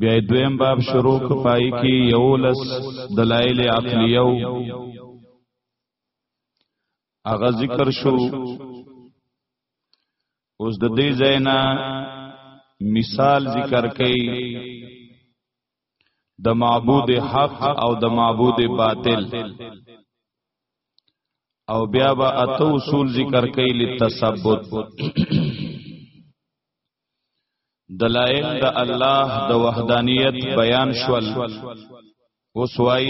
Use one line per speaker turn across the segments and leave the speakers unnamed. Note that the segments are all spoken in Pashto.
بیا دویم باب شروع کپای کی یولس دلائل عقلیو اغا ذکر شو اوس د دې زینا مثال ذکر کړي د معبود حق او د معبود باطل او بیا به اته اصول ذکر کړي لتثبت دلائل د دا الله د وحدانیت بیان شول اوس وای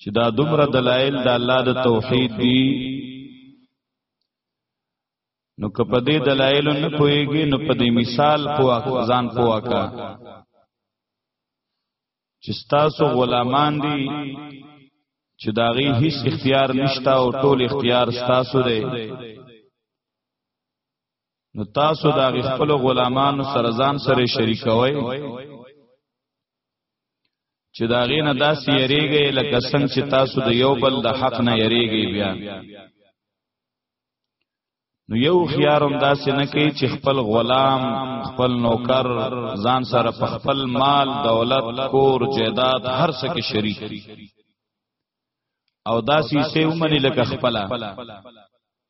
چې دا دومره دلائل د دا الله د توحید دي نو که په دې دلایل نه پويږي نو په دې مثال پوا ځان پوا کا چې تاسو غلامان دي چې داغي هیڅ اختیار نشتا او ټول اختیار تاسو دی نو تاسو دا خپل غلامانو سره ځان سره شریکوي چې دا غینه داسې یریږي لکه څنګه چې تاسو د یو بل د حق نه یریږي بیا نو یو خيارم داسې نه کوي چې خپل غلام خپل نوکر ځان سره په خپل مال دولت کور جیداد هر څه کې شریک او داسې سه ومني لکه خپل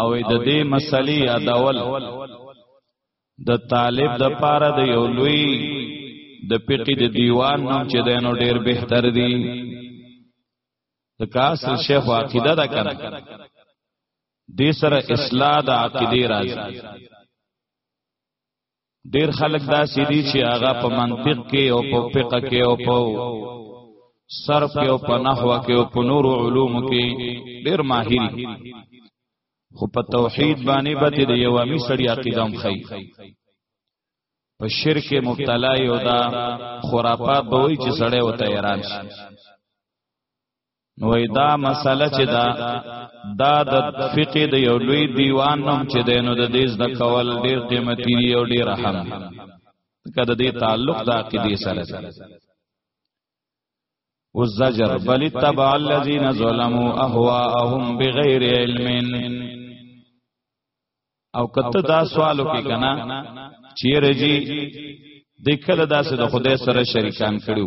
او د دې مسلې یادول د طالب د پاره د یو لوی د پټي د دیوان نوم چې دینو ډیر بهتر دی د کاس شیخ عقیده دا کنه دې سره اصلاح د عقیده راځي ډیر خلک دا سیدی چې هغه په منطق کې او په فقه کې او په صرف کې او په نحو کې او په نورو علوم کې ډیر ماهر خو په توحید باندې به د یو امی سړی عقیده هم خي په شرک مبتلا یو دا خرافات به وای چې سړی وته ایران شي نو دا مسله چې دا دا د فقې د یو لوی دیوان نوم چې دی نو د دې زده کول ډیر قیمتي دی او ډیر اهم دی کله دې تعلق د عقیدې سره او زجر بل تبع الذين ظلموا اهواهم بغیر علم او کته دا سوالو کې کنا چیرې جی د کله داسې د خدای سره شریکان کړو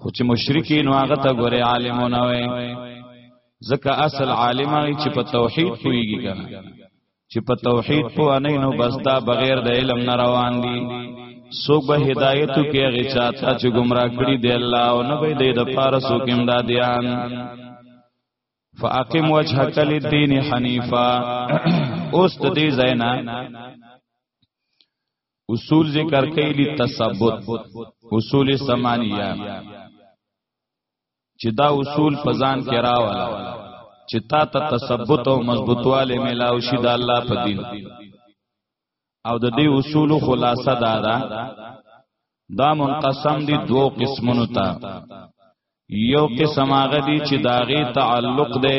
خو چې مشرکین واغه ته ګوره عالمونه وي ځکه اصل عالم هغه چې په توحید پويږي کنه چې په توحید پوه نه نو بس دا بغیر د علم نه روان دي سو به هدایتو کې هغه چاته چې گمراه کړي دی الله او نه به د پاره سو کې امدادیان فاقم وجهک للدین حنیفا اوس د دې زینا اصول ذکر کوي لتثبت اصول سمانیه چې دا اصول په ځان کې راواله چې تا ته تثبت او مضبوطواله ملاو شي د الله په دین او د دې اصول خلاصه دا ده دا منقسم دي دوو قسمونو ته یو قسم هغه دي چې داغه تعلق ده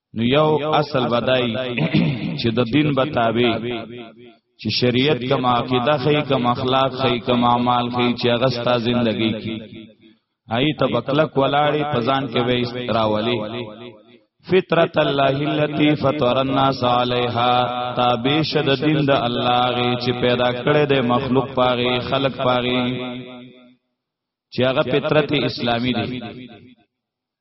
نو یو اصل بدای چې د دین به تابع چې شریعت کم عقیده خې کم اخلاق خې کم اعمال خې چې هغه ستا ژوندۍ کې هاي تبکلک ولاړې پزان کې وې استراولې فطرت الله التي فطر الناس عليها تابش د دین د الله غي چې پیدا کړې د مخلوق پاغي خلق پاغي چې هغه فطرت اسلامي دي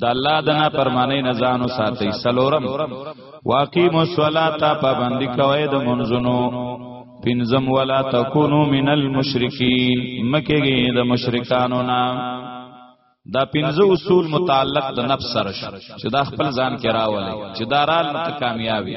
د الله د نه پرمانه نه ځان وساتي سلورم واقیم الصلاۃ پابندی کوي د منځونو پنځم ولا تکونو من المشرکین مکهږي د مشرکانو نه دا پنځه اصول متعلق د نفس سره چې دا خپل ځان کې راولي چې دارال ته کامیابی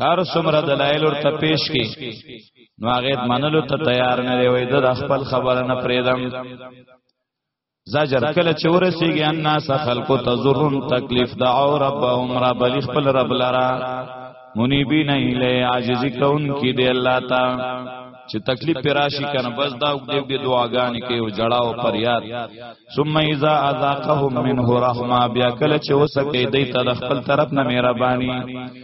کار څومره دلایل ورته پیش کی نو هغه منلو ته تیار نه دی وای د خپل خبره نه پریدم زجر کله چې ورسیږي ان ناس خلقو تزرن تکلیف دعو ربهم رب خپل رب لرا منیبی نه اله عاجزی کون کی دی الله تا چې تکلیف پر راشي کنه بس دا دې دې دعاګانې کوي او جړا او فریاد ثم اذا اذاقهم منه رحمه بیا کله چې وسکه دې ته خپل طرف نه مهرباني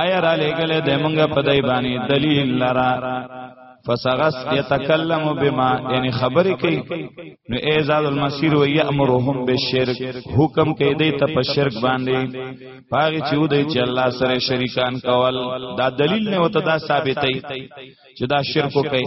آیا را لګل د مونږه په دای باندې دلیل لرا فسغس یتکلم بما یعنی خبرې کوي نو ایزاد المسیر و یامرهم بالشرک حکم کوي دی ته په شرک باندې پاږي چې ودی چې الله سره شریکان کول دا دلیل نه وته دا ثابتې چې دا شرک کوي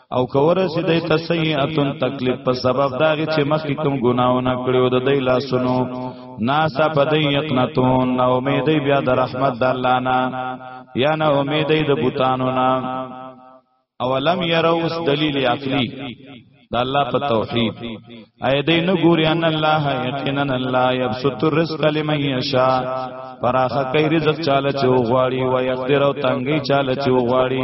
او کور سي د تسیئتن تکلیف په سبب داغه چې مخکې کوم ګناونه کړو د دی لاسونو ناسا په دی یقنتون نو امیدې بیا د رحمت د الله نه یا نه امیدې د بوتانو نه اولم يروس دلیل عقلی د الله په توحید اې دې نه ګوري ان الله یقینا الله یبسط الرزق لمن یشاء پراخه کوي رزق چاله چې وغواړي او یقدر او تنګي چاله چې وغواړي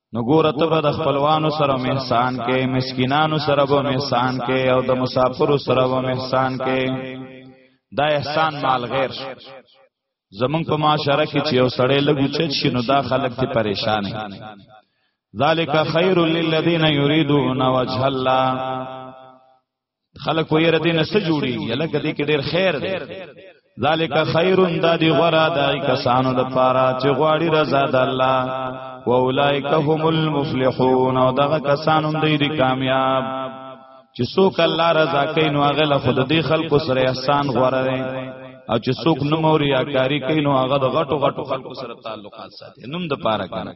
نو ګوره ته به د خپلوانو سره هم احسان کې مسکینانو سره به هم احسان کې او د مسافرو سره به هم احسان کې دا احسان مال غیر شو زمونږ په معاشره کې چې یو سړی لګو چت شي نو دا خلک ته پریشان دي ذالک خیر للذین یریدون وجه الله خلک وې ردی نه سجوړي یلکه دې کې ډېر خیر دی ذالک خیرون دا دی غرا دای کسانو د پاره چې غواړي رضا د الله و اولایک هم المفلحون او دغه کسانو دی دی کامیاب چې څوک الله رضا کوي نو هغه له خود دی خلکو سره احسان غوړه دی او چې څوک نوم او ریاکاری کوي نو هغه د غټو غټو خلکو سره تعلقات ساتي نوم د پاره کنه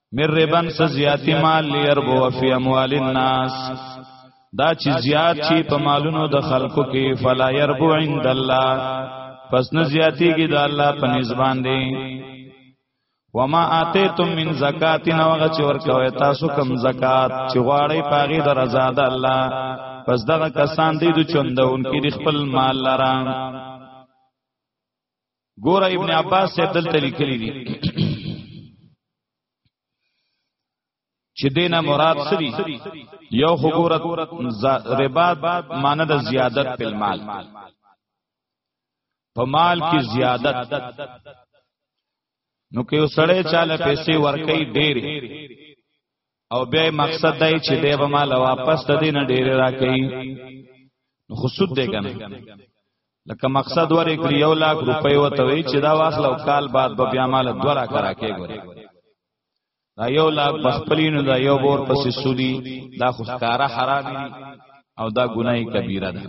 مر ربن س زیاتی مال لیربو فی اموال الناس دا چې زیات شي په مالونو د خلکو کې فلا يربو عند الله پس نه زیاتی کې د الله په نسبان دي وما اتیتم من زکات نو هغه چې ورکوي تاسو کم زکات چې غواړي پاغي د رضا د الله پس دغه کسان دي د چوندونکو د خپل مال لران ګوره ابن عباس سے دلته لیکلی دي چې دینه مراد سری یو خو ګوره ربات معنی د زیادت په مال په مال کې زیادت نو که یو سړی چاله پیسې ورکړي ډېر او بیا مقصد دی چې دی به مال واپس د دین ډېر راکړي نو خو سود دی کنه لکه مقصد ورې کړی یو لاک روپۍ وته وی چې دا واخل او کال بعد به بیا مال دوه لاک راکې ګوري دا یو لاک بخپلینو دا یو بور پسې سودی دا خو ښکارا حرام او دا ګناي کبیره ده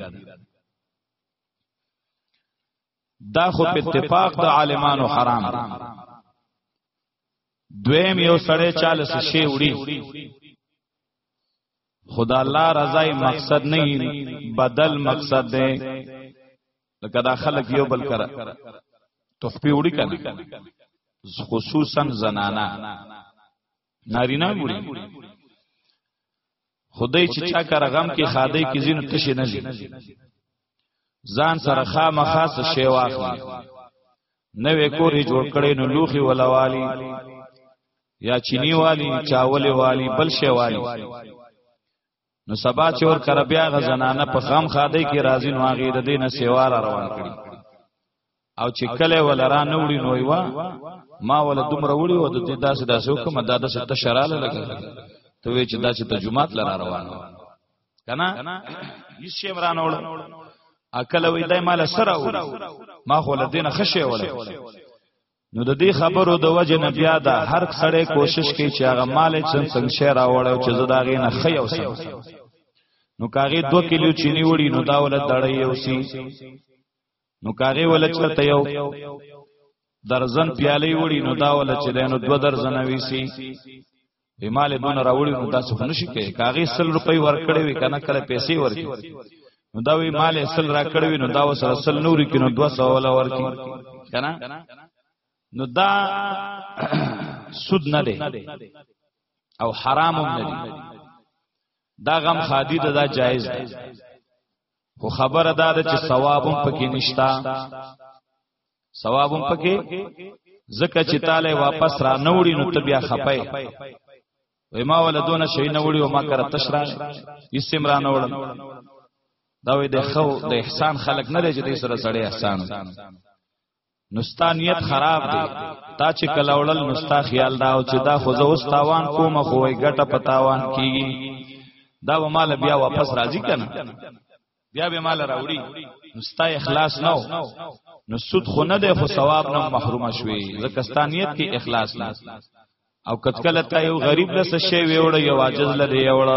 دا خو په اتفاق د عالمانو حرام دی دویم یو سړی چاله څه شی وړي خدا الله رضای مقصد نه بدل مقصد دی لکه دا خلک یو بل کرا تحفی وړي کنه خصوصا زنانا نارینه وړي خدای چې چا کار غم کې خاده کې زینو تشه نه زی ځان سره خامه خاصه شی واخلي نوې کورې جوړ کړي نو لوخي ولا والی یا چینی والی چاول والی بل شی والی نو سبا چې ور کر بیا غ زنانه په خام خاده کې راځي نو هغه د دینه سیوار روان کړي او چې کله ول را نه وړي نو یوا ما ول دومره وړي و د دې داسې داسې حکم دا د ست شراله لګل ته وی چې دا چې ترجمات لرا روان کنه هیڅ شی ورانه وړ اکل وې دای مال سره وړي ما خو له دینه خشه وړي نو د دې خبرو د وجه نه بیا دا هر سړی کوشش کوي چې هغه مال څنګه څنګه شعر راوړو چې زه دا غي نه خي او سم نو کاغه 2 کیلو چینی وړي نو دا ول دړې او سي نو کاغه ول چرته یو درزن پیالې وړي نو دا ول چې دینو دو درزن ویسي به مال دونه راوړي نو تاسو خو نشي کوي کاغه 100 روپۍ ورکړې وي کنه کله پیسې ورکړي نو دا وی مال 100 راکړې وي نو دا وسره 100 نوري کینو 200 ولا ورکړي کنه نو دا سود نه دی او حرام هم نه دی دا غم خادی دا, دا جایز دی خو خبره دا ده چې ثواب هم پکې نشتا ثواب هم پکې زکه چې تعالی واپس را نوړي نو ته بیا خپای وای ما ولدون شي نوړي او ما کر تشرا اسم را نوړ دا وې د خو د احسان خلق نه لري چې دې سره سړی احسان نستانیت خراب دی تا چې کلاولل نستا خیال دا او چې دا خو زه اوس تاوان کوم خو وای ګټه پتاوان کیږي دا و مال بیا واپس راځي کنه بیا به مال راوړي نو ستا اخلاص نه نو سود خو نه ده خو ثواب نه محروم شوي ځکه ستانیت کې اخلاص نه او کتکل ته یو غریب له څه شی ویوړ یو عاجز له دی وړ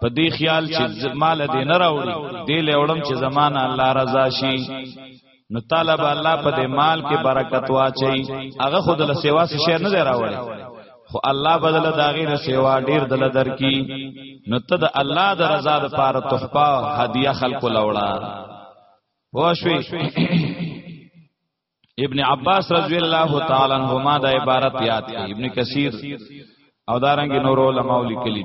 په دې خیال چې مال دې نه راوړي دې له وړم چې زمانہ الله رضا شي نو طالب الله په دې مال کې برکت واچي هغه خود له سیوا څخه شعر نه راوړي خو الله بدل داغې نه سیوا ډیر دل درکې نو ته د الله د رضا لپاره تحفه هدیه خلکو لوړه واشوي ابن عباس رضی الله تعالی عنہما دا عبارت یاد کړي ابن کثیر او دارنګ نور علماء لیکلي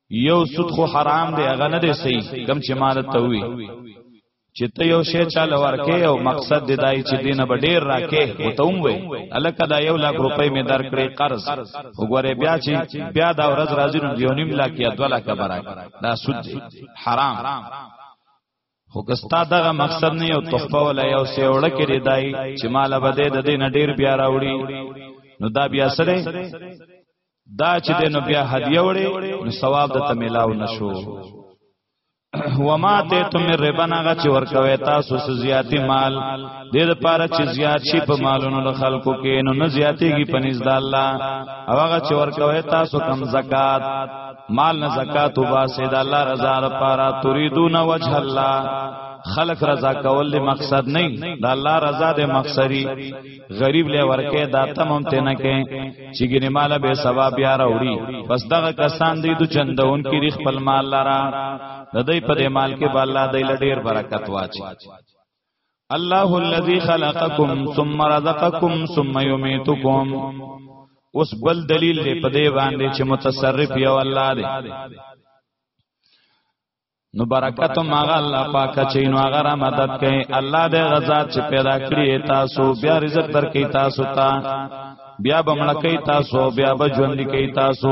یو سود خو حرام دی هغه نه دی صحیح کم چې مال ته وی چې ته یو شی چاله ورکې او مقصد دی دای چې دینه به ډیر راکې او ته هم وې الکه دا یو لک روپۍ می درکړې قرض وګوره بیا چې بیا دا ورځ راځي نو یو نیم لک یا دوه لک برابر دا سود دی حرام خو کستا دغه مقصد نه یو تخفه ولا یو سیوړه کې ردای چې مال بده د دین ډیر بیا راوړي نو دا بیا سره دا چې د نو بیا هدیه وړي نو ثواب د تملاو نشو وما ته تم ربنا غ چې ورکوي تاسو زیاتی مال د دې لپاره چې زیات شي په مالونو د خلکو کې نو نه زیاتېږي پنيز د الله او هغه چې ورکوي تاسو کم زکات مال نه زکات وباسه د الله رضا لپاره تريدون وجه الله خلق رضا کول دی مقصد نه د الله رضا دی مقصدی غریب له ورکه دا تمام ته نه کې چې ګنې مال به ثواب یا راوړي بس دغه کسان دی د چندون کې رخ خپل مال لرا د دې په مال کې بالا د لډیر برکت واچي الله الذي خلقكم ثم رزقكم ثم يميتكم اوس بل دلیل دی په دې باندې چې متصرف یو الله دی نو برکت ماغه الله پاک چې نو هغه را مدد کوي الله دې غزا چې پیدا کړی تاسو بیا رزق درکې تاسو ته بیا بمړکې تاسو بیا بجوند کې تاسو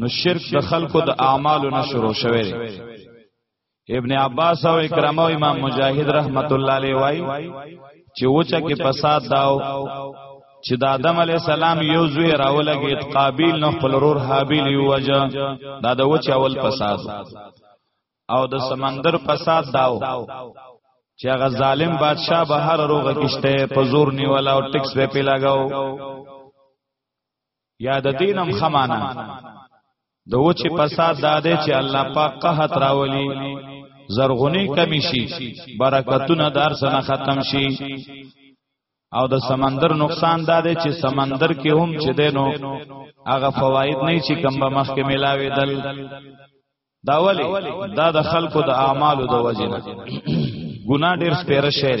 نو شرک د خلکو د اعمالو نه شروع شوی دی ابن عباس او اکرامه او امام مجاهد رحمت الله علیه وای چې وچه کې فساد داو چې د آدم علی السلام یو زوی راولګید قابیل نو خپل رور حابیل یو وجه دا د وچه اول فساد او د سمندر فساد داو چې هغه ظالم بادشاه به هر روغه کشته په زور نیولا او ټیکس به پیلاګاو یا د دینم خمانه د وچ فساد داده چې الله پاک قحط راولي زرغونی کمی شي برکتونه دار سره ختم شي او د سمندر نقصان داده چې سمندر کې هم چې دینو هغه فواید نه چې کم به مخ کې ملاوي دل دا ولی دا د خلکو د اعمالو د وجنه ګنا ډیر سپیره شعر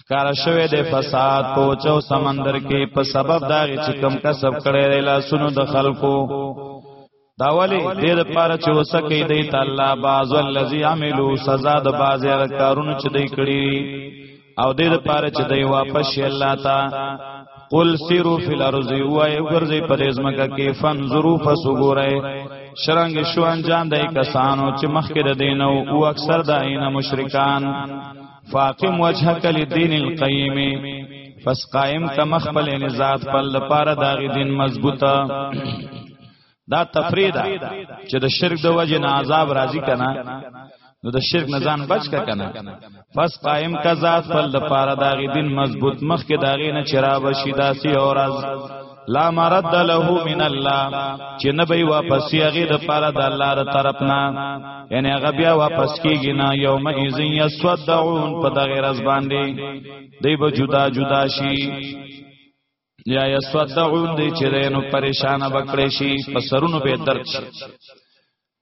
ښکار شوه د فساد په چو سمندر کې په سبب دا چې کم کسب کړي لاسونو د خلکو دا ولی دې د پاره چې وسکه دې تعالی باز الذی عملو سزا د باز کارونو چې دې کړی او دې د پاره چې دې واپس شي الله تا قل سیرو فی الارض و ایو ګرځي په دې ځمکه کې فنظرو فسغورای شرنګ شو انجام دای کسانو چې مخکې د دینو او اکثر د عین مشرکان فاقم وجهک للدین القیم پس قائم کا مخبل ان ذات پر لپاره داغی دین مضبوطه دا تفریدا چې د شرک د وجه نه عذاب راځي کنه نو د شرک نه ځان بچ کا کنه پس قائم کا ذات پر لپاره داغی دین مضبوط مخ کې داغی نه چرابه شي داسي اورز لا مرد له من الله چې نه به واپس یغه د پاره د الله تر طرفنا یعنی هغه بیا واپس کیږي نه یوم اذن یسودعون په دغه رز باندې دی به جدا جدا شي یا یسودعون دی چې نو پریشان بکړې شي په سرونو به درد شي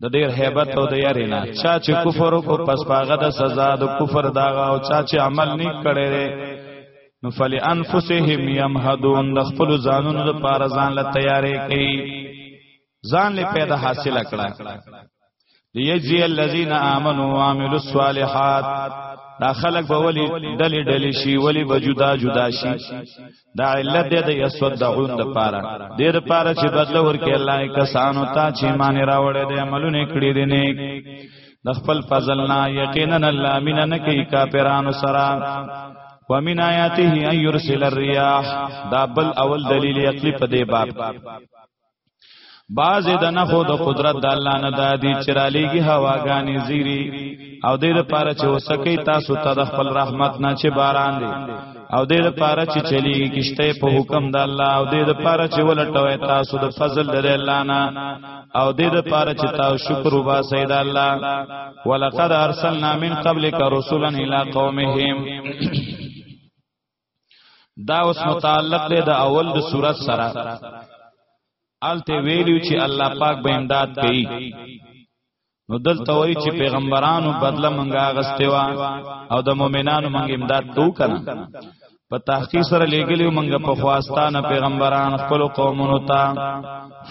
د ډیر hebat او د یاري نه چا چې کفر کو پس پاغه د سزا د کفر داغه او چا چې عمل نیک کړي دي نو فل انفسهم یمهدون د خپل ځانونو د پار ځان له تیارې کوي ځان له پیدا حاصل کړه لیجزی الذین آمنوا وعملوا الصالحات دا خلق به ولی دلی دلی شي ولی به جدا جدا شي دا علت دی د یسودعون د پاره د دې لپاره چې بدل ورکړي الله کسانو ته چې ایمان راوړې دي عملونه کړی دي نیک د خپل فضل نه یقینا الله مين نه کوي کافرانو سره ومن آیاته ان یرسل الرياح دا بل اول دلیل عقلی په دې باب بعض د نخو د قدرت د الله نه دادی چرالیږي هواګانی زیری او د لپاره چې وسکه تاسو ته د خپل رحمت نه چې باران دی او د لپاره چې چلیږي کشته په حکم د الله او د لپاره چې ولټوي تاسو د فضل د الله نه او د لپاره چې تاسو شکر وباسئ د الله ولقد ارسلنا من قبلک رسلا الی قومهم دا اوس متعلق دی د اول د صورت سره الته ویلو چې الله پاک به امداد کوي نو دلته وایي چې پیغمبرانو بدله منګه غستې وا او د مؤمنانو منګه امداد تو کنه په تحقیق سره لګلیو منګه په خواستانه پیغمبران خپل قومونو ته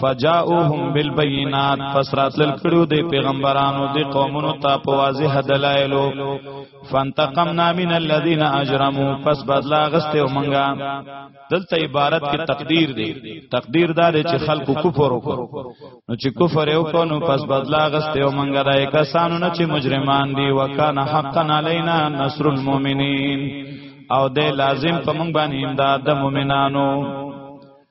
فجاءوهم بالبينات فسرات لکړو د پیغمبرانو د قومونو ته په واضح دلایلو فانتقمنا من الذين اجرموا پس بدلا غسته او منګه دلته عبارت کې تقدیر دی تقدیر دا دی چې خلکو کفر وکړو نو چې کفر یو کو نو پس بدلا غسته او منګه دای کسانو نه چې مجرمان دي وکانه حقا علینا نصر المؤمنین او د لازم په منګ باندې امداد د مؤمنانو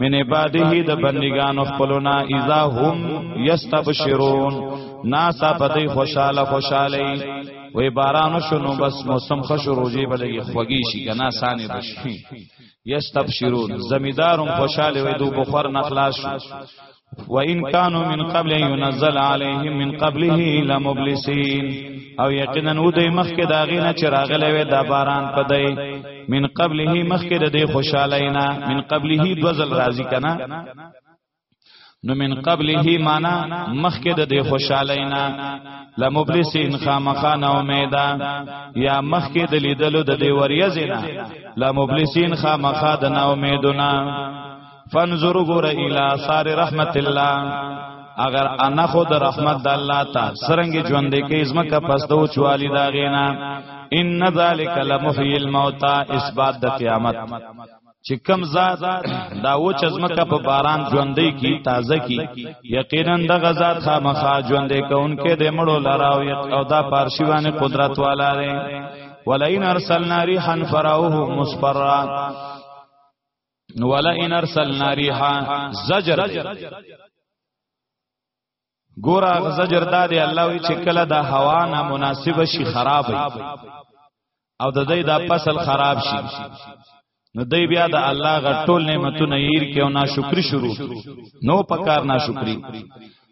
من عباده د بندگانو خپلونا اذا هم یستبشرون ناسا پدې خوشاله خوشاله وې باران شنو بس موسم خوشو روزي بلګي خوږی شي کنا سانه بشي یستبشرون زمیدارم خوشاله وې دو بخور نخلاص وان كانوا من قبل ينزل عليهم من قبله لمبلسين او یقینا و دوی مخکې دا غینه چې راغلی وي دا باران په دی من قبله مخکې د دې خوشاله نه من قبله دوزل راضی کنا نو من قبله معنا مخکې د دې خوشاله نه لمبلسین خامخانه امیدا یا مخکې د لیدلو د دې وریځ نه لمبلسین خامخا د نا امیدونه فانظروا غور الى اثار رحمت الله اگر انا خود رحمت د الله تا سرنګ ژوند کې عزم کا پستو چوالی دا غینا ان ذالک لمحی الموتى اثبات د قیامت چې کم ذات دا و چزمکه په باران ژوندې کی تازه کی یقینا د غزاد خامخا ژوندې کونکې د مړو لراو او دا پارشیوانه قدرت والا دی ولئن ارسلنا ريحا فراوه مصفرا ولا ان ارسلنا ريحا زجر ګور هغه زجر دا دی الله وی چې کله دا هوا نه مناسب شي خراب او د دې دا فصل خراب شي نو دی بیا د الله غټول نعمتونه یې کې او ناشکری شروع نو پکار ناشکری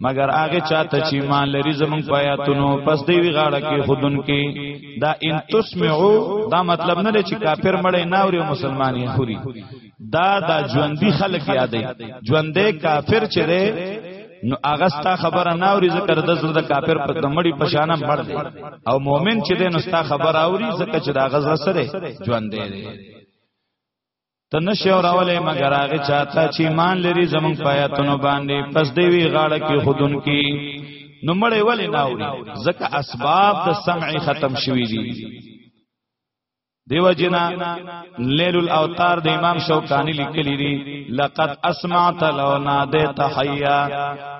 مگر هغه چاته چې مان لري زمون پیاتونو پس دی وی غاړه کې خودن کې دا ان تسمعو دا مطلب نه لري چې کافر مړې نه اوري مسلمان یې خوري دا دا ژوندۍ خلک یادې ژوندې کافر چې ده نو هغه ستا خبره نه اوري ځکه د زړه د کافر په دمړي پشانه مړ دی او مؤمن چې ده نو ستا خبره اوري ځکه چې دا غزه سره ژوندې دی ته نشو راولې مگر هغه چاته چې مان لري زمون پیاتونو باندې پس دی وی غاړه کې خودن کې نو مړې ولې ناوري ځکه اسباب د سمع ختم شوي دي دیو جنا لیل الاوتار د امام شوکانی لیکلی دی لقد اسمعت لو نادیت حیا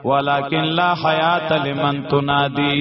ولکن لا حیات لمن تنادی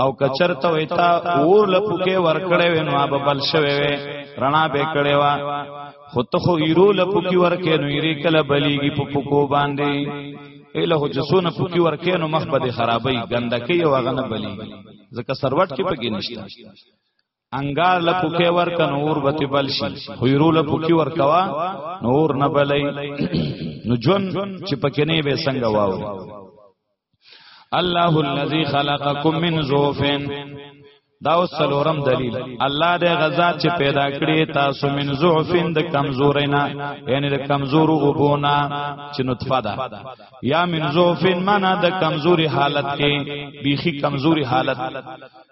او کچرته ویتا اور لپکه ورکړې وې نو به بل شوي وې رڼا به کړې وا خو ته خو ایرو لپکه ورکې نو یې کله بلیږي په پکو باندې اله چې سونه پکې ورکې نو مخ به خرابې ګندکې او غنه بلیږي ځکه سروټ کې پکې نشته انګار له پوکې ورکه نور به تی بل شي خو یرو له پوکې ورکوا نور نه بلای نو جون چې پکې نه به څنګه واو الله الذي خلقكم من ضعف دا اوس څلورم دلیل الله د غزا چې پیدا کړی تاسو من ضعفین د کمزورې نه یعنی د کمزورو وبونه چې نطفه ده یا من ضعفین معنا د کمزوري حالت کې بیخي کمزوري حالت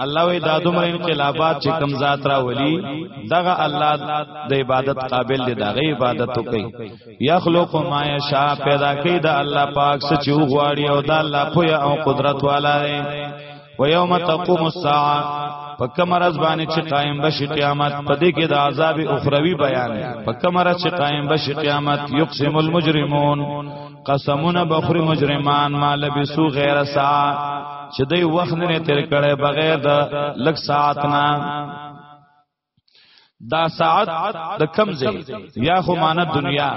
الله وی دا دومره انقلابات چې کم ذات را ولی دغه الله د عبادت قابل دی دغه عبادت کوي یخلق ما یشاء پیدا کوي د الله پاک څخه چې غواړي او د الله په او قدرت والا دی و یوم تقوم الساعه پکم راز باندې چې قائم بشي قیامت پدې کې د عذاب اخروی بیان پکم راز چې قائم بشي قیامت یقسم المجرمون قسمونه بخری مجرمان ما لبسو غیر سا چې دوی وخت نه تیر کړي بغیر د لک ساعت نه دا ساعت د کم ځای یا خو مان دنیا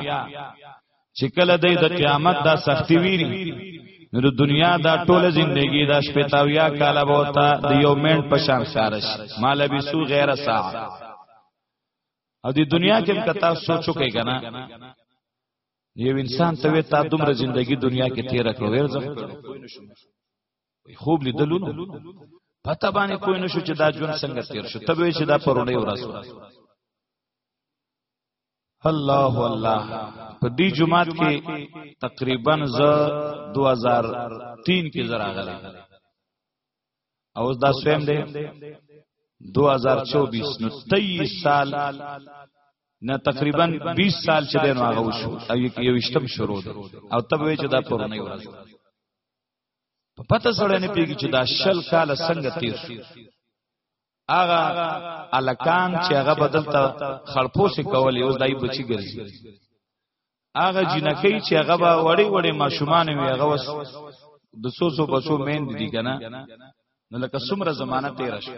چې کله دوی د قیامت دا سختی ویری نو د دنیا دا ټول زندگی دا شپتاویا کاله بوتا د یو منټ په شان سارش ما لبسو غیر ساعت او د دنیا کې کتا سوچو کوي کنه یو انسان ته وې تا دومره زندگی دنیا کې تیر کړو ور ځم وي خوب لیدلو نو پته باندې کوی نشو چې دا ژوند څنګه تیر شو تبه چې دا پرونی ورځ الله الله په دې جمعات کې تقریبا ز 2003 کې زرا غلې او دا سویم دی 2024 نو 23 سال نه تقریبا 20 سال چې دین هغه وشو او یو وشتم شروع ده او تب وی چې دا پرونی ورځ په پته سره نه پیږي چې دا شل کال څنګه تیر شو هغه الکان چې هغه بدلته خړپوسه کولې اوس دای بچی ګرځي هغه جنکی چې هغه به وړې وړې ماشومان وي هغه وس د سو سو بچو مین دي کنه نو لکه څومره زمانہ تیر شي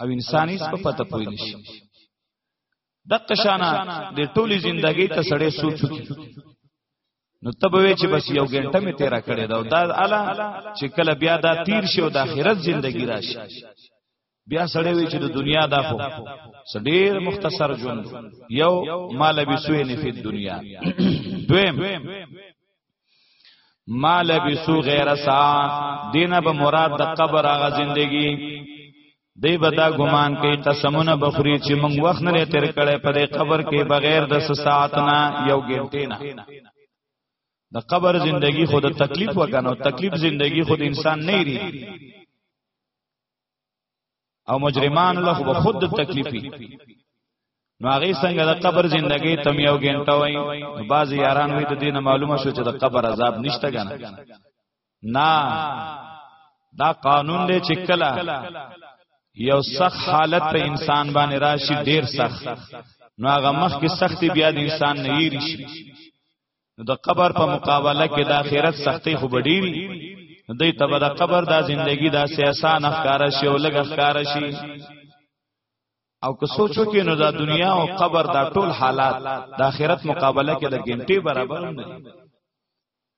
او انساني سپ پته پوي نشي دغه شانه د ټولي زندګۍ ته سړې سوچو کی نو تبوي چې بس یو غنټه می تیرا کړی دا دا الا چې کله بیا دا تیر شو د آخرت زندگی راشي بیا سړی وی چې د دنیا دا خو سډیر مختصر ژوند یو مال بسوی نه فی دنیا دویم مال بسو غیر سا دینه به مراد د قبر هغه زندگی دی به دا ګمان کوي قسمونه بخوري چې موږ وخت نه تیر کړي په دې قبر کې بغیر د ساعت نه یو ګنټه نه د قبر زندگی خود تکلیف وکنه تکلیف زندگی خود انسان نه ری او مجرمان له خود تکلیفي نو هغه څنګه د قبر زندگی تم یو ګنټه وای بعض یاران وې د دینه معلومه شو چې د قبر عذاب نشته کنه نه دا قانون دی چې کله یو سخت حالت په انسان باندې راشي ډیر سخت نو هغه مخ کې سختی بیا د انسان نه یری شي نو د قبر په مقابله کې د آخرت سختی خو بډیری دوی ته د قبر دا زندگی دا سیاسا نخکار شي او لګ ښکار شي او که سوچو کې نو دا دنیا او قبر دا ټول حالات د آخرت مقابله کې د ګنټي برابر نه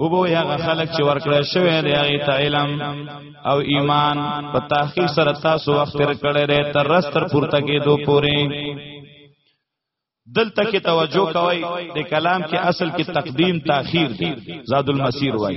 او بو هغه خلک چې ورکړی شوی دی هغه ته علم او ایمان په تحقیق سره تاسو وخت تر کړی دی تر رس تر پورته کېدو پورې دلته کې توجه کوي د کلام کې اصل کې تقدیم تاخير دی زاد المسیر وای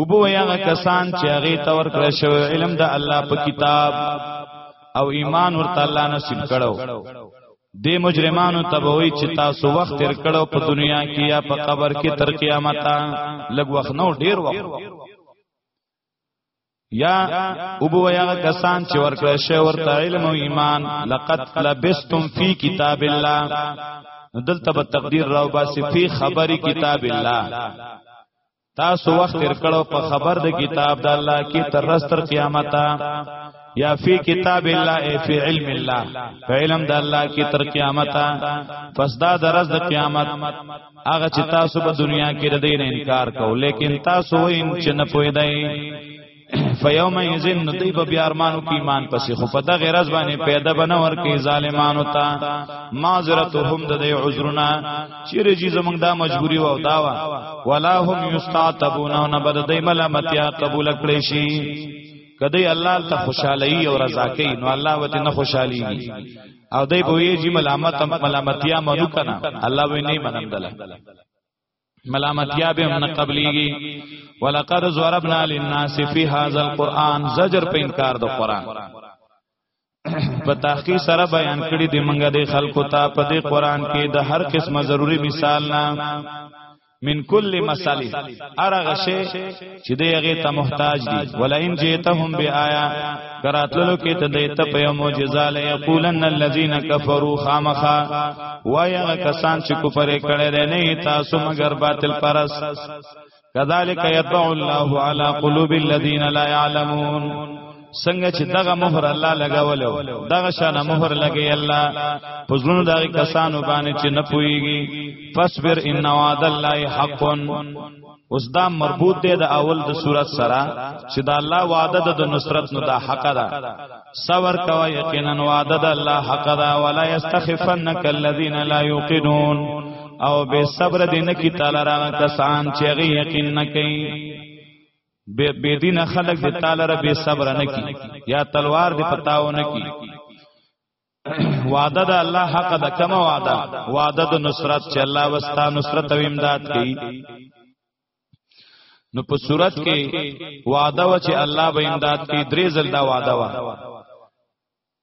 وبو هغه کسان چې هغه تور کړ شو علم د الله په کتاب او ایمان ورته الله نصیب کړو د مجرمانو تبوي چې تاسو وخت تر کړو په دنیا کې یا په قبر کې تر قیامت لګ وخت نو ډیر وخت یا ابو یا کسان چې ورکړی شی ورته علم او ایمان لقد لبستم فی کتاب الله دلته به تقدیر راو باسی فی خبر کتاب الله تاسو وخت تیر کړو په خبر د کتاب د الله کې تر رس تر قیامت یا فی کتاب الله ای فی علم الله په علم د الله کې تر قیامت پس دا درز د قیامت هغه چې تاسو په دنیا کې د دې انکار کوو لیکن تاسو وین چې نه پوهیدای فیوم یزن نطیب بیارمانو کی ایمان پسې خو په دغه رز باندې پیدا بنور کې ظالمانو ته معذرتهم د دې عذرنا چیرې چې زمونږ دا مجبوری و او دا وا ولا هم یستعتبون نه بد دې ملامتیا قبول کړی شي کدی الله ته خوشحالي او رضا کوي نو الله وته نه خوشحاليږي او دای په وی جی ملامت ملامتیا منو کنه الله وی نه منم دله ملامتیا به هم نه قبليږي ولقد ضربنا للناس في هذا القران زجر په انکار د قران په تحقیق سره بیان کړی دی منګه د خلکو ته په دې قران کې د هر قسمه ضروری مثال نه من کل مساله هر هغه شی چې دی هغه ته محتاج دي ولئن جئتهم بیایا کراتلو کې ته دیت په معجزه له یقولن الذين كفروا خامخا وای هغه کسان چې کفر کړي نه تاسو مگر باطل پرس کذالک یطبع الله علی قلوب الذين لا يعلمون څنګه چې دغه مہر الله لګاولو دغه شان مہر لګي الله پزړونو دغه کسانو باندې چې نه پويږي فصبر ان وعد الله حق اوس دا مربوط دی د اول د صورت سره چې دا الله وعده د نصرت نو دا حق ده صبر کوه یقینا وعده د الله حق ده ولا یستخفنک الذین لا یوقنون او به صبر دینه کی تعالی را کسان چې یقین نه کوي بے, بے دین خلق دی تعالی رب صبر نه کی یا تلوار دی پتاو نه کی وعده د الله حق د کم وعده وعده د نصرت چې الله وستا نصرت او امداد کوي نو په صورت کې وعده و چې الله به امداد کوي درې ځل دا وعده و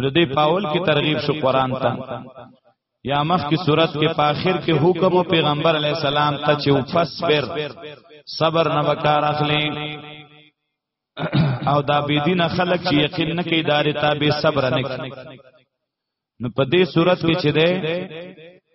نو دې پاول کې ترغیب شو قران ته یا مخ کی صورت کې په اخر کې حکم پیغمبر علی السلام ته چې فصبر صبر نه وکړ اخلي او دا بی دین خلق چې یقین نه کوي دار ته به صبر نه کوي نو په دې صورت کې چې ده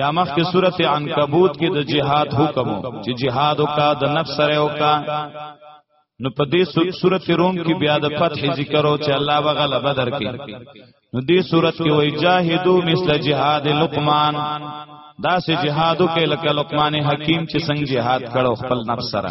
یا مخ کې سورته عنکبوت کې د جهاد حکم چې جهاد وکا د نفس سره وکا نو په دې سورته روم کې بیا د فتح ذکر او چې الله وغلا بدر کې نو دې سورته کې وای جاهدو مثل جهاد لقمان دا سه جهادو کې لکه لقمان حکیم چې څنګه جهاد کړو خپل نفس سره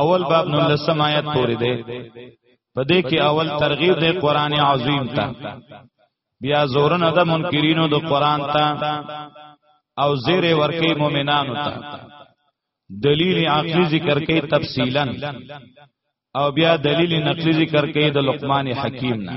اول باب نو لسم آیت پوری دی په دې کې اول ترغیب دی قران عظیم ته بیا زورن د منکرینو د قران ته او زیر ورکی مؤمنانو ته دلیل عقلی ذکر کوي تفصیلا او بیا دلیل نقلی ذکر کوي د لقمان حکیم نه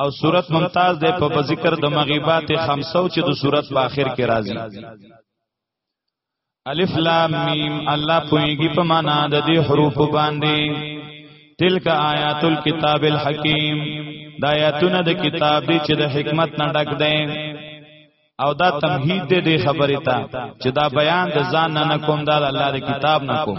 او صورت ممتاز ده په ذکر د مغیبات خمسو چې د صورت په آخر کې راځي الف لام میم الله پویږي په معنا د دې حروف باندې تلک آیات الكتاب الحکیم د آیاتونه د کتاب دی چې د حکمت نه ډک دی او دا تمهید دی د خبرې ته چې دا بیان د ځان نه کوم دا الله د کتاب نه کوم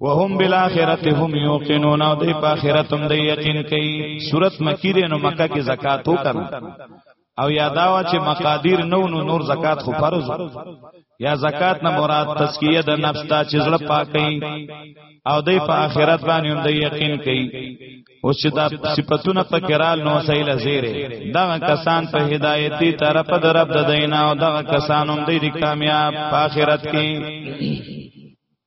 وهم بالاخره هم یوقنون او دی په اخرت هم دی یقین کوي صورت مکی دی نو مکه کې زکات وکړه او یاداوا چې مقادیر نو نو نور زکات خو فرض یا زکات نه مراد تزکیه د نفس ته چې زړه پاکي او دی په آخرت باندې هم د یقین کوي او چې دا صفاتونه په کرال نو سیل زیره دا کسان په هدایتي طرف د رب د دینا او دا کسان هم دی کامیاب په آخرت کې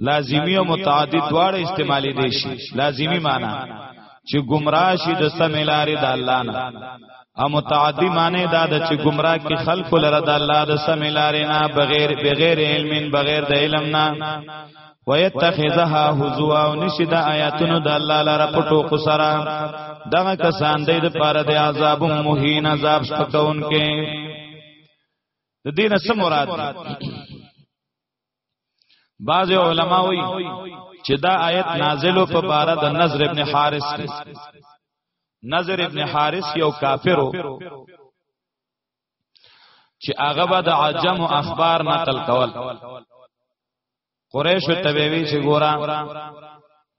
لازمی او متعدد دواړه استعمالي دي شي لازمی معنی چې گمراه شي د سمیلارې د الله نه او متعدی معنی دا د چې گمراه کې خلق لره د الله د سمیلارې نه بغیر بغیر علم بغیر د علم نه ويتخذها هزوا او نشد آیاتونو د الله لپاره پټو قصرا دغه کسان د لپاره د عذاب مهین عذاب شپکون کې د دینه سم مراد بعض علما وایي چې دا آیت نازلو په بار د نظر ابن حارث دی نظر ابن حارث یو کافرو چې هغه به د عجم اخبار نقل کول قریش ته وی چې ګورا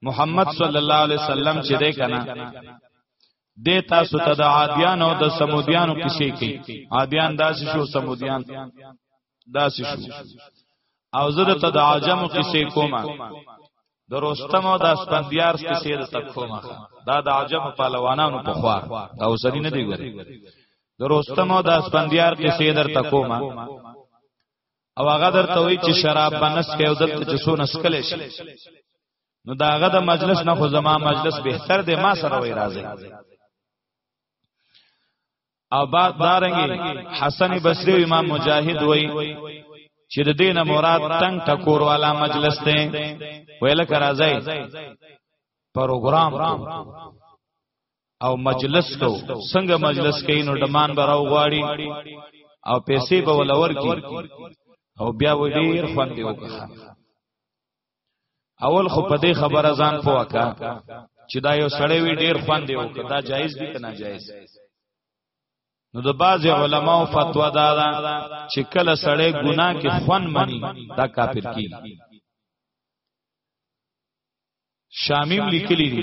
محمد صلی الله علیه وسلم چې دې کنا دې تاسو ته د عادیان او د سمودیانو کیسې کوي عادیان داسې شو سمودیان داسې شو او زه د تداجم کیسې کومه د رستم او د اسپندیار کیسې د تکومه دا د عجم پهلوانانو په خوا دا اوسنی نه دی ګوري د رستم او د اسپندیار کیسې در تکومه او هغه درته وی چې شراب بنس کې او دلته چې سونه سکل شي نو داغه د مجلس نه خو زما مجلس بهتر دی ما سره وای راځي او بعد دارنګي حسن بصری او امام مجاهد وای چې د دینه مراد تنگ ټکور والا مجلس ته ویل کرا ځای پروګرام او مجلس کو څنګه مجلس کین نو ډمان براو غواړي او پیسې به ولور کی او بیا و ډیر خوند وکړه اول خو په دې خبره ځان پوکا چې دا یو سړی وی ډیر خوان دی او دا جایز دی که ناجایز نو د بعض علماو فتوا دا ده چې کله سړی ګناه کې خوان مني دا کافر کیږي شامیم لیکلی دی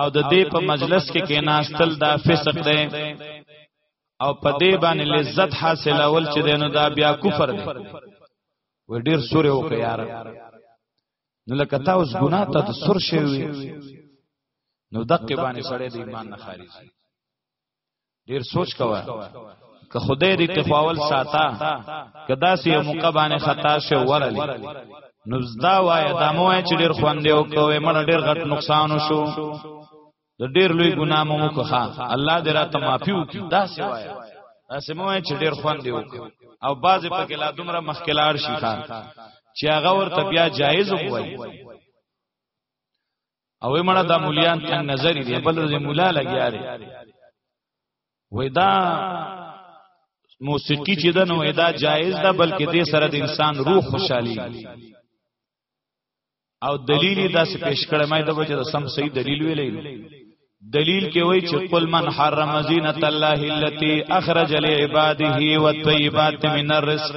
او د دې په مجلس کې کېناستل دا فسق دی او په دې باندې لذت حاصلول چې دینو دا بیا کفر دی و ډیر سورې وکړ یار نو لکه تا اوس ګناه ته سر شوی نو دقه باندې سړی د ایمان نه خارجي ډیر سوچ کوه که خدای دې ته خواول ساته که داسې یو موقع باندې خطا شو ورلی نو زدا وای دا مو چې ډیر خوندې او کوې مړ ډیر غټ نقصان شو د ډیر لوی ګناه مو کو ښا الله دې را ته معافي وکړي داسې وای داسې مو چې ډیر خوندې او او باز په کې لا دومره مخکلار شي ښا چې هغه ورته بیا جایز وای او یې مړه د مولیان څنګه نظر دی بل ورځ مولا لګیا دی وای دا موسیقي چې ده نو دا جایز ده بلکې دې سره د انسان روح خوشحالي او دلیل دا څه پیش کړه مې دا چې سم صحیح دلیل ویلې دلیل کې وای چې قل من حرم زینت الله التي اخرج لعباده والطيبات من الرزق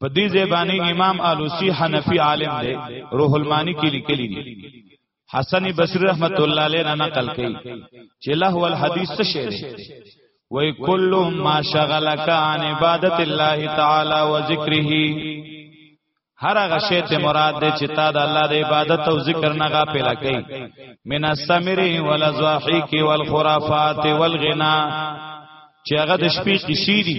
په دې زبانی امام الوسی حنفی عالم دی روح المانی کې لیکلی دی حسن بصری رحمت الله علیه نه نقل کړي چې له ول حدیث څه شی دی وای کل ما شغلک عن عبادت الله تعالی و ذکره هر هغه شی ته مراد دی چې تا د الله د عبادت او ذکر نه غافل کړي من السمر والزواحیک والخرافات والغنا چې هغه د شپې قصې دي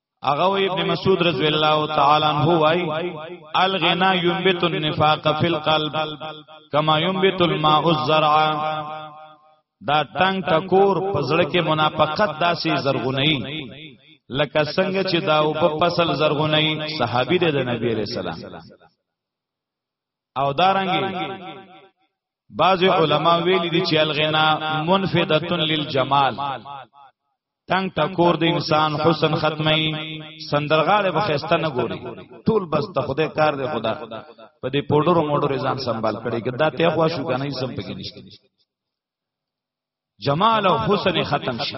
هغه ابن مسعود رضی الله تعالی عنہ وای الغنا ينبت النفاق في القلب كما ينبت الماء الزرع دا تنگ ټکور پزړه کې منافقت داسې زرغونی لکه څنګه چې دا او په فصل زرغونی صحابي د نبی رسول الله او دارنګي بعض علما ویلي دي چې الغنا منفدتن للجمال تنگ ټکور د انسان حسن ختمي سندرغاله په خسته نه ګوري ټول بس ته خدای کار دی خدا په دې پودرو موډر ځان سنبال کړي کدا ته خوا شو کنه یې سم پکې نشته جمال او حسن ختم شي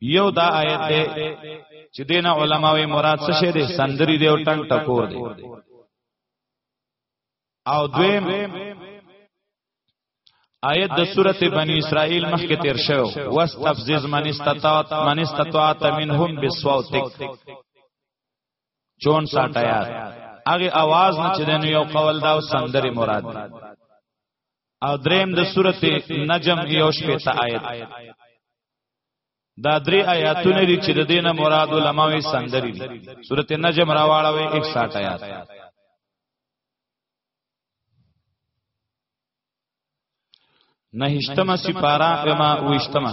یو دا آیت دی چې دینه علماوی مراد څه شه دي سندري دی او ټنګ ټکور دی او دویم آیت د سورته بنی اسرائیل مخکې تیر شو واستفزز من استطاعت من استطاعت منهم بصوتک چون ساټه یاد هغه आवाज نه چې دنو یو قول دا سندره مراد او دریم د سورته نجم یو شپه ته آیت دا درې آیاتونه لري چې د دینه مراد علماوی سندري دي سورته نجم راواړوي 160 آیات نهشتمه سپارا اما وشتمه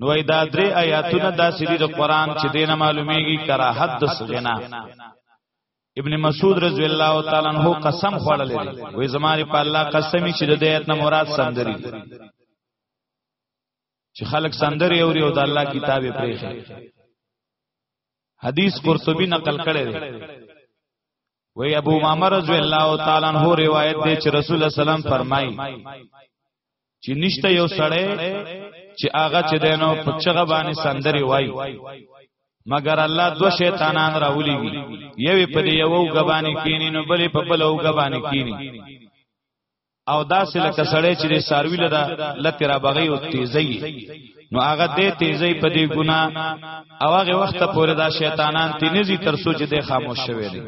نو دا درې آیاتونه دا سری د قران چې دینه معلومیږي کراحت د سجنا ابن مسعود رضی الله تعالی عنہ قسم خوړل دي وې زماري په الله قسمی چې د دې آیت نه مراد سندري چې خلک سندري اوري او د الله کتاب یې پرېږي حدیث قرطبی نقل کړی دی وی ابو امامه رضی الله تعالی عنہ روایت دی چې رسول الله سلام فرمایي چې نشته یو سړی چې هغه چې دینو په چغه باندې سندري وای مگر الله دو شیطانان راولېږي یوې په دې یو غبانې کینی نو بلې په بل او غبانې کینی او داسې لکه سړی چې د ساروی لره لته را بغي او تیزی نو هغه دې تیزی په دې ګنا او هغه وخت پورې دا شیطانان تینزي تر سوچ دې خاموش شوی دی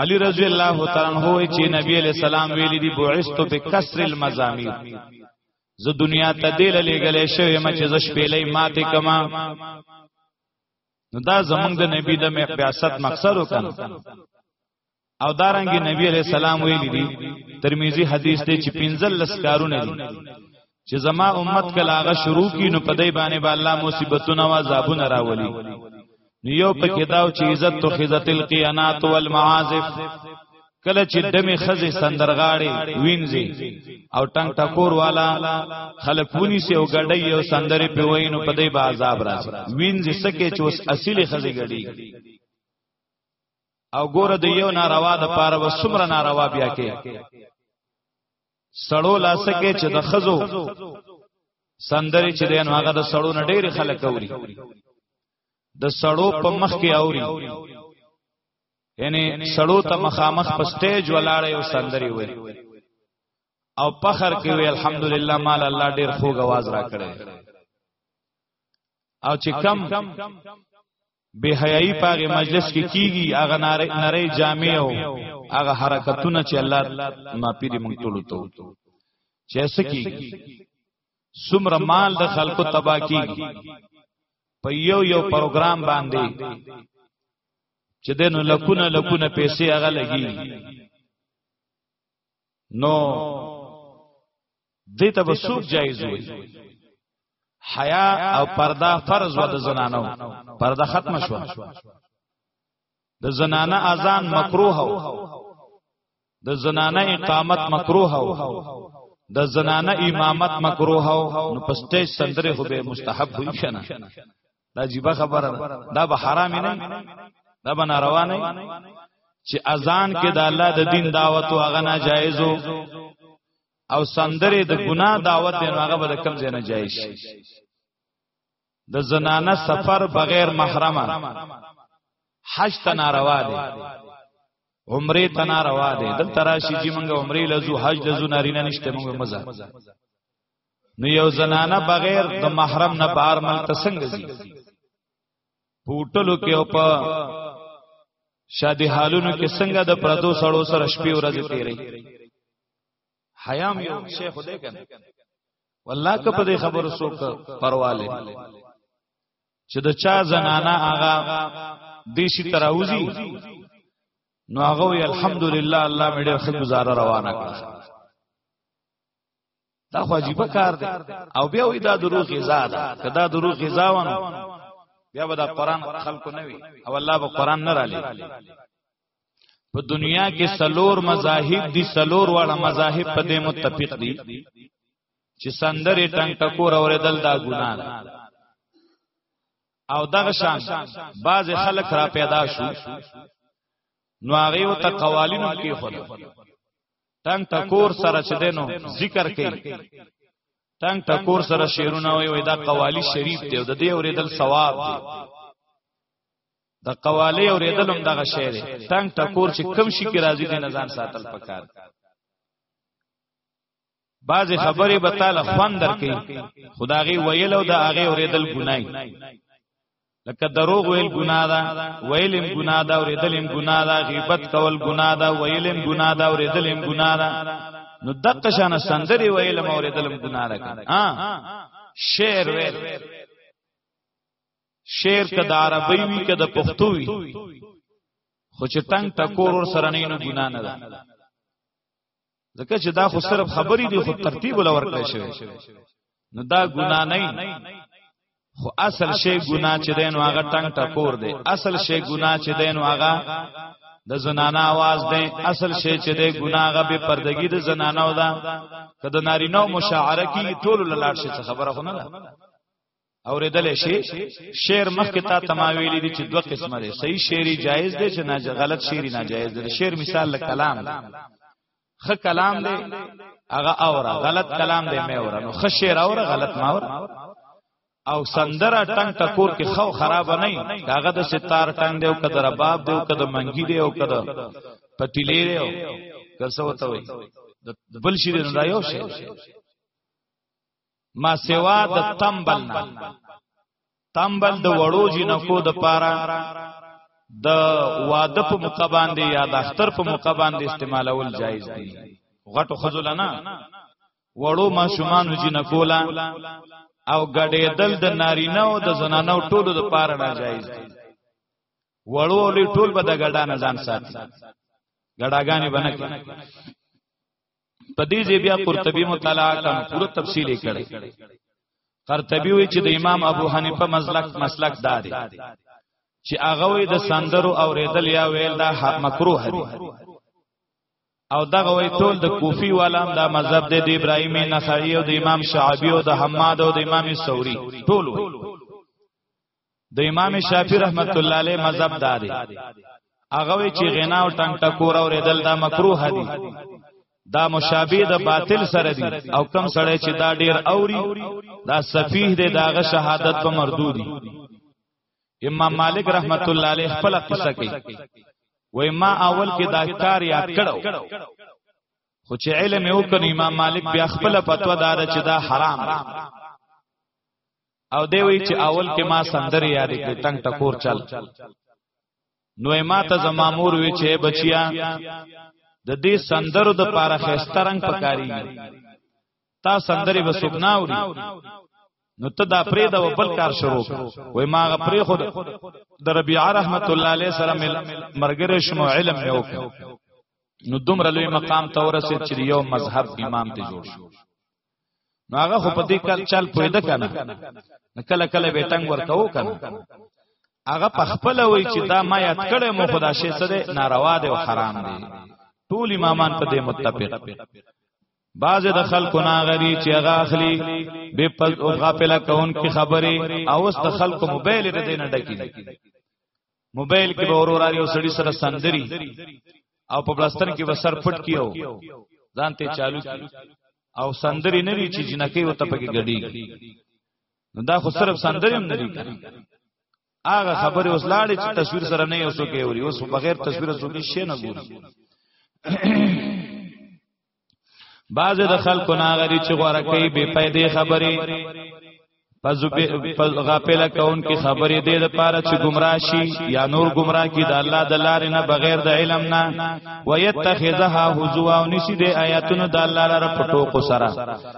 علی رضی الله تعالی عنہ وی چې نبی علیہ السلام ویلی دی بعثت بکسر المزامیر زه دنیا ته دې لګلې شوی ما چې زش پیلې ماته کما نو دا زمونږ د نبی د مې بیاست مقصد وکړ او دارنګ نبی علیہ السلام ویلی دی ترمذی حدیث دی چې پنځل لسکارونه دي چې زما امت کله هغه شروع کی نو پدای باندې با الله مصیبتونه او عذابونه راولي نو یو پکې داو چې عزت تو خزت القیانات والمعازف کله چې دمه خزه سندرغاړي وینځي او ټنګ ټکور والا خلکونی سي او غړډي او سندري په وینو په دې با عذاب راځي وینځي سکه چې اوس اصلي خزه غړي او ګوره د یو ناروا د پاره وسمره ناروا بیا کې سړو لاسکه چې د خزو سندري چې دین هغه د سړو نه ډېری خلک اوري د سړو په مخ کې اوري یعنی سړو ته مخامخ په سټیج ولاړې او سندري وایي او پخر کې وی الحمدلله مال الله ډېر خوږ आवाज را کړی او چې کم بے حیائی پاغه مجلس کې کیږي هغه نری جامع او هغه حرکتونه چې الله ما پیری مونږ ټول ته چې سکی سمر مال د خلکو تبا کیږي په یو یو پروګرام باندې چې دینو لکونه لکونه پیسې هغه لګي نو دې ته به سوق جایز وي حیا او پرده فرض و د زنانو پرده ختم شو د زنانه اذان مکروه و د زنانه اقامت مکروه و د زنانه امامت مکروه و نو پسته سندره خو به مستحب وي شنه دا جیبه خبره ده دا به حرام نه دا به ناروا نه چې اذان کې د الله د دین دعوت او هغه ناجایز او سندره د ګناه دعوت دی هغه به کم ځای نه جایز شي د زنانه سفر بغیر محرمه حج ته ناروا دی عمره ته ناروا دی دلته راشي چې موږ عمره لزو حج لزو نارینه نشته موږ مزه نو یو زنانه بغیر د محرم نه بهر ملک ته څنګه ځي پوټلو کې او په شادي حالونو کې څنګه د پردو سړو سره شپې ورځې تیرې حیام یو شیخ دې کنه والله که په دې خبرو څوک پرواله چې د چا زنانه هغه دیشي تراوزی نو هغه الحمدلله الله مې ډېر ښه گزاره روانه کړه دا خو عجیب کار دی او بیا وی دا دروغ غذا ده کدا دروغ غذا ونه بیا به دا قران خلکو نه وی او الله به قران نه را لې په دنیا کې سلور مذاهب دي سلور واړه مذاهب په دې متفق دي چې سندره ټنګ ټکور اوریدل دا ګناه ده او دغه شان بعض خلک را پیدا شو نو هغه ته قوالینو کې خو ټنګ ټکور سره چې دینو ذکر کوي ټنګ ټکور سره شعرونه وي وای دا قوالی شریف دی او د دې اوریدل ثواب دی د قوالی اوریدل هم دغه شعر دی ټنګ ټکور چې کم شي کې راځي د نزان ساتل پکار بعض خبرې به تعالی خوان درکې خداغي ویل او د هغه اوریدل ګنای لکه دروغ ویل ګناه ده ویلم ګناه ده اوریدلم ګناه ده غیبت کول ګناه ده ویلم ګناه ده اوریدلم ګناه ده نو دغه شان سندري ویلم اوریدلم ګناه ده ها شعر ویل شعر کده عربی وی کده پښتو وی خو چې تنگ ټکور ور سره نه نو ګناه نه ده ځکه چې دا خو صرف خبرې دي خو ترتیب ولا ورکړی شوی نو دا ګنا نه خو اصل شی ګنا چې دین واغه ټنګ ټکور دی اصل شی ګنا چې دین واغه د زنانه आवाज دی اصل شی چې دی ګناغه به پردګي د زنانه ودا کده نارینه مشاعره کی ټول لاله شي خبره خو نه ده اوریدل شي شعر مخکې تا تماویلی دي چې دوه قسمه دي صحیح شعري جایز دي چې نه غلط شعري ناجایز دي شعر مثال له کلام دی خ کلام دی هغه اوره غلط کلام دی مې اوره نو خ شعر اوره غلط ما اوره او سندره ټنګ ټکور کې خو خراب نه هغه د ستار ټنګ دی او کده رباب دی او کده منګی دی او کده پتیلې دی او کسو ته وي د بل شي نه دا یو شی ما سوا د تمبل نه تمبل د وړو جنکو د پاره د واده په موقع باندې یا د اختر په موقع باندې استعمالول جایز دي غټو خزل نه وړو ما شومان جنکولا او ګډېدل د نارینه او د زنانو ټولو د پاره ناجایز دي وړو لې ټول به د ګډا نه ځان ساتي ګډاګانې بنه په دې ځای بیا قرطبي مطالعه کوم پوره تفصیل یې کړی قرطبي وی چې د امام ابو حنیفه مسلک مسلک دا دی چې هغه وی د سندرو او ریدل یا ویل دا مکروه دی او دغه وی ټول د کوفی والام دا مذهب دی د ابراهیم نخعی او د امام شعبی او د حماد او د امام ثوری ټول وی د امام شافعی رحمت الله علیه مذهب دا دی هغه وی چې غنا او ټنګ ټکور او ردل دا مکروه دي دا مشابه د باطل سره دي او کم سړی چې دا ډیر اوري دا سفیه دی داغه شهادت په مردودي امام مالک رحمت الله علیه خپل قصه کوي وای ما اول کې دا کار یاد کړو خو چې علم یو کړ امام مالک بیا خپل فتوا دار چې دا حرام دی او دی وی چې اول کې ما سندره یاد کړې تنگ ټکور چل نو ما ته زمامور وی چې بچیا د دې سندرو د پاره خسته رنگ پکاري تا سندري به سګنا وری نو ته دا پرې دا بل کار شروع وای ما غ پرې خود د ربيعه رحمت الله عليه سره مرګره شمو علم یو نو دومره لوی مقام ته ورسېد چې یو مذهب امام ته جوړ شو نو هغه خو په دې کال چل پویده کنه کله کله به ټنګ ورته و کنه هغه په خپل وای چې دا ما یاد کړې مو خدا شي سره ناروا دی او حرام دی ټول امامان په دې متفق بعض د خلکو نا غری چې هغه اخلي به پل او غافل کون کی خبره او د خلکو موبایل د دینه ډکی موبایل کې به ورور یو سړی سره سندري او په بلاستر کې به سر پټ کیو ځان ته چالو کی او سندري نه وی چې جنکه یو ته پکې غړي نو دا خو صرف سندري هم نه دي هغه خبره اوس لاړې چې تصویر سره نه اوسو کې اوري اوس بغیر تصویر اوسو کې شي نه ګوري بعضې د خلکو ناغری چې غوره کوي بې پیدې خبرې پس غافل کون کی خبرې دې د پاره چې گمراه شي یا نور گمراه کی د الله د لارې نه بغیر د علم نه ويتخذها هزوا او نشي دې آیاتونو د الله لپاره پټو کو سره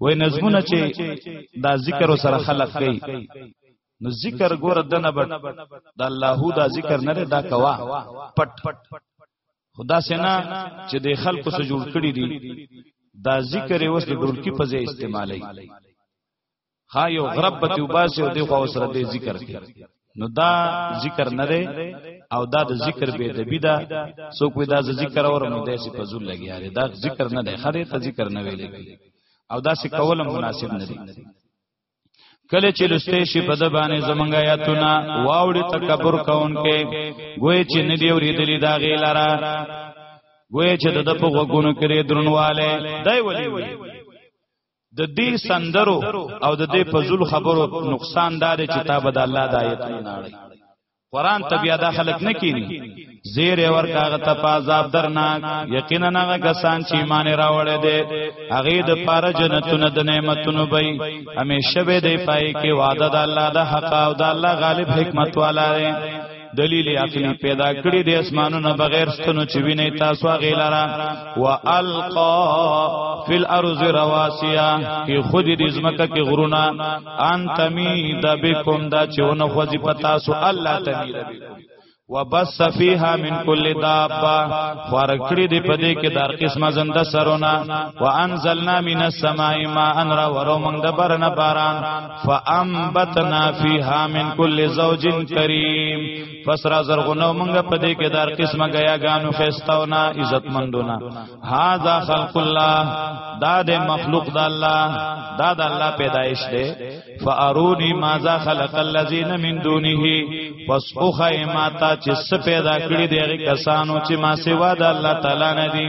وای نظمونه چې دا ذکر سره خلق کوي نو ذکر ګور دنه بټ د الله دا ذکر نه دا کوا پټ خدا سینا چې د خلکو سره جوړ کړی دي دا ذکر اوس د ډورکی په ځای استعمالي خا یو غرب ته وباسي او دغه سره د ذکر کوي نو دا ذکر نه دی او دا د ذکر به دبی دا څوک وی دا ذکر اور مې داسې په زول لګیاره دا ذکر نه دی خره ته ذکر نه ویل او دا څه کول مناسب نه دی کله چې لسته شي په د باندې زمنګ آیاتونه واوړي تکبر کونکي ګوي چې نه دی ورېدلې دا غیلارا ګوي چې د په غوګونو کې درنواله دای ولي د دې سندرو او د دې فزول خبرو نقصان دار چې تا بد الله د آیتونو ناړي قران ته بیا دا خلق نه کینی زیر ور کاغه ته پازاب درناک یقینا هغه کسان چې ایمان راوړې دي هغه د پاره جنتونه د نعمتونو به همیشه به دی پای کې وعده د الله د حق او د الله غالب حکمت والا دی دلیل عقلی پیدا کړی د اسمانونو بغیر ستنو چې ویني تاسو غیلرا والقا فی الارض رواسیا کی خود دې زمکه کې غرونه ان تمید بكم دا چې ونه خوځي پتا سو الله تمید بكم وبس فیها من کل دابا فارکړی دی پدې کې دار قسمه زنده سرونه وانزلنا من السماء ماء را ورو موږ د برنه باران فانبتنا فیها من کل زوج کریم پس را زرغونو مونږ په دې کې دار قسمه غیا غانو خستاونا عزت مندونا هاذا خلق الله دا د مخلوق د الله دا د الله پیدایش دی فارونی ماذا خلق الذین من دونه پس اوخه ماتا چې څه پیدا کړی دی کسانو چې ما سوا د الله تعالی نه دي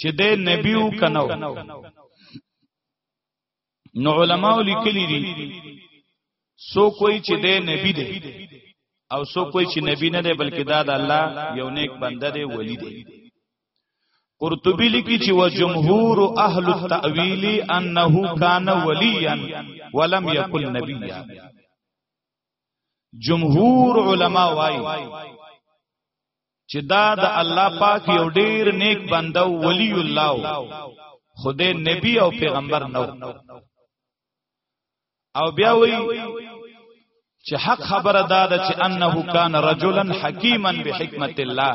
چې د نبی و کنو نو علماء لیکلی دي سو کوئی چې د نبی دی او سو کوئی چې نبی نه دی بلکې دا د الله یو نیک بنده دی ولی دی قرطبی لیکي چې و جمهور اهل التاویل انه کان ولیا ولم یکن نبیا جمهور علما وای چې دا د الله پاک یو ډیر نیک بنده ولی الله خدای نبی او پیغمبر نو او بیا وی چې حق خبره دا ده چې انه کان رجلا حکیما بحکمت الله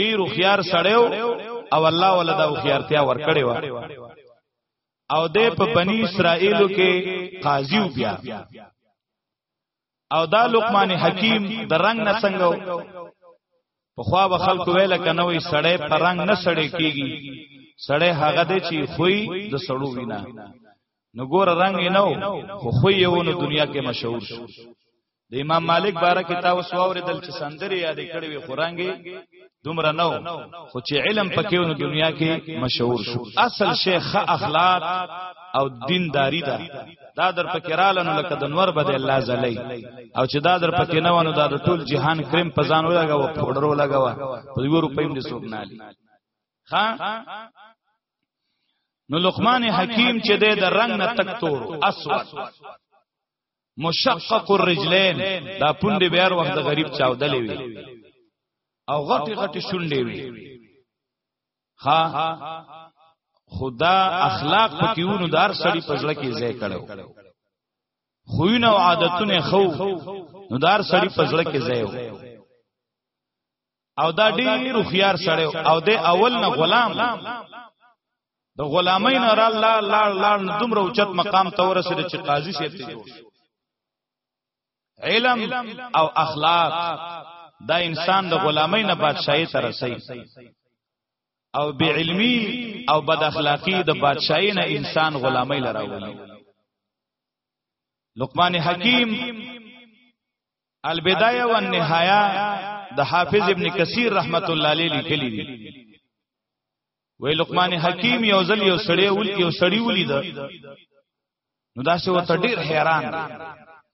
ډیر خيار سړیو او الله ولدا خيارتیا ورکړي وا او د په بنی اسرائیلو کې قاضیو بیا او دا لقمان حکیم د رنگ نه څنګه په خوا به خلکو ویل کنه وي سړی په رنگ نه سړی کیږي سړی هغه دی چې خوې د سړو وینا نو ګور رنگ نه خو خو یې ونه دنیا کې مشهور شو د امام مالک باره کتاب سواور دل چې سندري یادې کړې وي خورانګي دومره نو خو چې علم پکې ونو دنیا کې مشهور شو اصل شیخ اخلاق او دینداری ده دا در پکې رااله نو لکه د نور بده الله زلی او چې دا در پکې نه ونه دا د ټول جهان کریم په ځان ولګاوه پودرو لګاوه په یو روپیم دې سوق نه علی ها نو لقمان حکیم چې د رنگ نه تک تور اسود مشقق الرجلین دا پوندې بیر وخت د غریب چاودلې وي او غټي غټي شونډې وي ها خدا اخلاق پکېونو دار سړی پزړه کې ځای کړو خوینه او عادتونه خو نو دار سړی پزړه کې ځای وو او دا ډیر خيار سره او د اول نه غلام د غلامین را لا لا لا دومره اوچت مقام ته ورسېد چې قاضي شي ته جوړ علم او اخلاق دا انسان د غلامین بادشاہي ته رسي او بی علمی او بد اخلاقی د بادشاہی نه انسان غلامی لراولی لقمان حکیم البدايه والنهايه د حافظ ابن کثیر رحمت الله علیه لیکلی دی وی لقمان حکیم یو ځل یو سړی ول یو سړی ولید نو دا څه وته ډیر حیران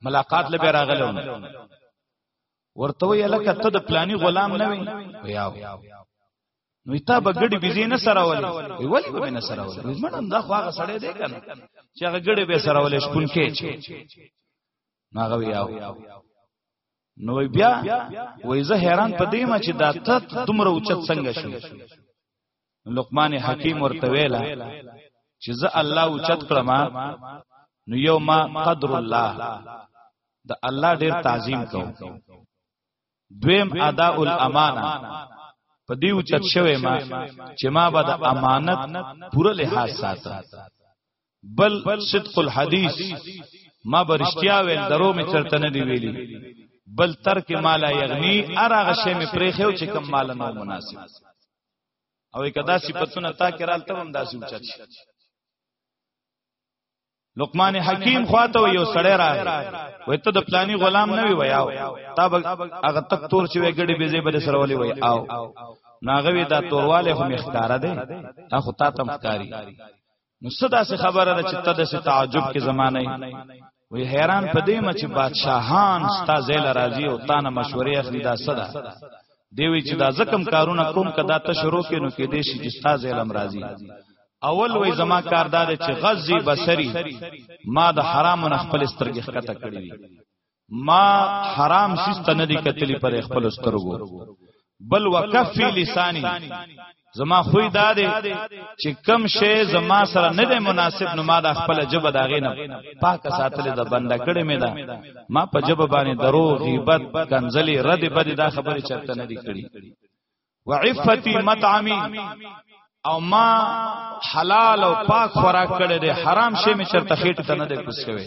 ملاقات لبه راغلو ورته وی لکه ته د پلانی غلام نه وی ویاو نو تا بغړي بيزي نه سره ولې ولې به نه سره ولې مړم دا خو هغه سړی دی کنه چې هغه ګړې به سره ولې شپون کې ناغه ویاو نو بیا وای زه حیران پدې ما چې دا ته دومره اوچت څنګه شو لقمان حکیم ورته ویلا چې زه الله اوچت کړم نو یو ما قدر الله د الله ډیر تعظیم کوم دویم ادا الامانه په دې اوچت شوی ما چې ما به د امانت پوره لحاظ ساته بل صدق الحدیث ما برشتیا ویل درو می چرته نه دی ویلی بل ترک مالا یغنی اراغه شی می پریخو چې کم مال نه مناسب او کدا صفاتونه تا کرال ته هم داسې اوچت شي لقمان حکیم خواته یو سړی را وای ته د پلانی غلام نه وی ویاو تا هغه تک تور چې وی ګډي بيزي بده سره ولي وی او ناغوی دا تورواله هم اختاره ده اخو تا تم ښکاری نو صدا سے خبره ده چې ته د تعجب کې زمانه وي حیران په دې مچ بادشاہان ستا زیل راضی او تا نه مشورې اخلي دا صدا دیوی چې دا زکم کارونه کوم کدا ته شروع کې نو کې دې شي چې ستا زیل راضی اول وې زما کاردار چې غزي بصری ما د حرام نه خپل سترګې ښکته کړې ما حرام سیسته نه دی کتلی پر خپل سترګو بل وکفی لسانی زما خوې دا دی چې کم شی زما سره نه دی مناسب نو ما د خپل جبه داغې نه پاک ساتل د بنده کړې مې ده ما په جبه باندې درو غیبت کنزلی رد بد دا خبره چرته نه دی کړی وعفتی مطعمی او ما حلال او پاک خوراک کړی دی حرام شی مې چرته خېټه ته نه دی کوس کوي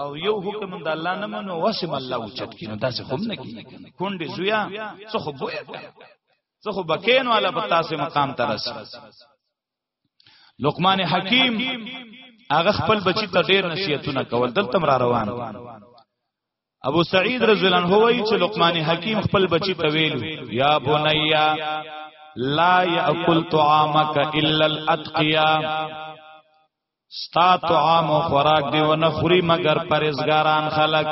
او یو حکم د الله نه منو وسم الله اوچت کینو داسې هم نه کی کونډه زویا څه خو بوې څه خو بکین والا په تاسو مقام ترس لقمان حکیم هغه خپل بچی ته ډیر نصیحتونه کول دلته را روان ابو سعید رضی الله عنه وایي چې لقمان حکیم خپل بچی ته ویل یا بنیا لا یاکل طعامک الا الاتقیا ستا طعام او خوراک دی و نه خوري مگر پرېزګاران خلق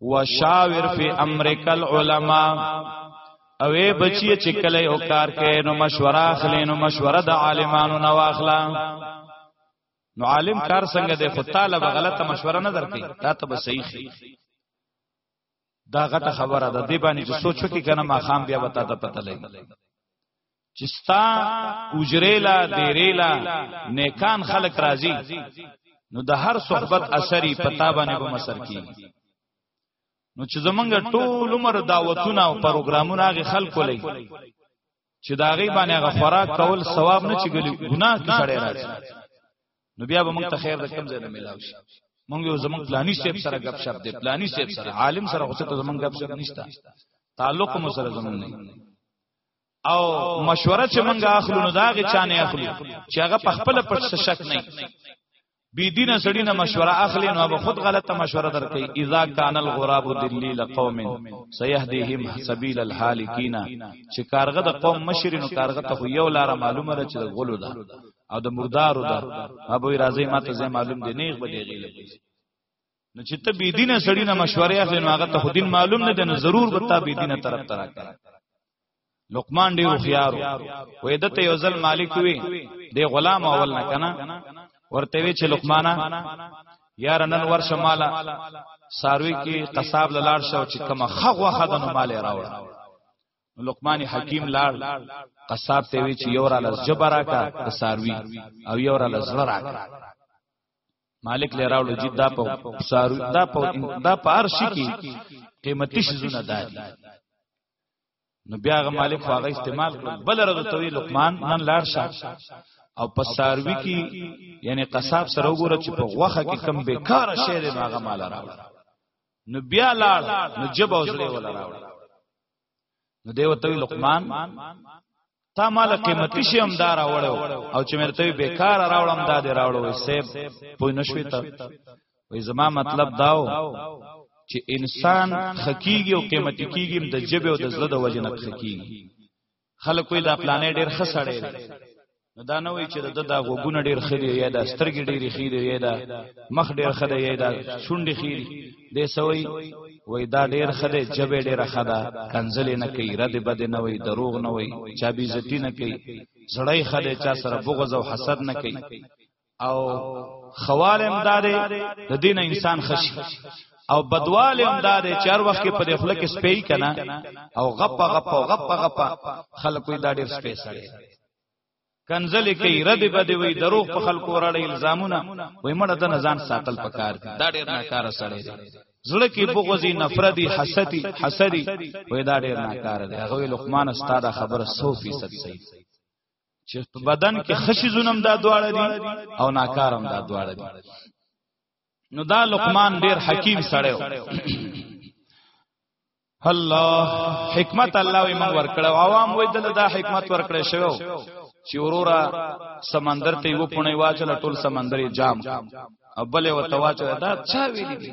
وشاور فی امرک العلماء او ای بچی چې کله یو کار کوي نو مشوره اخلي نو مشوره د عالمانو نه واخلا نو عالم کار څنګه دی خو طالب غلطه مشوره نه درکې تا ته به صحیح دا غټه خبره ده دی باندې چې سوچو کې کنه ما خام بیا وتا ته پته لګي چې ستا اجریلا دیریلا نیکان خلق راضي نو د هر صحبت اثرې پتا باندې به مسر کیږي نو چې زمونږ ټول عمر دعوتونه او پروګرامونه هغه خلکو لګي چې دا غي باندې هغه خوراک کول ثواب نه چې ګلی ګناه کې سړی راځي نو بیا به موږ ته خیر د کم ځای نه ملاوي شي موږ یو زمونږ پلاني سیب سره غب شپ دی پلاني سیب سره عالم سره اوسه ته زمونږ غب شپ نشته تعلق مو سره زمونږ نه او مشوره چې موږ اخلو نو داغه چانه اخلو چې هغه په خپل پټ شک نه بی دینه سړی نه مشوره اخلي نو به خود غلطه مشوره درکې اذا کان الغراب دلیل قوم سيهديهم سبيل الهالکین چې کارغه د قوم مشر نو کارغه ته یو لار معلومه ده چې غلو ده او د مردارو ده ابو راضی ماته زه معلوم دی نیغ به دی غیله نو چې ته بی دینه سړی نه مشوره اخلې نو هغه ته خو دین معلوم نه دی نو ضرور به تا بی دینه طرف ته راکړي لقمان ډیر خيار وې دته یو ځل مالک وي د غلام اول نه کنه ورته وی چې لقمانا یار نن ورش مالا ساروی کې قصاب لاړ شو چې کما خغ وخه د مال راوړ لقمان حکیم لاړ قصاب ته وی چې یو را لز جبرا کا ساروی او یو را لز را کا مالک لې راوړو جی دا په سارو دا په دا په ارشي کې قیمتي شزونه دادي نو بیا غ مالک خو هغه استعمال کړ بل رغه توی لقمان نن لاړ شه او په ساروي کې یعنی قصاب سره وګوره چې په غوخه کې کم بیکاره شی دی هغه مال راوړ نو بیا لاړ نو جب اوسړي ولا راوړ نو دیو ته لقمان تا مال قیمتي شی هم دار راوړو او چې مرته بیکار راوړم دا دی راوړو سیب پوی نشوي ته وې زما مطلب داو چې انسان خکیږي او قیمتي کیږي د جبه او د زړه د وجه نه خکیږي خلک وی دا پلانې ډېر خسړې نو دا نه وای چې د دا غوګونه ډیر خدي یا د سترګې ډیر خېری یا د مخ ډیر خدي یا د شونډې خېری د سوي وای دا ډیر خدي جبه ډیر خدا کنزلې نه کوي رد بد نه وای دروغ نه وای چا بي عزت نه کوي زړای خدي چا سره بغض او حسد نه کوي او خوال امدارې د دین انسان خشي او بدوال امدارې چار وخت په دخله کې سپي کنا او غپا غپا غپا غپا خلکو دا ډېر سپي سره کنزل کوي رد بد وي دروغ په خلکو راړي الزامونه وای مړه د نزان ساتل پکار دي دا ډېر ناکار سره دي زړه کې بغوزي نفرتي حسدي حسدي وای دا ډېر ناکار دي هغه لقمان استاد خبره 100% صحیح چې په بدن کې خشي زونم دا دواړه دي او ناکارم دا دواړه دي نو دا لقمان ډیر حکیم سړی الله حکمت الله یې موږ ورکړو عوام وې دل دا حکمت ورکړې شوو چې وروره سمندر ته یو پونه واچل ټول سمندري جام ابلې وتواچل دا چا ویلي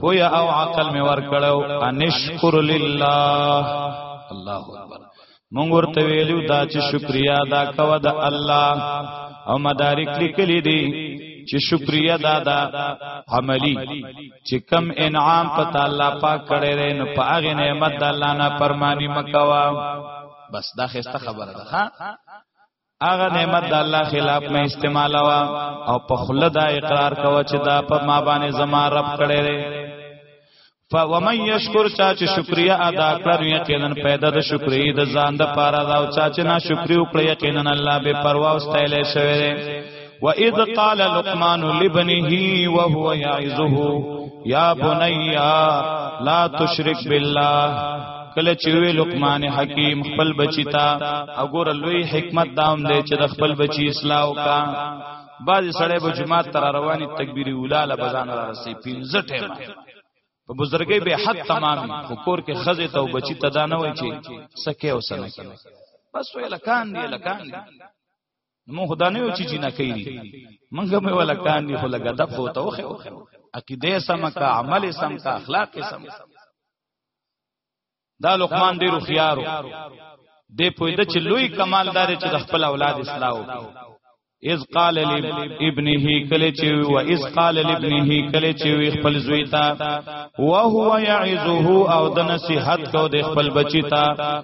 پویا او عقل می ور کړو انشکر لله الله اکبر مونږ ورته ویلو دا چې شکریا ادا کوه د الله او مدارک لیکلی دي چې شکریا ادا دا عملی چې کم انعام په تعالی پاک کړي رې نو په هغه نعمت د الله نه پرمانی مکوا بس دا خسته خبره ده ها هغه نعمت د الله خلاف مې استعمالوا او په خله دا اقرار کوه چې دا په ما باندې زما رب کړی دی فومن یشکر چا چې شکریا ادا کړ یقینا پیدا د شکرې د ځان د پاره دا او چا چې ناشکری وکړي یقینا الله به پروا او ستایل شوی دی واذ قال لقمان لابنه وهو يعظه يا بني لا تشرك بالله کله چې وی لقمان حکیم خپل بچی تا وګور لوی حکمت دام دی چې د خپل بچی اصلاح وکا بعضی سړی به جماعت تر رواني تکبیر اولا له بزان را رسي 15 ټیمه په بزرګي به حد تمام خو کور کې خزه ته بچی ته دانه وای چې سکه او سنه بس وی لکان دی لکان دی مونږ خدا نه یو چې جنا کوي مونږ به ولا کان نه خو لګا دب هوته وخه وخه عقیده سم کا عمل سم کا اخلاق سم دا لقمان ډیر خيارو د پویده چې لوی کمال دار چې د خپل اولاد اصلاح وکړي اذ قال لابنه کله چې و اذ قال لابنه کله چې و خپل زوی ته وهو يعذه او د نصيحت کو د خپل بچی ته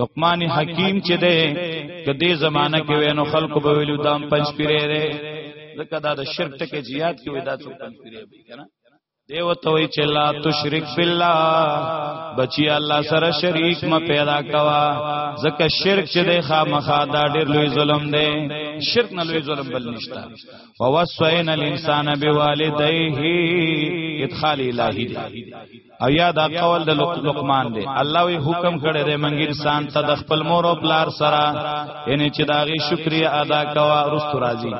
لقمان حکیم چې ده کدی زمانہ کې وینو خلق به ویلو دام پنځ پیری ده ځکه دا د شرک ټکه زیات کې وې دا څو پنځ پیری به کنه دیو توي چې لا تشرک بالله بچي الله سره شریک ما پیدا کوا ځکه شرک چې د خامخا دا ډېر لوی ظلم دی شرک نه لوی ظلم بل نشتا فوسوین الانسان بوالدیه ادخال الہی دی او یا دا قول د لقمان دی الله وی حکم کړی دی منګ انسان ته د خپل مور او پلار سره یعنی چې داغي شکریا ادا کوا رست راضی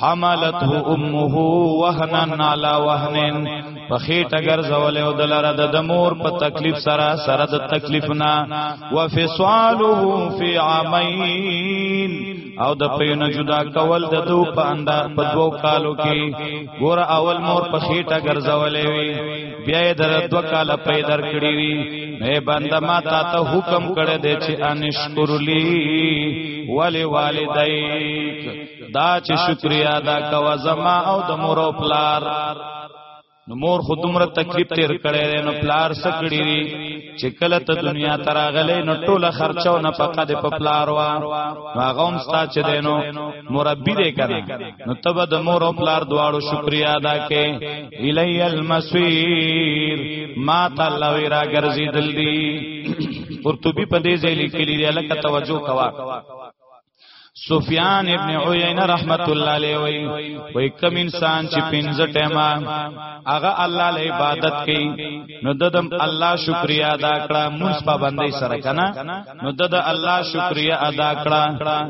حملته امه وهنن علی وهنن په خېټه ګرځول او د لره د مور په تکلیف سره سره د تکلیف نه وفصاله فی عامین او د پېنه جدا کول د دو په انده په دوو کالو کې ګور اول مور په خېټه ګرځولې وي بیا یې در دو کاله پې در کړی وی نه بنده ما تا ته حکم کړی دی چې انشکر لی ولی والدیک دا چې شکریا ادا کوا زما او د مور او پلار نو مور خو دومره تکلیف تیر کړی نو پلار سکړی چې کله ته دنیا ته راغلې نو ټوله خرچو نه پقه د پپلار وا هغه هم ستا چې دینو مربي دې کړه نو تب د مور او پلار دواړو شکریا ادا کې الی المسیر ما تعالی وی را ګرځي دل دی قرطبی په دې ځای لیکلی دی لکه توجه کوا سفیان ابن عیینه رحمت الله علیه وی وی کم انسان چې پنځه ټیمه هغه الله له عبادت کوي نو ددم الله شکریا ادا کړه مونږ پابندۍ سره کنه نو دد الله شکریا ادا کړه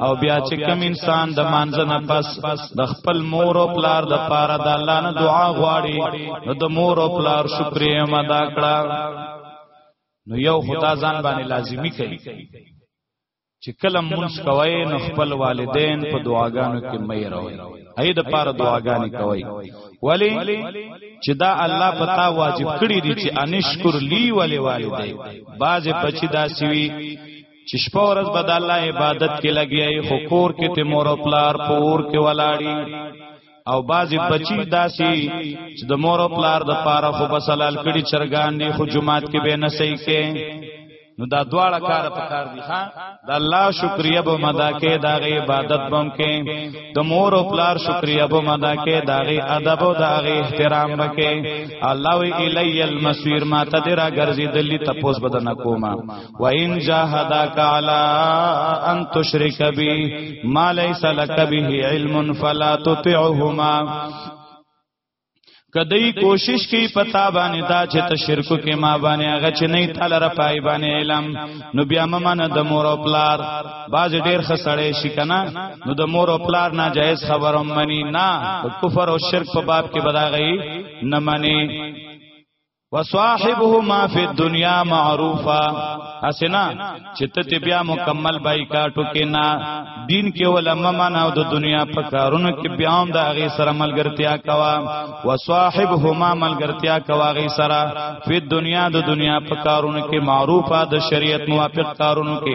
او بیا چې کم انسان د مانځه نه پس د خپل مور او پلار د پاره د الله نه دعا غواړي نو د مور او پلار شکریا ادا کړه نو یو خدا ځان باندې لازمی کوي چې کله مونږ کوي نو خپل والدین په دعاګانو کې مې راوي اې د پاره دعاګانې کوي ولی چې دا الله پتا واجب کړی دی چې انشکر لی ولی والدین باز پچی دا سوي چې شپه ورځ بد الله عبادت کې لګي خو کور کې ته مور او پلار پور کې ولاړی او بعضی بچی داسي چې د مور او پلار د پاره خو بسلال کړي چرګان دي خو جمعات کې به نه صحیح کې نو دا دواړه کار په کار دي ها د الله شکریا به مدا کې دا غي عبادت بم کې د مور او پلار شکریا به مدا کې دا غي ادب او دا غي احترام وکې الله وی الی المسیر ما تدرا ګرځي دلی تپوس بدن کوما وَإِن جَاهَدَاكَ عَلَىٰ أَن تُشْرِكَ بِي مَا لَيْسَ لَكَ بِهِ عِلْمٌ فَلَا تُطِعْهُمَا کدی کوشش کی پتا باندې دا چې ته شرکو کې ما باندې هغه چې نه تعالی را پای باندې علم نو بیا ممنه د مور او پلار باز ډیر خسړې شي کنه نو د مور او پلار ناجایز خبرم منی نه کفر او شرک په باب کې بداغي نه منی وصاحبهما فی الدنیا معروفا اسنا چې ته بیا مکمل بایکاټو کې نه دین کې ولما معنا او د دنیا په کارونو کې بیا هم د هغه سره ملګرتیا کوا وصاحبهما ملګرتیا کوا هغه سره فی الدنیا د دنیا په کارونو کې معروفا د شریعت موافق کارونو کې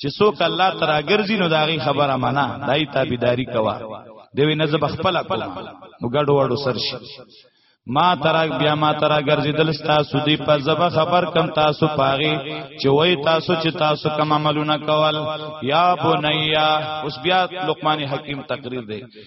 چې څوک الله ترا ګرځي نو داغي خبره معنا دای تابعداري کوا دوی نه زب خپل کوم نو ګډو وړو سرشي ما ترا بیا ما ترا ګرځیدل تاسو دی په زب خبر کم تاسو پاغي چې وای تاسو چې تاسو کوم عملونه کول یا بنیا اوس بیا لقمان حکیم تقریر دی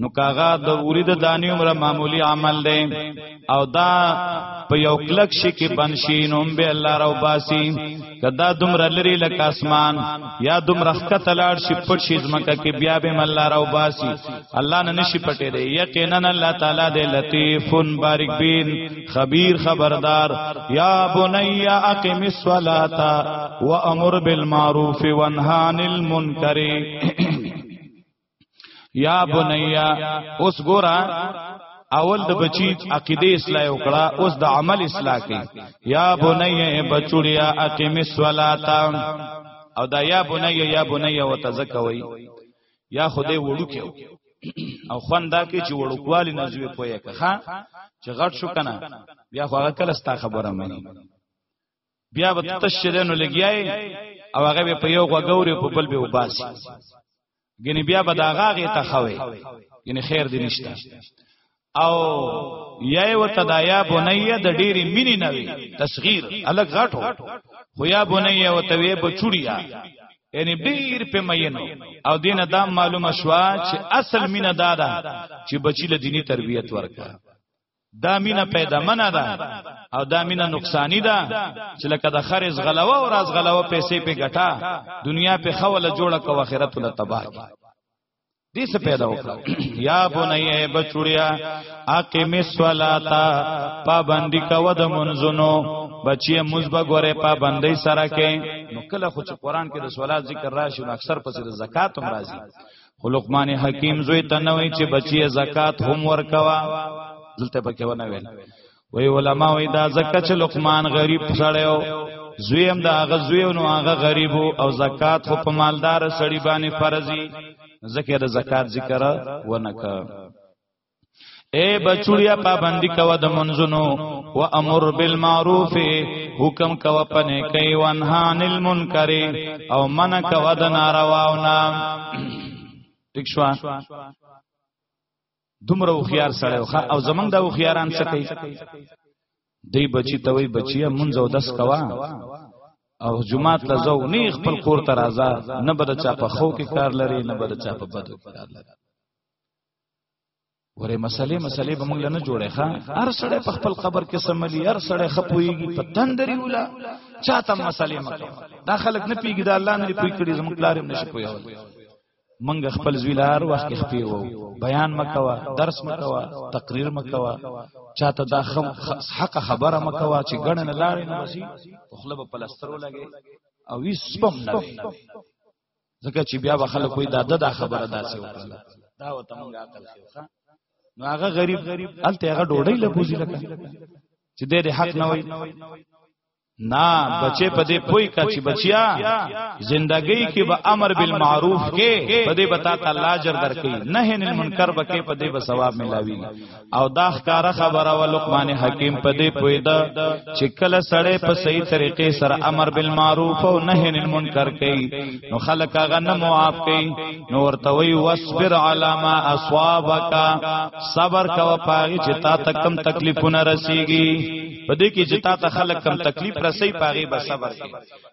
نو کاغه د اوری د دانی عمره معمولی عمل دی او دا په یو کلک شي کې بنشي نوم به الله راو باسي کدا دومره لري لکه اسمان یا دومره خکته لاړ شي پټ شي زمکه کې بیا به الله راو باسي الله نه نشي پټې دی یقینا الله تعالی دی لطیفن بارک بین خبیر خبردار یا بنی اقم الصلاه وامر بالمعروف وانهان المنکر یا بنیا اوس ګورا اول د بچی عقیده اصلاح وکړه اوس د عمل اصلاح کړي یا بنیا بچوړیا اقیم الصلاه او دا یا بنیا یا بنیا وتزکوي یا خدای وړو کې او خوان دا کې چې وړوکوالی نه زوی پوهه که ها چې غټ شو کنه بیا خو هغه کله ستا خبره مانی بیا به تشریانو لګیای او هغه به په یو غوګوري په بل به وباسي ګنې بیا به دا غاغه ته خوي ګنې خیر دی نشته او یای و تدایا بنیه د ډیری مینی نه وی تصغیر الګ غټو خو یا بنیه و توی بچوړیا یعنی ډیر په مینو او دینه دا معلومه شوا چې اصل مینه دادا چې بچی له دینی تربیت ورکړه دا مینه پیدا منه ده او دا مینه نقصانی ده چې لکه د خرز غلوه او راز غلوه پیسې په ګټه دنیا په خوله جوړه کو آخرت له تباہ کی دې څه پیدا وکړه یا بنای بچوړیا اقیم الصلاتا پابندی کو د منځونو بچی مزبه غره پابندی سره کې نو کله خو چې قران کې د صلات ذکر راشي نو اکثر پسې د زکات هم راځي خو لقمان حکیم زوی ته نه وی چې بچی زکات هم ورکوا دلته پکې ونه ویل وی علما وی دا زکات چې لقمان غریب سړیو زوی هم دا هغه زوی نو هغه غریب او زکات خو په مالدار سړی باندې فرضي زکه د زکات ذکر ونه کړ اے بچوړیا پابندی کوا د منځونو و امر بالمعروف حکم کوا پنه کوي وانهان المنکر او من کوا د نارواونا ٹھیک شو دومره خيار سره او زمنګ د خياران څه کوي دی بچی ته وی بچیا مونږ او دس کوا او جمعات لزو نه خپل کور ته راځه نه بد چا په خو کې کار لري نه بد چا په بدو کې کار لري ورې مسلې مسلې به موږ نه جوړې ښا هر سړی په خپل قبر کې سملی هر سړی خپويږي په تندري ولا چاته مسلې مکه دا خلک نه پیګي دا الله نه پوي کړی زموږ لارې نشي پوي منګ خپل زویلار وخت کې خپې وو بیان مکوا درس مکوا تقریر مکوا چاته دا خم حق خبره مکوا چې ګڼ نه لاړې نه وسی خپل په پلسترو لګي او وی سپم نه ځکه چې بیا به خلک وي دا د خبره داسې وکړه دا وته موږ عقل خو نو هغه غریب الته هغه ډوډۍ لپوزي لکه چې دې دې حق نه وای نه بچې په دې پوي کا چې بچیا زندګۍ کې به امر بالمعروف کې په دې بتا تعالی اجر درکې نه نه منکر بکې په دې به ثواب ملاوي او دا ښکارا خبره و لقمان حکیم په دې پویدا چې کله سړی په صحیح طریقې سره امر بالمعروف او نهی عن المنکر کوي نو خلک هغه نه معاف کوي نو ورته وی واصبر علی ما اصابک صبر کوا پاږي چې تا ته کم تکلیفونه رسیږي په دې کې چې تا ته خلک کم تکلیف رسي پاږي به صبر کوي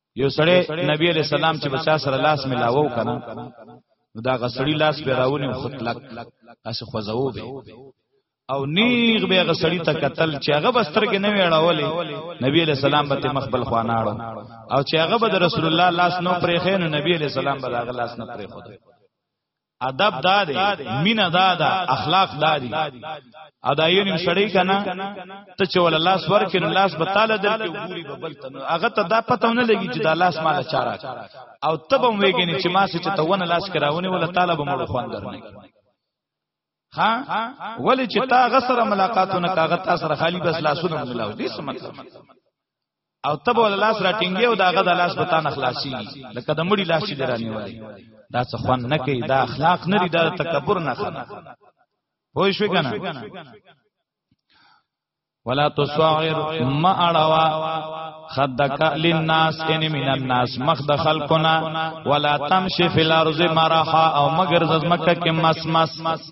یو سړی نبی علیہ السلام چې بچا سره لاس ملاوو کنه نو دا غسړی لاس به راونی او خطلق اس خوځو به او نیغ به غسړی ته قتل چې هغه بسترګې نه ویړولې نبی علیہ السلام به مخ بل خواناړو او چې هغه به رسول الله لاس نو پرې خین نبی علیہ السلام به هغه لاس نه پرې خود ادب دا دی مینا دا دا اخلاق دا دی اداین سړی کنا ته چې ول الله سور کې الله سب تعالی درکې ګوري په بل تن هغه ته دا پته نه لګي چې دا لاس مال چارا او تب هم ویګنی چې ما سې چې ته ونه لاس کراونه ول تعالی به مړ خوان درنه ها ولې چې تا غسر ملاقاتونه کاغه تاسو خالی بس لاسونه ملاو دې څه مطلب او تب ول لاس را ټینګي او داغه د لاس به تان خلاصي لکه د مړي لاس چې درانه وای دا څه خوان نه کوي دا اخلاق نه لري دا تکبر نه خنه پوه شو کنه ولا تصاعر ما اړوا خدک للناس ان من الناس مخ د خلقنا ولا تمشي في الارض مرحا او مگر زمکه کې مس مس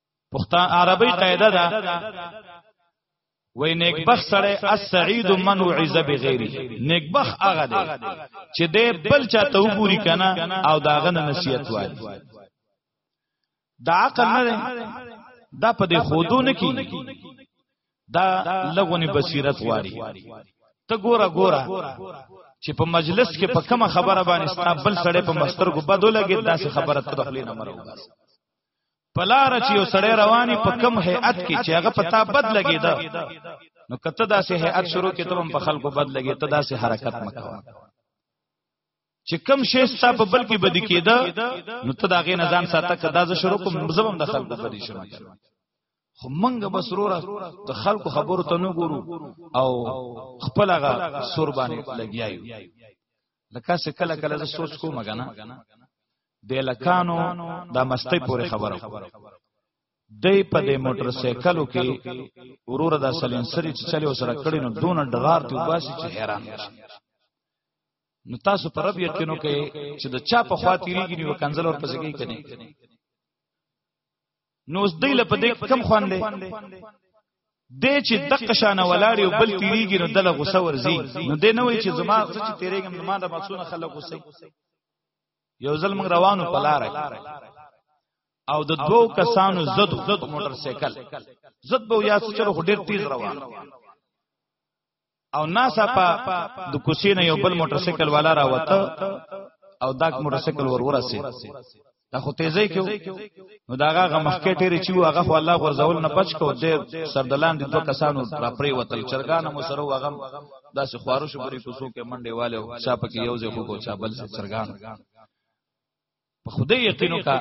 پښتون عربی قاعده ده وای نیکبخ سره السعید من وعز بغیره نیکبخ هغه دی چې دې بل چا ته وګوري کنه او داغه نصیحت وای دا عقل نه دی دا په دې خودو نه کی دا لغونی بصیرت واری ته ګوره ګوره چې په مجلس کې په کومه خبره باندې ستا بل سړی په مستر کو بدو لګي داسې خبره ته خپل نه مرو بس پلار چې یو سړی رواني په کم هيئت کې چې هغه پتا بد لګیدا نو کته داسې هيئت شروع کې ته هم په خلکو بد لګی ته داسې حرکت مکوا چې کم شی ستا په بل کې بدی کېده نو ته دا غې نه ځان ساته کدا ز شروع کوم زبم د خلکو بدی شمه خو منګ بس روره د خلکو خبرو ته نه ګورو او خپل هغه سور باندې لګیایو لکه څه کله کله زه سوچ کوم غنا د لکانو د مستۍ پورې خبره دی په دې موټر سایکلو کې ورور د سلنسري چې چلی وسره کړي نو دون ډرار ته وباسي چې حیران شي نو تاسو پر رب یقینو کې چې د چا په خاطرېږي نو کنزل ور پسې کې کني نو اوس دی لپاره دې کم خوان دی دې چې دقه شانه ولاړی او بل تیریږي نو دله غوسه ورزي نو دې نه وای چې زما زه چې تیریږم نو ما د مقصونه خلک غوسه یو ځل موږ روانو پلار او د دوو کسانو زد موټر سایکل زد به یا څه چلو ډیر تیز روان او ناڅاپه د کوڅې نه یو بل موټر سایکل والا را وته او دا موټر سایکل ور ورسې دا خو تیزی کیو نو داغه غمخکې ټیرې چې هغه خو الله غرزول نه پچ کو د سردلان د دوه کسانو را پرې وتل چرګان مو سره هغه داسې خوارو شو پرې کوڅو کې منډې والے او چا پکې یو ځای خو کو چا بل څه چرګان په خوده یقینو کا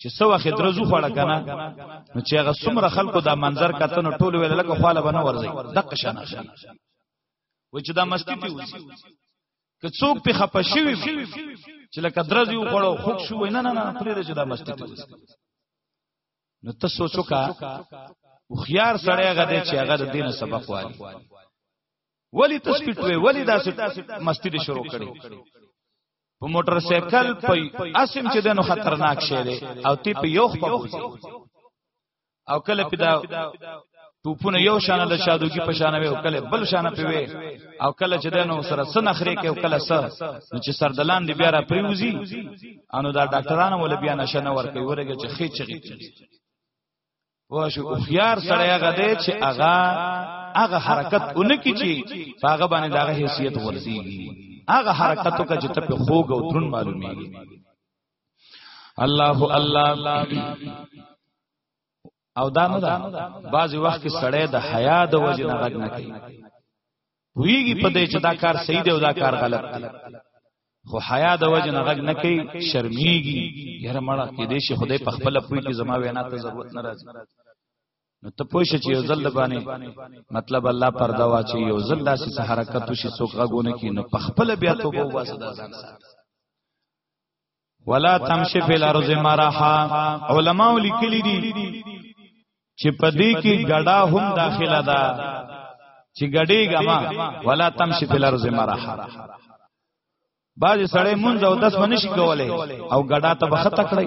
چې څو وخت درځو خوړه کنه نو چې هغه څومره خلکو دا منظر کته نو ټول ویل لکه خاله بنه ورځي دغه شان شي و چې دا مستی ته وځي که څوک په خپه شي چې لکه درځي خوړو خوښ شو نه نه نه پرې چې دا مستی ته وځي نو ته سوچو کا خيار سړی هغه دی چې هغه د دین سبق والی ولی تسپیټ وی ولی داسې مستی دې شروع کړي په موټر سایکل په اسیم چې دنو خطرناک شی دی او تی په یو خپل او کله پیدا ټوپونه یو شان د شادوګي په شان وي او کله بل شان په وي او کله چې دنو سره سنخري کې او کله سر نو چې سردلان دی بیا را پریوزي انو دا ډاکټرانو ول بیا نشه نه ورکوي ورګه چې خې چغي پوه شو خيار سره هغه دی چې هغه هغه حرکت اونکي چې هغه باندې دغه حیثیت ورسیږي هغه حرکتو کا چې ته په خوګ او درن معلومیږي الله الله او دا نه دا بعضی وخت کې سړی د حیا د وجې نه غږ نه کوي پویږي په دې چې دا کار صحیح دی او دا کار غلط دی خو حیا د وجه نه غږ نه کوي شرمېږي یاره مړه کې دې شي خدای په خپل پوی کې زما وینا ته ضرورت نه راځي نو ته پوه شې چې یو ځل باندې مطلب الله پردا واچي یو ځل داسې څه حرکت وشي څوک غږونه کې نو په خپل بیا توبه واسه د ځان سره ولا تمشي فی الارض مرحا علماء لیکلی دي چې په دې کې ګډا هم داخله ده چې ګډې ګما ولا تمشي فی الارض مرحا بعض سړی مونږ او داس باندې شي کولای او ګډا ته بخت کړی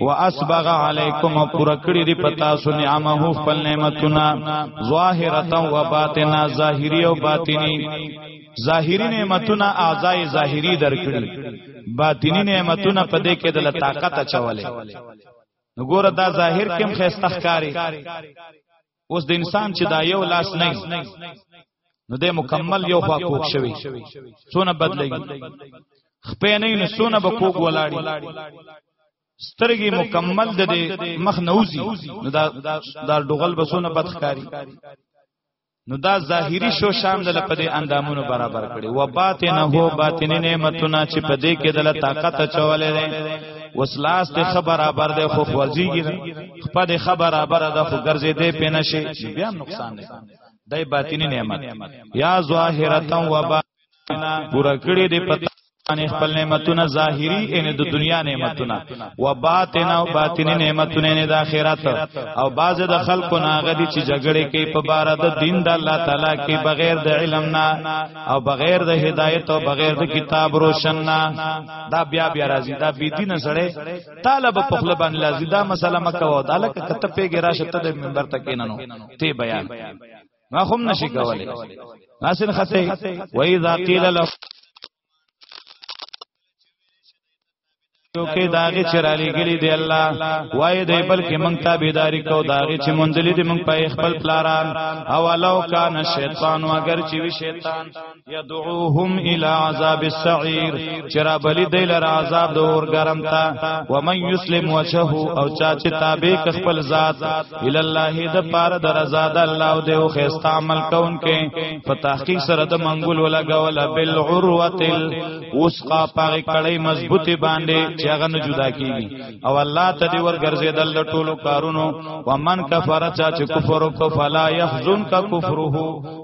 واسبغ علیکم او پورا کړی دی پتا سو نعمه خپل نعمتونه ظاهرتا و باطنا ظاهری او باطنی ظاهری نعمتونه اعضای ظاهری درکړي باطنی نعمتونه په دې کې د طاقت چولې وګوره دا ظاهر کې مخ استخکاری اوس د انسان چې دا یو لاس نه نو د مکمل یو خوا کوک شوی څونه بدلېږي خپې نه نو څونه به کوک ولاړی سترګې مکمل د مخ نوزي نو دا دا ډغل بسونه بدخکاری نو دا ظاهری شو شام دل په دې اندامونو برابر کړي و باطنه هو باطنی نعمتونه چې په دې کې دل طاقت چولې ده وسلاست خبر برابر ده خو خوځيږي خپل خبره بره د خو ګرځې دې پینه شي بیا نقصان نه دای باطینی نعمت یا ظاهرتا و باطنا پورا کړی دې پتا ان خپل نعمتونه ظاهری ان د دنیا نعمتونه و باطن او باطن نعمتونه نه د اخرت او باز د خلق ناغدي چې جګړه کوي په بار د دین د الله تعالی کې بغیر د علم نه او بغیر د هدایت او بغیر د کتاب روشن نه دا بیا بیا راځي دا بی دین سره طالب په خپل باندې لازم دا مسله مکه و دا لکه کته پیګه راشه ته د منبر ته کیننو ته بیان ما هم نشي کولای ناصر خطه و اذا قيل له یو کې داغه چرالي ګلی دی الله وای دی بلکې مونږ تابعداري کو داغه چې مونږ دلی دی مونږ په خپل پلاران او لو کان شیطان اگر چې وی شیطان يدعوهم الى عذاب السعير چرا بلی دی لر عذاب د اور گرم تا ومن يسلم وجهه او چا چې تابع ک خپل ذات الى الله د پار در آزاد الله او دیو خستا عمل کون کې په تحقیق سره د منګول ولا غول بالعروه الوثقا پاره کړي مضبوطی باندې چې هغه نه جدا کیږي او الله ته دی ور ګرځیدل د ټولو کارونو ومن کفر چا چې کفر وکړ فلا يحزن کا کفره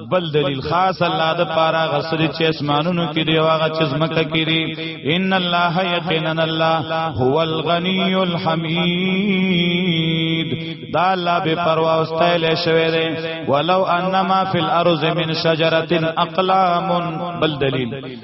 بل دلیل خاص الله د پاره غسل چې اسمانونو کې دی واغه چې زمکه کې دی ان الله یقینا الله هو الغنی الحمید دا الله به پروا واستایل شوی دی ولو انما فی الارض من شجره اقلام بل دلیل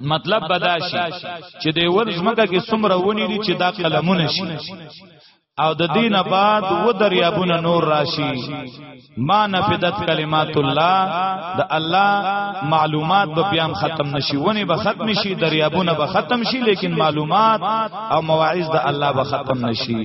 مطلب بدا شي چې د ور زمګه کې څومره ونی دي چې دا قلمونه شي او د دینه بعد و دریابونه نور راشي ما نفدت کلمات الله د الله معلومات به بیا ختم نشي ونی به ختم شي دریابونه به ختم شي لیکن معلومات او مواعظ د الله به ختم نشي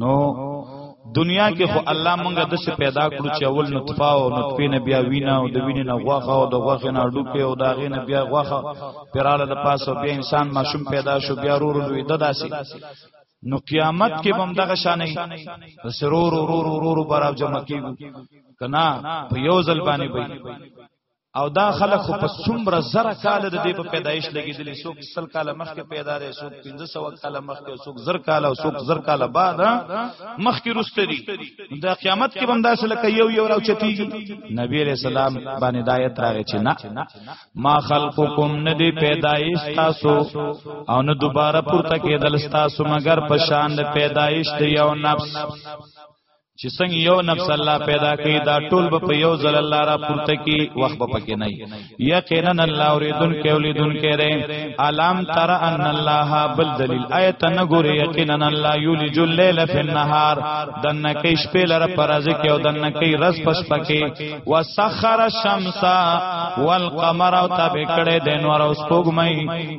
نو دنیا کې خو الله مونږه د څه پیدا کړو چې اول نطفه او نطفه نه بیا وینا او د وینې نه غوخه او د غوخه نه ډوکه او د هغه نه بیا غوخه پراله د پاسه بیا انسان ماشوم پیدا شو بیا رور لوی دداسي نو قیامت کې بم دغه شانې سرور ورور ورور براب جمع کیږي کنا په یو ځل باندې وي او دا خلک خو په څومره زره کال د دې په پیدایش لګیدلې څوک سل کال مخکې پیدا دي څوک 1500 کال مخکې څوک زر کال او څوک زر کال بعد مخکې رسته دي د قیامت کې بندا سره لکه یو یو راو چتیږي نبی علیہ السلام باندې دایت راغی چې نه ما خلقکم نه دی پیدایش تاسو او نه دوباره پورته کېدل تاسو مگر په شان د پیدایش دی یو نفس چې څنګه یو نفس الله پیدا کړي دا ټول به په یو ځل الله را پورته کی وخت به پکې نه یقینا الله اوریدون کې اولیدون کې ده علام تر ان الله بل دلیل ایت نه ګوري یقینا الله یولج الليل فی النهار دنه کې شپې لره پرځ کې او دنه کې رز پس پکې وسخر الشمس والقمر او تابع کړي د نور او سپوږمۍ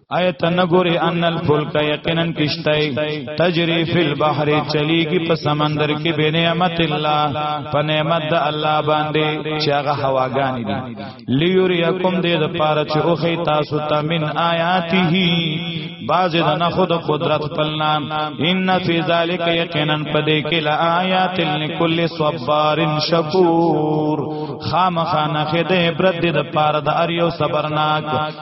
آیت نګوري ان الفلک یقینا کشتای تجری فی البحر چلیږي په سمندر کې به نعمت الله په نعمت د الله باندې چې هغه هواګانی دي لیوریکم دې د پاره چې اوخی تاسو ته من آیاته باز د نه خود قدرت پلنا ان فی ذلک یقینا پدې کې لا آیات لکل صبار شکور خامخانه خدای برد د پاره د اریو صبرناک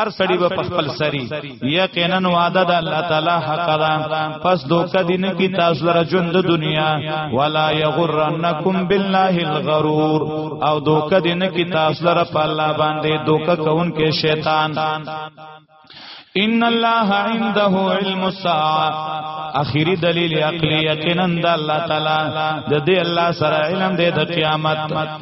ار سړی به خپل سری یقینا وعده د الله تعالی حق ده پس دوک دین کی تاسو لره ژوند دنیا ولا یغرنکم بالله الغرور او دوک دین کی تاسو لره په الله باندې دوک کون کې شیطان ان الله عنده علم الساعه اخیری دلیل عقلی یقینا د الله تعالی د دې الله سره علم دې د قیامت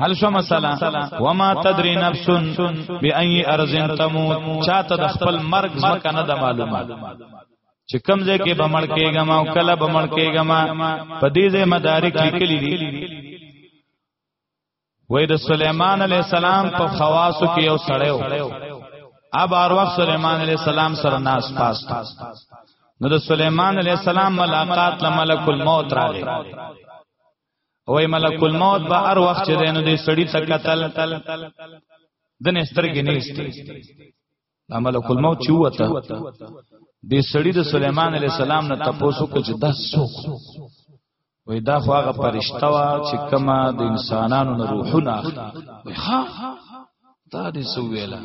حل شو مسله وما تدري نفس بأي ارض تموت چاته د خپل مرګ زمکه نه د معلومه چې کم ځای کې بمړ کېګما او کله بمړ کېګما په دې ځای مدارک لیکلي دي وای د سليمان عليه السلام په خواصو کې یو سړیو اب ار وخت سليمان عليه السلام سره ناس پاس نو د سليمان عليه السلام ملاقات له ملک الموت راغی وای ملک الموت به هر وخت چې دینو دې سړی ته قتل د نسترګې نهسته د ملک الموت چې وته د سړی د سليمان عليه السلام نه تاسو کو چې دا څوک وای دا خو هغه پرښتہ وا چې کما د انسانانو نه روحونه اخلي وای ها دا دې سو ویلا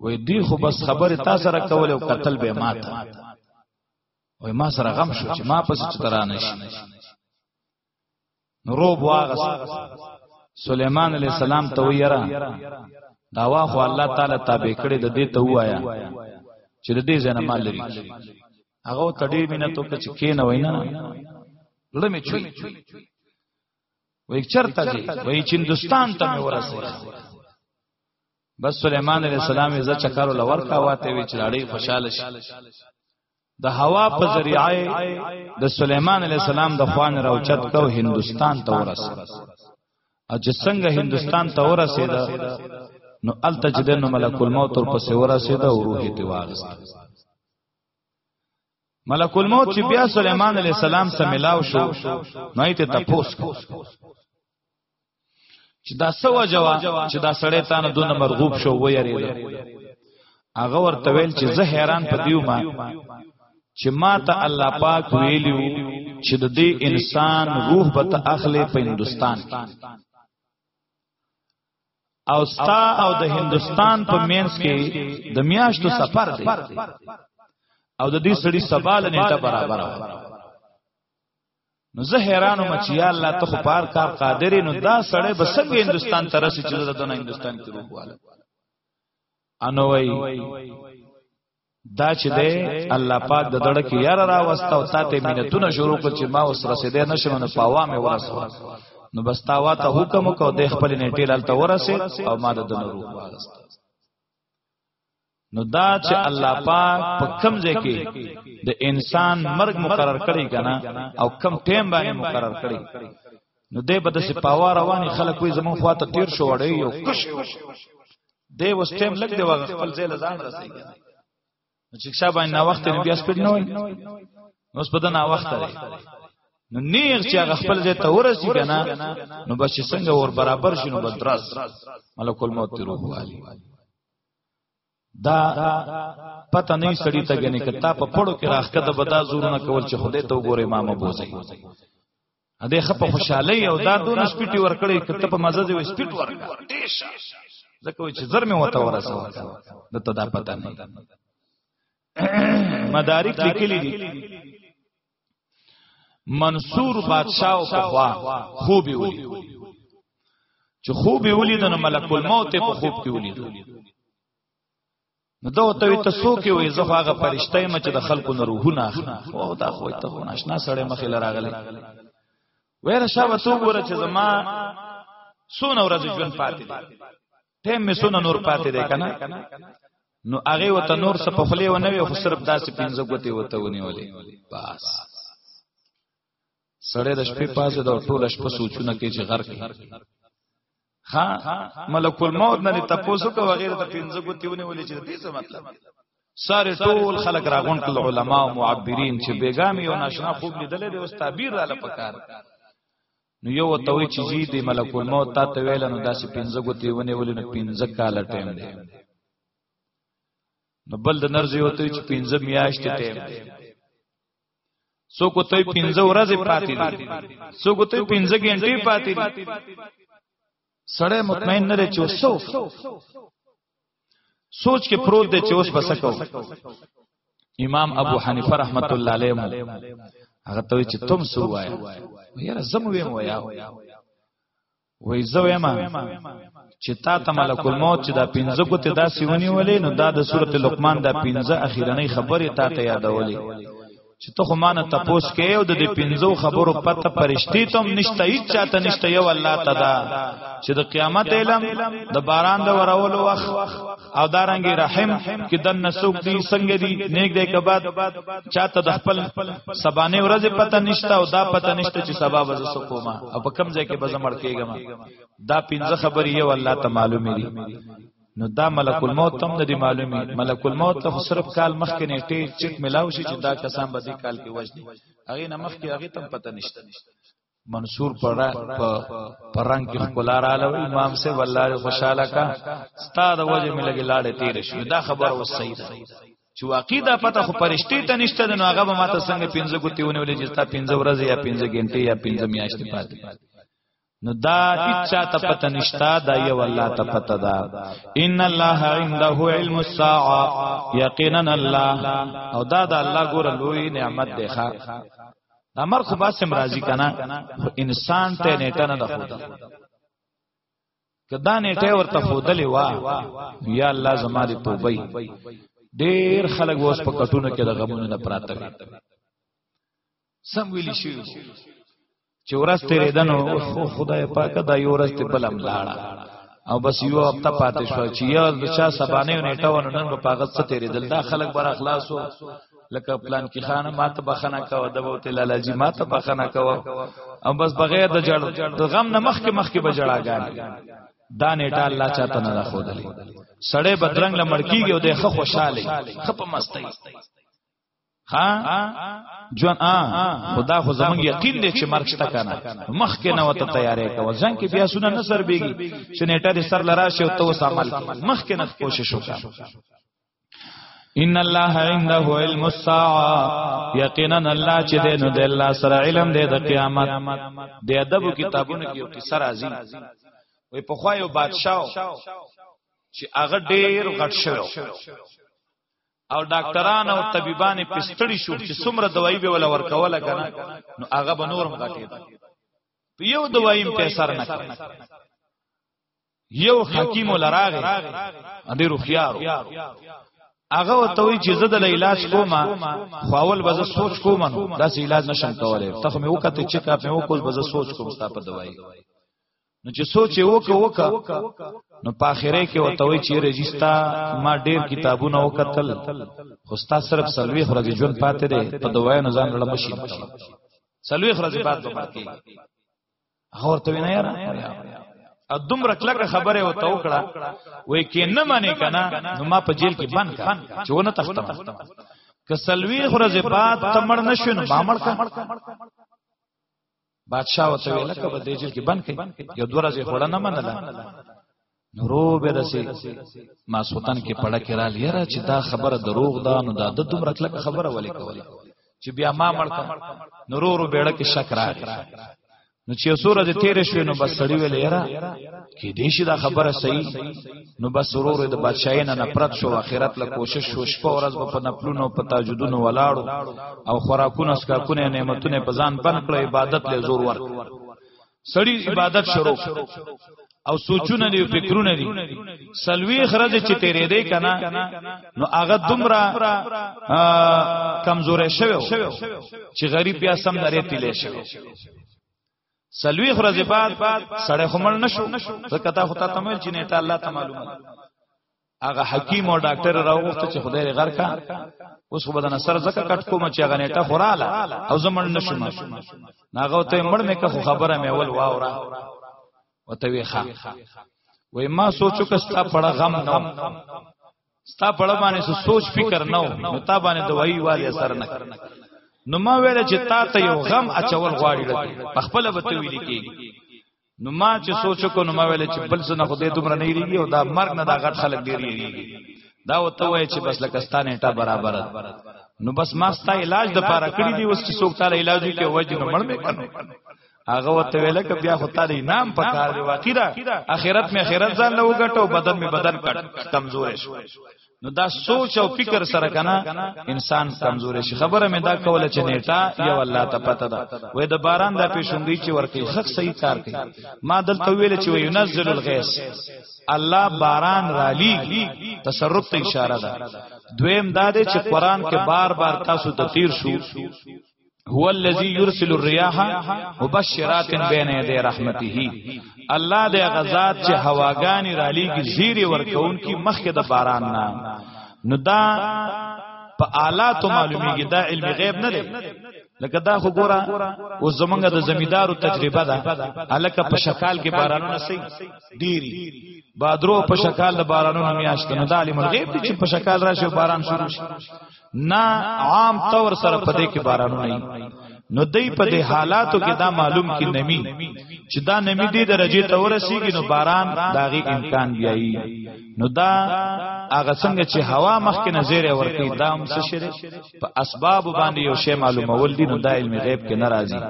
وای دی خو بس خبره تاسو را کول او قتل به ماته وای ما سره غم شو چې ما پس چترانه شي نو روب واغس سليمان عليه السلام ته ویرا دا واخو الله تعالی تابع کړي د دې ته وایا چې د دې زنه مال لري هغه تډې مینه تو کچ کین وینا لمه چوي وای چرته دی وای چې هندستان ته مې ورسېږي بس سليمان عليه السلام یې ځ چکر لور کا واته وی چلاړی خوشاله شي د هوا په ذریعه د سليمان عليه السلام د خوان راوچت کو هندستان ته ورسه او چې څنګه هندستان ته ورسید نو الته چې د ملک الموت پر پسې ورسید او روح ته واغست ملک الموت چې بیا سليمان عليه السلام سره ملاو شو نو ته تپوس کو چې دا سو جوا چې دا سړی تانه دون مرغوب شو و یریدا هغه ورته ویل چې زه حیران پدیو ما چې ما ته الله پاک ویلو چې د دې انسان روح به ته اخلي په هندستان کې او ستا او د هندستان په مینس کې د میاشتو سفر دی او د دې سړي سبال نیټه برابر نو زه حیرانو مچ یا الله ته خو پار کار قادر نو دا سړی به څنګه هندستان ته رسي چې دغه نه هندستان کې روغواله انو وای دا چې ده الله پاک د دړه کې یار را وستا او تاته مينتونه شروع کړ چې ما اوس رسیدې نشم نه پاوا مې ورسو نو بس تا واته حکم کو د خپل نیټه لالته ورسه او ما د دنه روح واغست نو دا چې الله پاک په کم ځای کې د انسان مرګ مقرر کړي کنه او کم ټیم باندې مقرر کړي نو دی به د سپاوا رواني خلک وي زمون خواته تیر شو وړي یو کش دی وس ټیم لګ دی وغه خپل ځای لزان رسیږي نو چې شابه باندې نا وخت نه بیا سپید نه وي نو سپد نه وخت لري نو نیغ چې هغه خپل ځای ته ورسی کنه نو بس چې څنګه ور برابر شي نو بدرس ملک الموت ته روح والی دا پته نه سړی ته غنې کتا په پړو کې راخته د بدا زور نه کول چې خدای ته وګوره امام بوزي ا دې خپ خوشاله او دا دون سپیټي ورکړي کته په مزه دې سپیټ ورکړه ډیشه ځکه چې زر مې وته ورسو د ته دا پته نه مدارک لیکلي دي منصور بادشاہ او پخوا خوب ویلی چې خوب ویلی د ملک الموت په خوب کې ویلی نو دا ته وي ته څوک وي زه خو هغه فرشته یم چې د خلکو نه روحونه اخلم او دا خو ته خو ناشنا سړی مخې لراغلی ویره شابه تو ګوره چې زما سونه ورځ ژوند پاتې دی ټیم می سونه نور پاتې دی کنه نو هغه وته نور څه په خلی و نه وي خو صرف داسې پنځه ګوتې وته ونیولې بس سړی د شپې پاسه دا ټول شپه سوچونه کوي چې غر کې ها ملک الموت نه تاسو کو وغیرہ ته پنځه ګوتیونه ولې چې دې څه مطلب ساره ټول خلک راغون کړل علما او معبرین چې بیګامی او ناشنا خوب لیدل دي اوس تعبیر را لپکار نو یو توي چې زی دی ملک الموت تا ته ویل نو داسې پنځه ګوتې ونه ولې نو پنځه کال ټیم دی نو بل د نرځي وته چې پنځه میاشتې ټیم دی څوک ته 15 ورځې پاتې دي څوک ته 15 غنټې پاتې دي سړی مطمئن نه دی چې وسو سوچ کې پروت دی چې اوس بسکو امام ابو حنیفه رحمت الله علیه مو هغه ته چې تم سو وای یاره زم ویم ویا وای زه وایم چې تا ته ملک الموت چې دا پنځه ګوتې داسې ونیولې نو دا د سورته لقمان دا پنځه اخیرنۍ خبرې تا ته یادولې چې ته خو مانه تپوس کې او د دې پنځو خبرو پته پرشتي ته هم نشته هیڅ چاته نشته یو الله تعالی چې د قیامت علم د باران د ورولو وخت او دارنګي رحم کې د نسوک دی څنګه دی نیک دی کبد چاته د خپل سبانه ورځ پته نشته او دا پته نشته چې سبا به زه کومه او په کم ځای کې به زمړ کېږم دا پنځه خبرې یو الله ته معلومې دي نو دا ملک الموت هم ندی معلومی ملک الموت ته صرف کال مخکې نیټه چټ ملاو شي چې دا کسان به دې کال کې وژني هغه نه مخکې هغه تم پته نشته منصور پر پرنګ کې خلا را لو امام سے والله خوشاله کا استاد وجه مې لګي لاړې تیر شو دا خبر و سید چې واقعي دا پته خو پرشتي ته نشته نو هغه به ماته څنګه پنځه ګوتې ونیولې چې تا پنځه ورځې یا پنځه غنټې یا پنځه میاشتې پاتې نو دا اچا ته پته نشتا دا یو الله ته پته دا ان الله عنده علم الساعه یقینا الله او دا دا الله ګور لوی نعمت دی ښا دا مرګ خو باسم راضی کنه خو انسان ته نیټه نه ده خودل کدا نیټه ورته خودلې وا یا الله زما دې توبه ډیر خلک اوس په کټونو کې د غمونو نه پراته وي سم ویل شي چې ورځ تیرې دنو خو خدای پاک دا یو ورځ ته بلم لاړه او بس یو هفته پاتې شو چې یو د چا سبانه نیټه ونه نن په پاغت څه تیرې دل دا خلک بر اخلاصو لکه پلان کې خانه ماته بخنه کاوه د بوت لالا جی ماته بخنه کاوه او بس بغیر د جړ د غم نه مخکې مخکې بجړا غان دا نیټه الله چاته نه راخودلې سړې بدرنګ لمړ کیږي او د خ خوشاله خپ مستي ها جون ا خدا خو زمونږ یقین دی چې مرګ شته کنه مخ کې نه وته تیارې کوه ځان کې بیا سونه نه سر بیږي چې نیټه دې سر لرا شي او تو سامل مخ کې نه کوشش وکړه ان الله عنده علم الساعه یقینا الله چې دې نو د الله سره علم دې د قیامت د ادب کتابونو کې یو کیسه راځي وي په خو یو بادشاہ چې هغه ډیر غټ شو او ډاکټران او طبيبان پستړي شو چې څومره دوايي به ولا ورکوله کنه نو هغه به نور مغټي یو دوايي په اثر نه کوي یو حکیم لراغه ډیرو خيارو هغه وته وی چې زه د علاج کوم خو اول به زه سوچ کوم نو دا سه علاج نشم کولای ته خو مې وکړه چې کا په وکول به زه سوچ کوم ستا په دوايي نو چې سوچ وکړه وکړه نو په اخره کې وته وی چې رجستا ما ډیر کتابونه وکتل خو ستا صرف سلوي خرج جون پاتې ده په دوايي نظام لړم شي سلوي خرج پاتې پاتې هغه ورته وینا یاره ا دومره کلکه خبره او تو کړه وای کې نه معنی کنه نو ما په جیل کې بند کړ چې ونه تختم که سلوی خرزه بعد تمړ نشو نو ما مړ کړ بادشاہ وته ویل کبه د جیل کې بند کړي یو دوه ورځې خړه نه منله نورو به دسي ما سوتن کې پړه کې را لیرا چې دا خبره دروغ ده نو دا د دومره کلک خبره ولې کوله چې بیا ما مړ کړ نورو بیړه کې شک راغی نو چې سورې دې تیر شوې نو بس سړی ویل یاره کې دې شي دا خبره صحیح نو بس سرور د بادشاہین نه پرد شو اخرت له کوشش شو شپه ورځ په نپلونو په تاجدونو ولاړو او خوراکونه سکاکونه نعمتونه په ځان بن کړ عبادت له زور ورک سړی عبادت شروع او سوچونه دی فکرونه دی سلوی خرج چې تیرې دی کنه نو هغه دومره کمزورې شوی چې غریب بیا سم درې تلې شوی سلوی خرج بعد سړی خمل نشو ځکه تا خو ته تمل چې نه ته الله ته معلومه هغه حکیم او ډاکټر راوغوښته چې خدای یې غرکا اوس خو بدن سر زکه کټ کوم چې هغه نیټه خوراله او زمړ نشم ناغه ته مړ مې که خبره مې اول واورا وته وی ښا وای ما سوچو که ستا پړه غم نو ستا پړه باندې سوچ فکر نو نو تا باندې دوايي والی اثر نه نو ما ویل چې تا ته یو غم اچول غواړي په خپل به ته ویل کېږي نو ما چې سوچ کو نو ما ویل چې بل څه نه خو دې دومره نه ریږي او دا مرګ نه دا غټ خلک ډیر ریږي دا وته وای چې بس لکستانه ټا برابر نو بس ما ستا علاج د پاره کړی دی اوس چې څوک تعالی علاج کې وجه نو مړ مې کنه هغه وته ویل ک بیا خو تعالی نام پکار دی واقعا اخرت می اخرت ځان له وګټو بدن می بدن کټ کمزور شو نو دا سوچ او فکر سره کنه انسان کمزور شي خبره مې دا کوله چې نیټه یو الله ته پته ده وې د باران د پیشنګي چې ورکی خک صحیح کار کوي ما دلته ویل چې وینزل الغیث الله باران رالی تصرف ته اشاره ده دویم دا دی چې قران کې بار بار تاسو ته تیر شو هو الذی یرسل الرياح مبشرات بین یدی رحمته الله د غزاد چې هواګانی را لیږي زیری ورکون کی مخکې د باران نه نو دا په آلات معلومیږي دا علم غیب نه دی لکه دا خو ګوره او زمونږ د زمیدارو تجربه ده الکه په شکال کې بارانونه سي ډيري بادرو په شکال د بارانونو میاشت نه د عالم الغیب چې په شکال راشي باران شروع شي نه عام طور سره په دې کې بارانونه نه نو دای په دې حالاتو کې دا معلوم کې نمی چې دا نمی دې درجه ته ورسیږي نو باران داغي امکان بیایي نو دا هغه څنګه چې هوا مخکې نظر ورکړي دا هم څه شری په اسباب باندې یو شی معلومول دي نو دا علم غیب کې ناراضي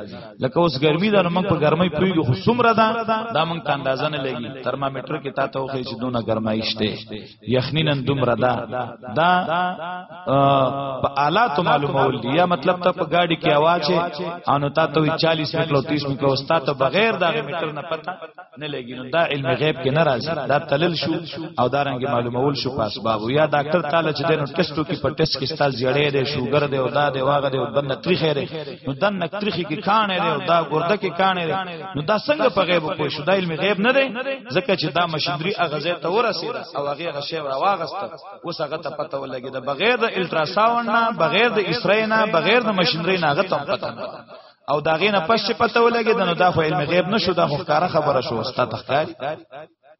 لکه اوس ګرمي دا نو موږ په ګرمۍ پیږو خو څومره ده دا موږ ته اندازه نه لګي ترمامیټر کې تا ته وخی چې دونه ګرمایشته یخنینا دومره دا دا په آلات معلومول یا مطلب ته په گاډي کې اواچه انو تا ته 40 میټر 30 میټر اوستا ته بغیر دا میټر نه پتا نه لګی نو دا علم غیب کې ناراضي دا تلل شو او دا رنګ معلومول شو په اسباب یا ډاکټر تعالی چې دینو ټیسټو کې په ټیسټ کې ستاسو جړې ده شوګر ده او دا ده واغه ده دنه تریخه ده نو دنه تریخه کې کانه ده او دا ګرده کې کانه ده نو دا څنګه په غیب پوه شو دا علم غیب نه دی ځکه چې دا مشندري هغه ځای ته ورسېده او هغه غشې راواغسته اوس هغه ته پته ولګي دا بغیر د الټراساوند نه بغیر د اسرای نه بغیر د مشندري نه هغه ته پته نه او دا غینه پښه پته ولګي دا نو دا خو علم غیب نشو دا خو ښکارا خبره شو استاد ښکاری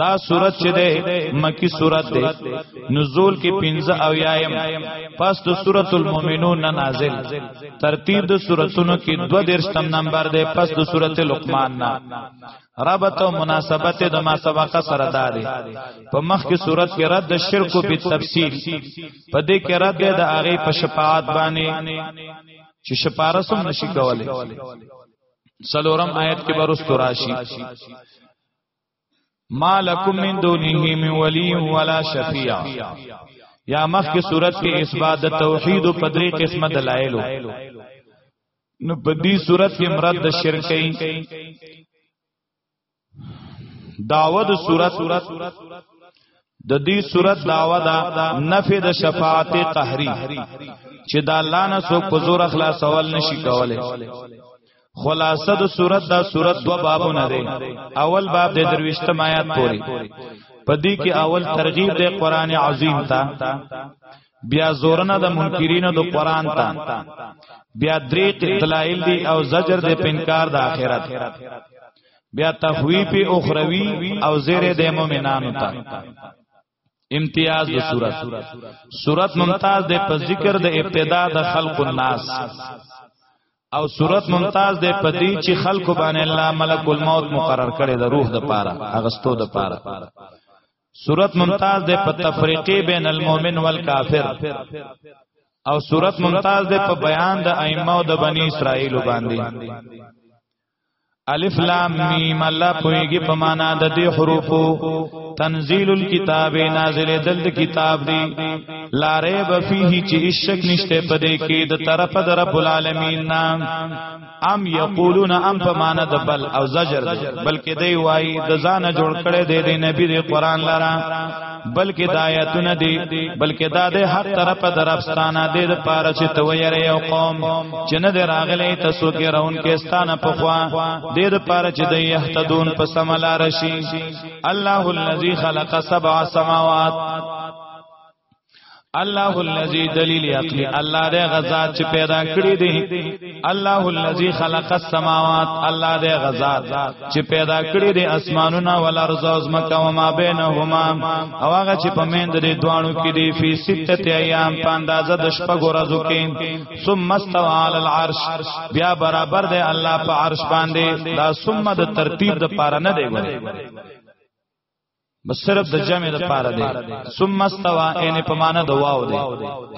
دا صورت چې ده مکی صورت ده نزول کې 15 او یایم پس د سورۃ المؤمنون نه نازل ترتیب د سوراتونو کې 2 درشتم نمبر ده پس د سورۃ لقمان نه ربط او مناسبت د ما سبقه سره داري په مخ کې صورت کې رد د شرک په تفصیل په دې کې رد د هغه په شفاعت باندې چې شپارسم نشي کولای سلورم آیت کې برست راشي مالکم من دونه من ولی ولا شفیع یا مخ کی صورت کې اثبات د توحید په درې قسمه دلایل نو په دې صورت کې مراد د شرک ای داود صورت د دې صورت داوا دا نفي د شفاعت قهري چې د الله نه څوک په زور خلاصول نشي کولای خلاصه د صورت دا صورت دو بابونه دي اول باب د درويشتم آیات پوری پدې کې اول ترغیب د قران عظیم ته بیا زورنا د منکرینو د قران ته بیا درې دلایل دي او زجر د پنکار د آخرت بیا تخویف اخروی او زیر د مؤمنانو ته امتیاز د صورت صورت ممتاز د په ذکر د ابتدا د خلق الناس او صورت ممتاز د په دی چې خلق باندې الله ملک الموت مقرر کړي د روح د پاره اغستو د پاره صورت ممتاز د په تفریقی بین المؤمن والکافر او صورت ممتاز د په بیان د ائمه او د بنی اسرائیل باندې الف لام میم الله پویږي په معنا د دې حروفو تنزيل الكتاب نازل دل د کتاب دی لا ريب فيه چې شک نشته پدې کې د طرف د رب العالمین نام ام یقولون ام په معنا د بل او زجر بلکې دی وای د ځانه جوړ کړي دی د نبی د قران لاره بلکې د آیاتونه دي بلکې دا د حق طرف درفستانه دي د پاره چې تو یری یو قوم چې نه دی راغلی تاسو کې راون کې ستانه پخوا د دې پاره چې د یهتدون په سملا رشي الله الذي خلق سبع سماوات الله الذي دلیل عقلی الله دې غزاد چې پیدا کړی دی الله الذي خلق السماوات الله دې غزاد چې پیدا کړی دی اسمانونه ول ارض او زمکه او ما بینهما او هغه چې په مند دې دوانو کې دی فی سته ایام په اندازه د شپږ ورځو کې ثم استوى على العرش بیا برابر دی الله په عرش باندې دا ثم د ترتیب د پاره نه دی وره بس صرف د جمع د پاره دی ثم استوا ان په معنا د واو دی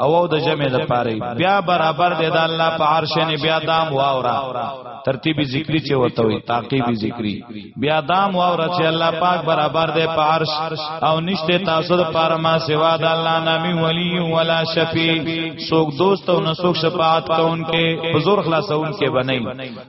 او او د جمع د پاره بیا برابر دی د الله په عرش نه بیا دام واورا ترتیبی ذکری چې وته وي تعقیبی ذکری بیا دام واورا چې الله پاک برابر دی په عرش او نشته تاسو د پاره ما سوا د الله نامي ولی ولا شفیع سوک دوست او نسوک شفاعت کونکي حضور خلاصون کې بنئ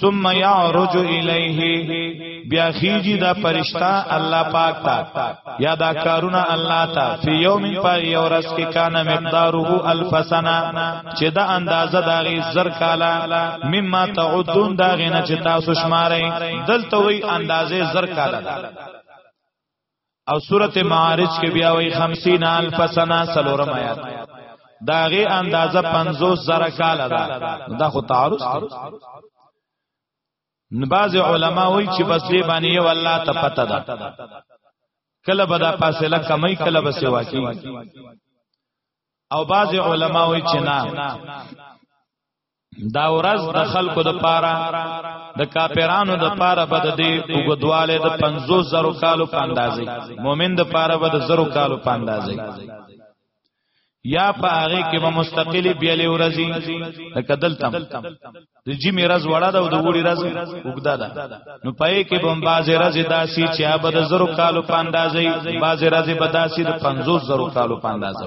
ثم يعرج الیه بیا خیجی دا پرشتہ الله پاک تا یا دا کارونه الله تا فی یوم پا یورس کی کان مقداره الف سنه چې دا اندازه دا غی زر کالا مما تعدون دا غینه چې تاسو شمارئ دلته وی اندازه زر کالا او سورته معارج کې بیا وی 50 الف سنه سلورم آیات داغه اندازه 50 زره کال ده دا خو تعارض بعض علما وایي چې بس دې باندې یو الله ته پته ده کله به دا فاصله کمی کله به سوا کی او بعض علما وایي چې نه دا ورځ د خلکو د پاره د کاپیرانو د پاره بد دی وګدواله د 50 زرو کالو پاندازي مؤمن د پاره بد زرو کالو پاندازي یا په هغه کې به مستقلی بیلې ورځي لکه دلتم د جمی رز وړه ده او د وړي رز وګدا ده نو پې کې به بازي رز داسي چې ابد زرو کالو پاندازي بازي رز به داسي د 50 زرو کالو پاندازي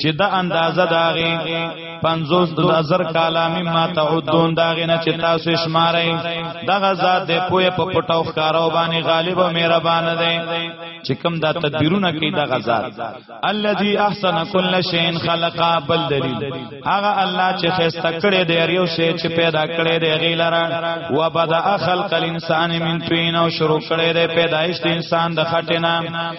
چې د اندازه داغه 50 د نظر کالامی ما تعدون داغه نه چې تاسو شمارئ دغه ذات د پوهه په پټو ښکارو باندې غالب او مهربان دی چې کوم دا تدبیرونه کوي دغه ذات الذي احسن كل شيء خلق بل دلیل هغه الله چې خسته کړي دی یو شی چې پیدا کړي دی غیلره و بدا خلق الانسان من طين او شروع کړي دی پیدایش د انسان د خټه نه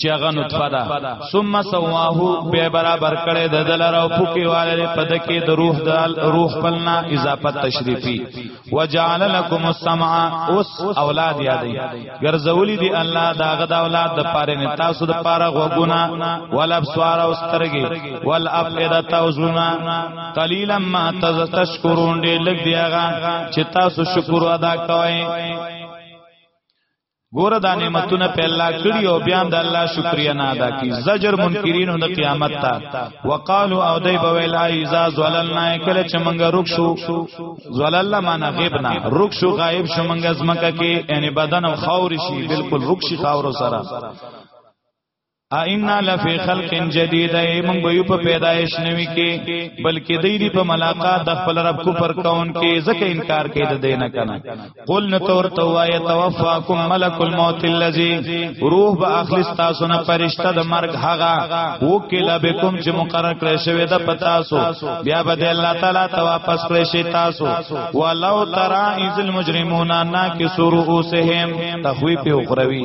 چې هغه نطفه ده ثم سواه به برابر کړي د دلر او پوکي والے په دکې د روح د روح پلنا اضافه تشریفي وجعل لكم السمع اوس اولاد یادې ګرځولې دي الله داغه د اولاد د پاره نه تاسو د پاره غوګونه ول ابصار او سترګې ول افئده توزنا قليلا ما تذكرون دې لګ دیغه چې تاسو شکر ادا کوئ ګوره دا نعمتونه په الله کړی او بیا د الله شکریا نه ادا کی زجر منکرینو د قیامت ته وقالو او دای په ویل ایزا زللنا کله چې مونږ رک شو زللنا معنا غیب نه رک شو غایب شو مونږ زمکه کې یعنی بدن او خاور شي بالکل رک شي خاور سره ائنا لفی خلق جدید ای مونږ به په پیدایش نوي کې بلکې دې دې په ملاقات د خپل رب کو پر کون کې ځکه انکار کې د دینه کنه قل نتور تو وای توفاکم ملک الموت الذی روح به اخلی تاسو نه فرشتہ د مرګ هغه وکلا بكم چې مقرر کړی شوی د پتاسو بیا به الله تعالی ته واپس کړی شي تاسو ولو ترى اذ المجرمون ناکسروا رؤوسهم تخویف اخروی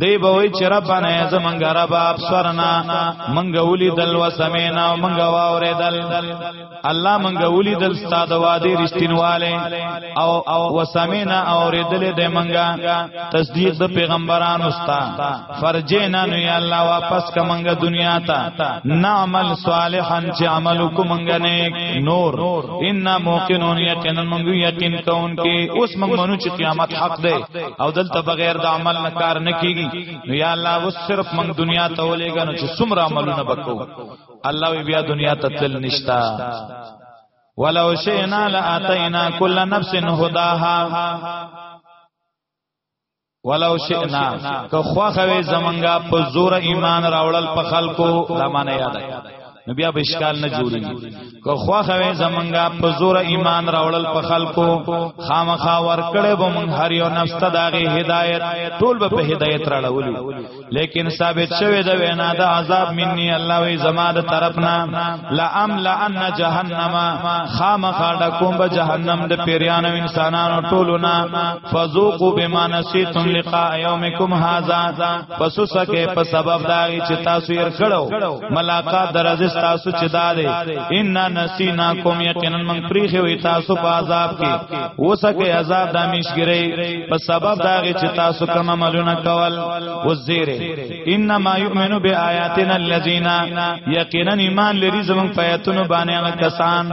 دی به وی چې ربانه زمنګ رب ابصرنا منګ ولي دل وسمینا منګ واورې دل الله منګ ولي دل استاد وادي رښتینواله او او وسمینا اورې دل دې منګا تصدیق د پیغمبرانو ستا فرجینا نو یا الله واپس کا منګ دنیا ته نعمل صالحا چې عمل کو منګ نیک نور ان موقنون یقینا منګ یقین کون کې اوس منګ منو چې قیامت حق دی او دلته بغیر د عمل نه کار نه کیږي نو یا الله و صرف موږ دنیا ته ولېګا نو چې څومره عملونه وکړو الله بیا دنیا ته تل نشتا ولو شئنا لاتینا کل نفس هداها ولو شئنا که خواخوي زمنګا په زور ایمان راوړل په خلکو دا معنی یاد نو بیا به اشکال نه جوړي که خوخه وې زمونږه په زور ایمان راوړل په خلکو خامخا ور کړې به مونږ هر یو نفس ته داغه هدایت ټول به په هدایت راړولو لیکن ثابت شوه د وینا د عذاب مني الله وی زما د طرفنا لا ام لا ان جهنم خامخا د کوم به جهنم د پیرانو انسانانو ټولو نه فذوقوا بما نسیتم لقاء یومکم هذا پس سکه په سبب دا چې تاسو یې کړو ملاقات درځ تاسو چې دارې ان نسینا کوم یقینا من پریخه وي تاسو په عذاب کې وسکه عذاب د میشګری په سبب دا چې تاسو کوم عملونه کول وزیره انما یؤمنو بیااتنا الذین یقینا ایمان لري زمون پیاتونو باندې کسان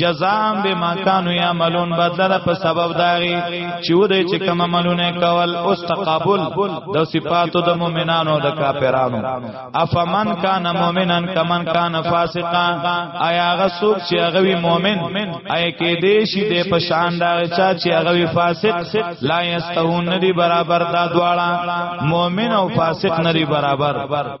جزام به ما کانوا یعملون بدل په سبب داغي چې ودی چې کوم عملونه کول او تقابل د صفاتو د مؤمنانو د کافرانو افمن کان مؤمنن کمن کان فاسقا آیا هغه څوک چې هغه وی مؤمن آیا کې دې شي د په شان دا چا چې هغه وی فاسق لا یستون ندی برابر دا دواړه مؤمن او فاسق ندی برابر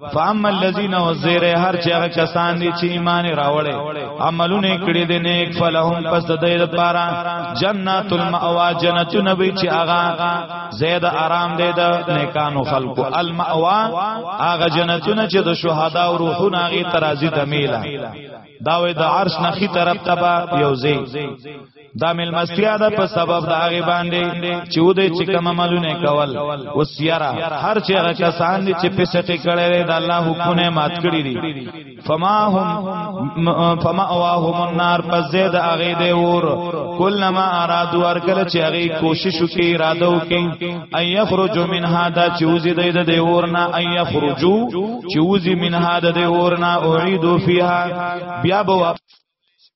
فاما الذين وزير هر چې هغه کسان دي چې ایمان راوړي عملونه کړی دي نیک فلهم پس د دې لپاره جنات المأوا جنت نبی چې هغه زید آرام دی د نیکانو خلقو المأوا هغه جنتونه چې د شهدا او روحونه هغه ترازی د میله دا وې د عرش نخي طرف تبا یوزي دا ملمستیا ده په سبب د هغه باندې چې و دې چې کوم عملونه کول او سیرا هر چې هغه کسان دي چې پسټې کړي د الله حکمونه مات کړی دي فما هم فما واهم النار پس زید هغه دی ور کلما ارادو ورکل چې هغه کوشش وکي اراده وکي اي يخرج من هذا چې وزي د دې ورنا اي يخرجو چې وزي من هذا د ورنا اعيدو فيها بیا به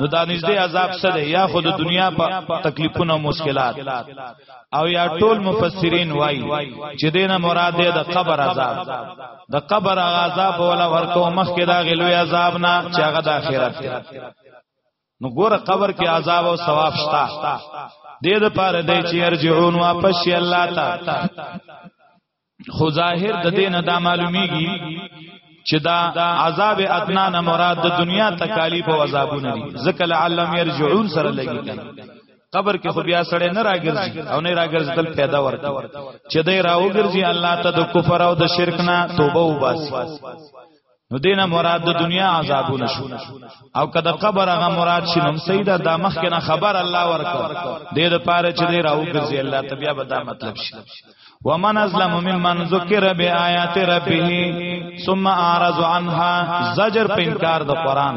نو دا نږدې عذاب څه دی یا خود دنیا په تکلیفونو مشکلات او یا ټول مفسرین وای چې دینه مراد دی د قبر عذاب د قبر عذاب ولا ورکو مخکې دا غلوی عذاب نه چې هغه د آخرت دی نو ګوره قبر کې عذاب او ثواب شتا دې د پاره دی چې ارجعون واپس شي الله ته خو ظاهر د دین دا معلومیږي چې دا عذاب ادنا نه مراد د دنیا تکالیف او عذابونه دي ځکه لعلم يرجعون سره لګي قبر کې خو بیا سړی نه راګرځي او نه راګرځدل پیدا ورته چې دای راوګرځي الله ته د کفر او د شرک نه توبه وباسي نو دینه مراد د دنیا عذابونه شو او کده قبر هغه مراد شنم سیدا د مخ کنه خبر الله ورکړه د دې لپاره چې دی راو ګرځي الله تبیا به دا مطلب شي ومن ازلم ممن ذکر بیاات ربه ثم اعرض عنها زجر په انکار د قران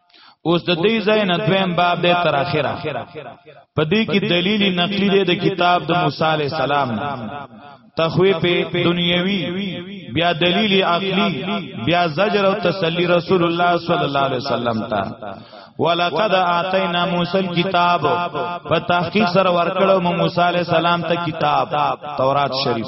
اوس د دې ځای نه دویم باب د تر اخره په دې کې دلیل نقلی دی د کتاب د موسی علی السلام نه تخویف دنیوی بیا دلیل عقلی بیا زجر او تسلی رسول الله صلی الله علیه وسلم ته ولقد اتینا موسی الكتاب په تحقیق سره ورکړو موسی علی السلام ته کتاب تورات شریف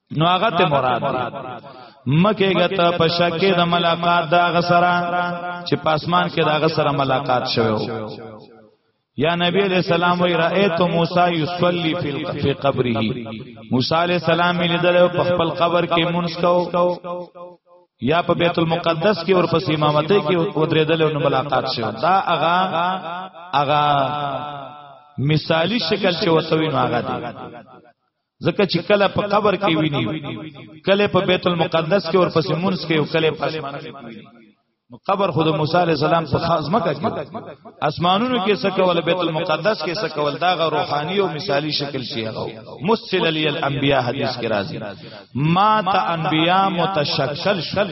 نو هغه ته مراد مکه غت په شکه د ملاقات دا غسرا چې پاسمان کې دا غسرا ملاقات شوه یا نبی علیہ السلام وی رأیت موسی یصلی فی قبره موسی علیہ السلام لیدل په خپل قبر کې منځ کو یا په بیت المقدس کې اور پس امامته کې ودرېدل او ملاقات شو دا اغا اغا مثالی شکل چې وسوي نو اغا دی ځکه چې کله په قبر کې ویني کله په بیت المقدس کې اور پسې مونږ کې او کله په اسمان کې ویني نو قبر خود موسی علی السلام په خاص مکه کې اسمانونو کې څه کول بیت المقدس کې څه کول دا غ روحاني او مثالی شکل شي هغه مسل علی الانبیاء حدیث کې راځي ما ته انبیاء متشکل شل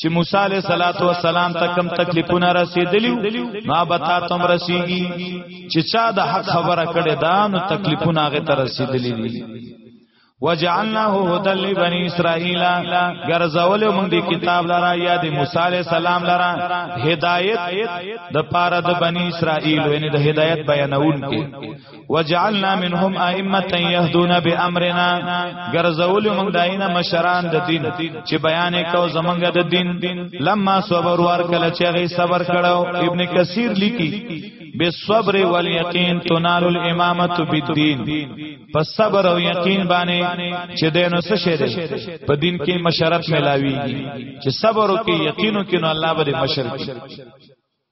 چې موسی علیہ الصلات والسلام ته کم تکلیفونه رسیدلی ما بتا تم رسیږي چې چا د حق خبره کړې دا نو تکلیفونه هغه ته رسیدلی دي وجعلناه هدى لبني اسرائيل غرزول موږ دی کتاب لرا یا د موسی علی السلام لرا هدایت د پاره د بنی اسرائیل یعنی د هدایت بیانون کې وجعلنا منهم ائمه يهدون بامرنا غرزول موږ داینه مشران د دین چې بیان کو زمونږ د دین لما صبر ور کله چې غي صبر کړو ابن کثیر لیکي بالصبر واليقين تنال الامامه بالدين پس صبر او یقین باندې چې دینو څه شه دي په دین کې مشرت ملاويږي چې صبر او کې یقینو کې نو الله به مشر کی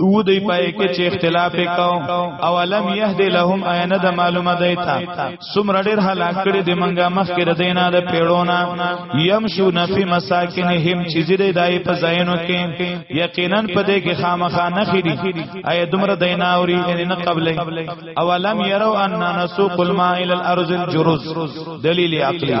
او دی پای کې چې اختلاف وکاو او علم يهد لهم عین د معلومه دی تا سمر ډیر هلاک کړي د منګه مخ کې ردینا د پیړونا يمشو نفي مساکنهم چې زیری دای په ځایونو کې یقینا په دې کې خامخا نه خېری اي دمر دینا اوري ان نه قبل او علم يروا ان نسوق الماء الى الارض الجرز دلیل عقلی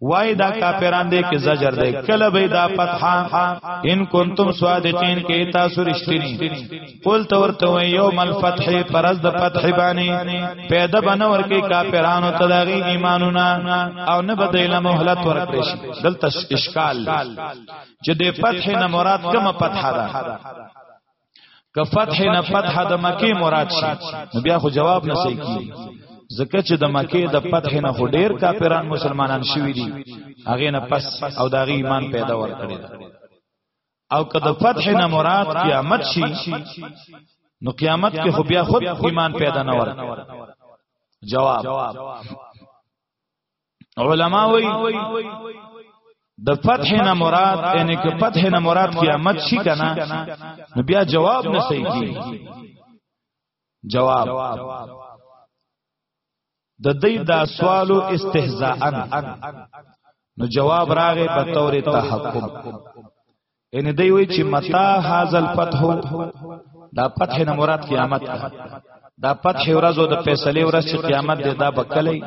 وای دا کاپیران دې کې زجر دې کله به دا فتحا ان کنتم صادقین کې تاسو رښتینی قول تو ورته وای یوم الفتح پرز د فتح باندې پیدا بنور کې کاپیرانو تداغي ایمانونه او نه بدله مهلت ورکړي شي دلته اشکال چې د فتح نه مراد کومه فتحه ده که فتح نه فتح د مکه مراد شي نو بیا خو جواب نه صحیح کی زکه چې د مکه د فتح نه خو ډیر کافران مسلمانان شوی دي هغه نه پس او د ایمان پیدا ور کړی او که د فتح نه مراد قیامت شي نو قیامت کې خو بیا خود ایمان پیدا نه ور جواب علما وی د فتح نه مراد یعنی که فتح نه مراد قیامت شي کنه نو بیا جواب نه صحیح کی جواب د دې دا سوالو استهزاء نو جواب راغې په تور تحکم ان دی وی چې متا هاذ الفتح دا فتح نه مراد قیامت ده دا فتح ورځو د فیصله ورځ چې قیامت ده دا بکلی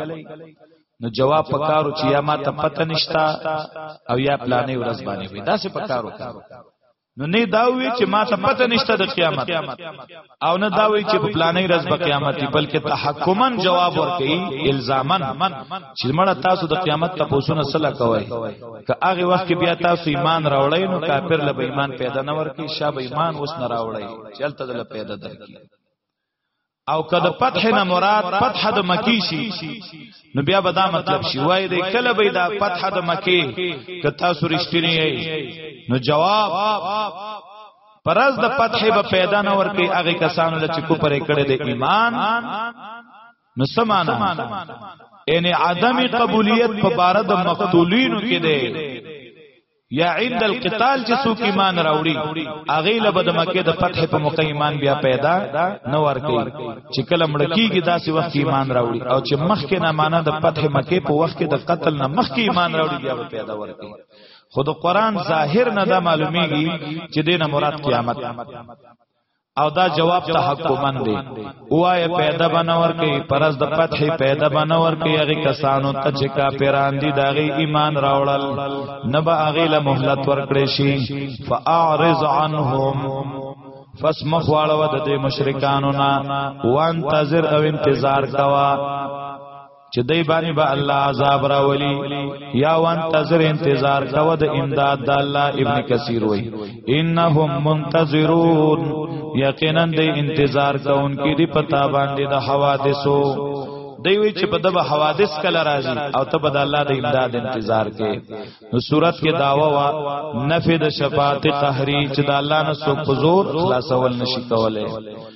نو جواب پکارو چې یا ما ته پته نشتا او یا پلانې ورځ باندې وي دا څه پکارو نو نه دا وی چې ما ته پته نشته د قیامت او نه دا وی چې په پلانې ورځ به قیامت دی بلکې تحکمن جواب ورکړي الزامن چې مړه تاسو د قیامت ته پوښتنه سلا کوي که هغه وخت کې بیا تاسو ایمان راوړی نو کافر له ایمان پیدا نه ورکی شاب ایمان اوس نه راوړی چلته دل پیدا درکې او کله فتح نه مراد فتح د مکی شي نو بیا به دا مطلب شي وای د کله به دا فتح د مکی که تاسو رښتینی نو جواب پرز د فتح به پیدا نه ورکي هغه کسانو چې کوپر کړي د ایمان نو سمانا ان عدم قبولیت په بار د مقتولینو کې ده یا عند القتال چې څوک ایمان راوړي اغه له بد مکه د فتح په موقع ایمان بیا پیدا نه ورکي چې کله مړکیږي داسې وخت ایمان راوړي او چې مخکې نه معنا د فتح مکه په وخت کې د قتل نه مخکې ایمان راوړي بیا پیدا ورکي خو د قران ظاهر نه دا معلومیږي چې دینه مراد قیامت او دا جواب ته حق من دی اوای پیدا بنور کوي پرز د فتح پیدا بنور کوي هغه کسانو ته چې کا پیران دي داغي ایمان راوړل نبا هغه له مهلت ورکړي شي فاعرض عنهم فس مخواړه د مشرکانو نه وان تذر او انتظار کوا چې دای باندې به با الله عذاب راولي یا وانتظر انتظار کوه د امداد د الله ابن کثیر وای انهم منتظرون یقینا د انتظار کوونکې دی پتا باندې د حوادثو دی وی چې په دغه حوادث کله راځي او ته بد الله د امداد انتظار کې نو صورت کې داوا وا نفي د شفاعت قهري چې د الله نه سو پزور خلاصول نشي کوله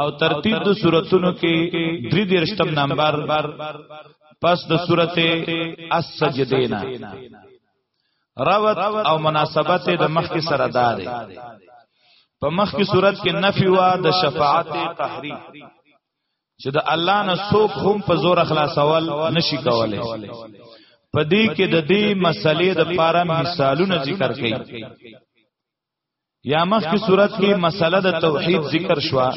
او ترتیب د سوراتونو کې درې درشتم نمبر پس د سورته السجدینا روت او مناسبت د مخ کې سره دار په مخ کې صورت کې نفي وا د شفاعت قهري چې د الله نه څوک هم په زور خلاصول نشي کولای پدې کې د دې مسلې د پاره مثالونه ذکر کړي یا مخ کی صورت کې مسله د توحید ذکر شوا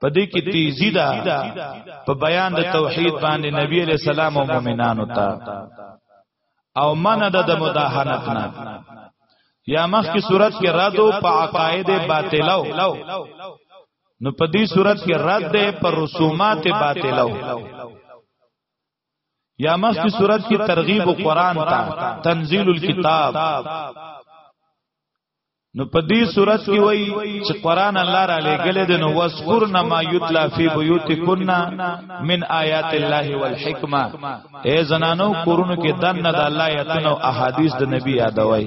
په دې کې تیزی ده په بیان د توحید باندې نبی علیہ السلام او مؤمنانو ته او من د د مداهنت نه یا مخ کی صورت کې رد او په عقاید باطلو نو په دې صورت کې رد ده پر رسومات باطلو یا مخ کی صورت کی ترغیب قرآن تا تنزیل الكتاب نو په دې صورت کې وای چې قران الله را لګل دي نو وذکرنا ما یتلا فی بیوتکن من آیات الله والحکمه اے زنانو کورونو کې دنه د الله آیاتونو احادیث د نبی یادوي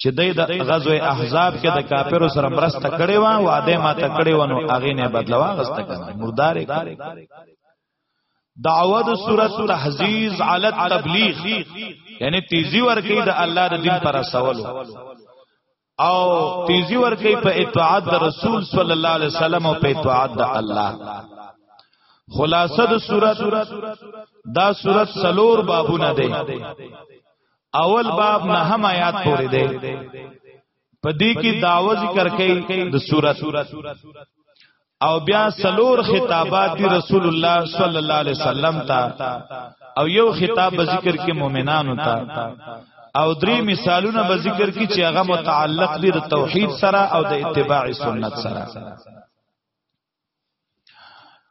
چې د غزوه احزاب کې د کافرو سره مرسته کړې و او اده ماته کړې و نو هغه نه بدلوا غسته کړه مردار دعوت صورت تحزیز علی التبلیغ یعنی تیزی ورکی د الله د دین پر سوالو او تیزی ورکی په اطاعت د رسول صلی الله علیه وسلم او په اطاعت د الله خلاصه د صورت دا صورت سلور بابونه ده اول باب نه هم آیات پورې دی په دې کې داو ذکر کوي د سورۃ او بیا سلور خطابات دی رسول الله صلی الله علیه وسلم ته او یو خطاب به ذکر کې مؤمنانو ته او درې مثالونه به ذکر کې چې هغه متعلق دي د توحید سره او د اتباع سنت سره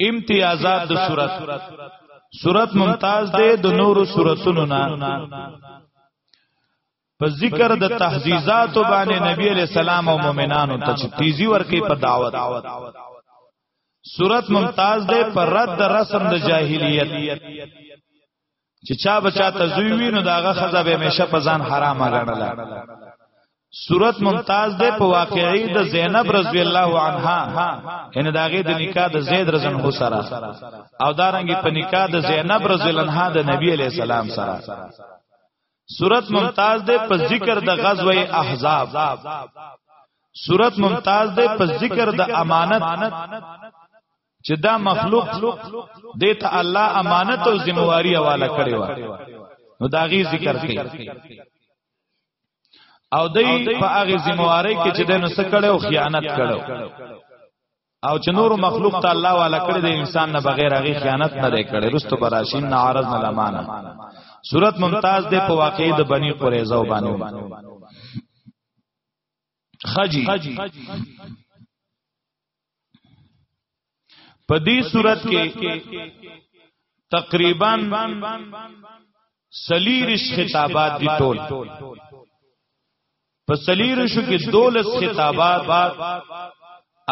امتیازات د صورت صورت ممتاز دی د نورو صورتونو نه په ذکر د تحزیزات باندې نبی علیہ السلام او مؤمنانو ته چې تیزی ورکی په دعوت صورت ممتاز ده پر رد رسم د جاهلیت چې چا بچا ته زوی وي نو داغه خزه به همیشه په ځان حرام غړل صورت ممتاز ده په واقعي د زینب رضی الله عنها ان داغه د نکاح د زید رضی الله سره او دارنګي په نکاح د زینب رضی الله عنها د نبی علی السلام سره صورت ممتاز ده په ذکر د غزوه احزاب صورت ممتاز ده په ذکر د امانت چې دا مخلوق دې ته الله امانت او ذمہواری حواله کړی و نو دا غي ذکر کړي او دای په هغه ذمہواری کې چې دنه سکړې او خیانت کړو او چې نور مخلوق ته الله والا کړی د انسان نه بغیر هغه خیانت نه دی کړی رستو براشین نه عارض نه لمانه صورت ممتاز ده په واقعې د بنی قریظه باندې خجی په دې صورت کې تقریبا سلیرش خطابات دي ټول په سلیرشو کې دولس خطابات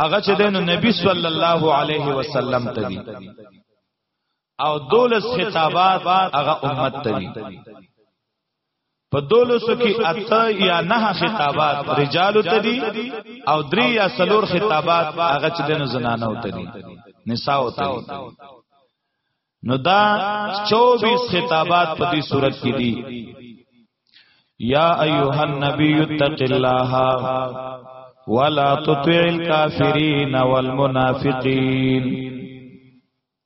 هغه چې د نبی صلی الله علیه وسلم ته دي او دولس خطابات هغه امت ته دي په دولسو کې اته یا نه خطابات رجال ته دي او درې یا سلور خطابات هغه چې د زنانو ته دي نساء ته نو دا 24 خطابات په دې صورت کې دي یا ایها النبی اتق الله ولا تطع الكافرین والمنافقین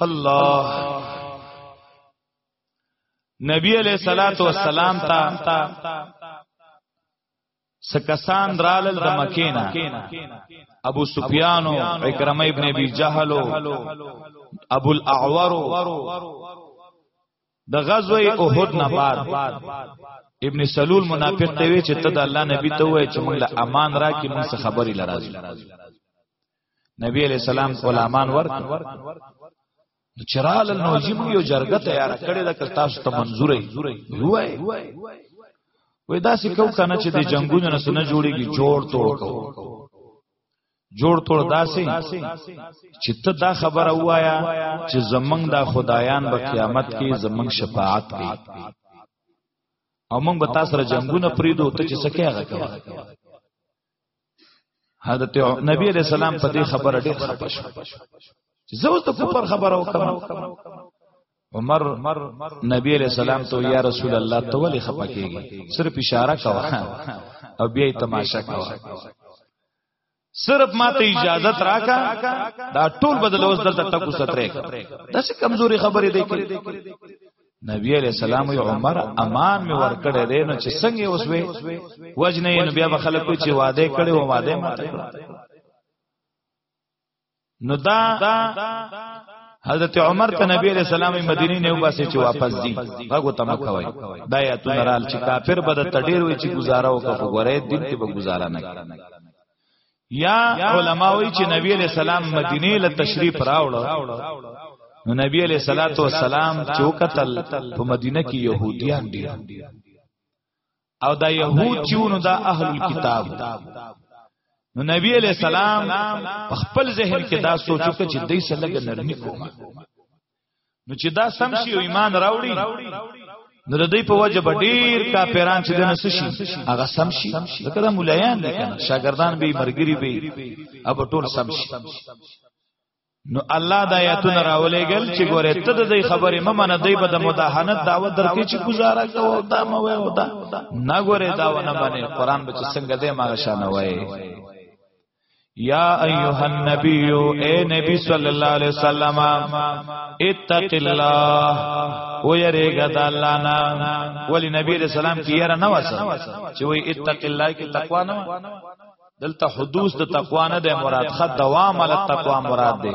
الله نبی علیہ الصلات والسلام تا سکسان رالل د مکینا ابو سفیان او اکرمه ابن ابي جهل ابو الاعور د غزوه احد نه بعد ابن سلول منافق ته وی چې ته د الله نبی ته وای چې موږ له امان را کې موږ خبري لراځي نبی علیہ السلام غلامان ورک چرال نو جیم یو جرګه تیار کړی دا تاسو ته منزورې وای وای دا سکو کنه چې د جنگونو نه سونه جوړیږي جوړ توړ کو جوړ توړ داسې چې ته دا خبره وایا چې زمنګ دا خدایان په قیامت کې زمنګ شفاعت کوي او موږ به تاسو سره جنگونه پریدو ته چې سکه هغه کوي حضرت نبی علیہ السلام په دې خبره ډېر خپه شو زه اوس د کوپر خبره وکم عمر نبی علیہ السلام ته یا رسول الله ته ولې خپه کیږي صرف اشاره کوا او بیا تماشا کوا صرف ما ته اجازه راکا دا ټول بدل اوس دلته ټکو سترې دا څه کمزوري خبرې دی نبی علیہ السلام وی عمر امان می ور کړی دی نو چې څنګه اوس وی وجنه یې نو بیا به خلک چې وعده کړي و وعده ماته نو دا حضرت عمر ته نبی علیہ السلام مدینه نه وباسي چې واپس دي هغه ته مکه وای دا یا تو نرال چې کافر بد تډیر وي چې گزاره وکړو غره دین کې به گزاره نه یا علما وی چې نبی علیہ السلام مدینه له تشریف راوړ نو نبی علیہ الصلات والسلام چوکتل په مدینه کې يهوديان دي او دا يهود چې نو دا اهل الكتاب نو نبی علیہ السلام خپل ذهن کې دا سوچو چې دای سره لګ نرمي کومه نو چې دا سم شي ایمان راوړي نو د دې په وجه به ډیر کافران چې دنه شي هغه سم شي لکه د مولایان دي کنه شاګردان به مرګري به اب ټول سم شي نو الله د آیاتونه راولېګل چې ګوره ته د دې خبرې ممنه دی به د مداهنت دعوت درکې چې گزاره کوو دا مو وې ودا نه ګوره دا ونه باندې قران به څنګه دې ما شانه وای یا ایها النبی اے نبی صلی الله علیه وسلم اتق الله او یریګا د الله نا ولی نبی علیہ السلام کی یره نه وسه چې وی اتق الله کی تقوا نه دلته حدوث د تقوا نه د مراد خد دوام علی تقوا مراد دی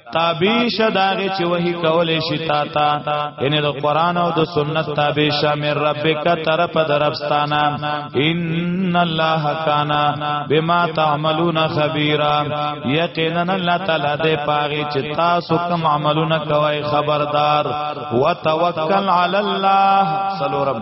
تابع شداغه چې وਹੀ کولې شي تا تا ان د قران او د سنت تابع شامل ربک طرف درفستانا ان الله کان بما تعملون خبيرا یقینا الله تعالی دې پاغي چې تاسو کوم عملونه کوي خبردار وتوکل علی الله سلورم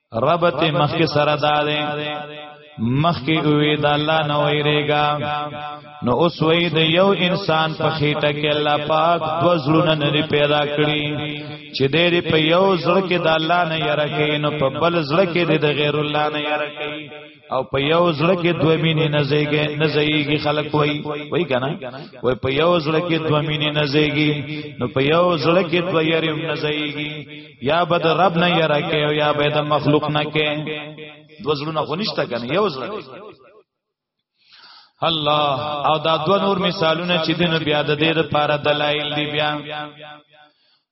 ربط مخک سره داده مخک اوی د الله نه ویریګا نو اوس وی د یو انسان په خېټه کې الله پاک د زړونه نه پیدا کړی چې دې په یو زړه کې د الله نه یره کې نو په بل زړه کې د غیر الله نه یره کې او په یو زړه کې دوه مینې نه زیږي نه زیږي خلک وای وای کنه وای په یو زړه کې دوه مینې نه زیږي نو په یو زړه کې دوه یری نه زیږي یا بد رب نه یرا کې او یا بد مخلوق نه کې دوه زړونه غونښت کنه یو زړه الله او دا دوه نور مثالونه چې دین بیا د دې لپاره دلایل دی بیا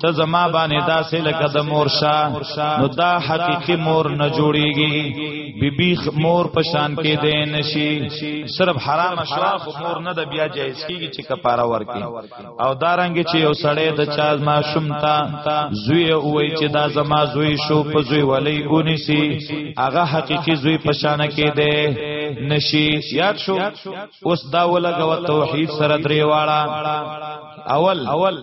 ته زما باندې داسې لکه د مور شا نو دا حقيقي مور نه جوړيږي بيبي مور په شان کې دی نشي صرف حرام اشراف مور نه د بیا جایز کیږي چې کفاره ورکي او دارنګ چې یو سړی د چا ما شمتا زوی وای چې دا زما زوی شو په زوی ولي اونیسی هغه حقيقي زوی په شان کې دی نشي یاد شو اوس دا ولګو توحید سره درې واړه اول اول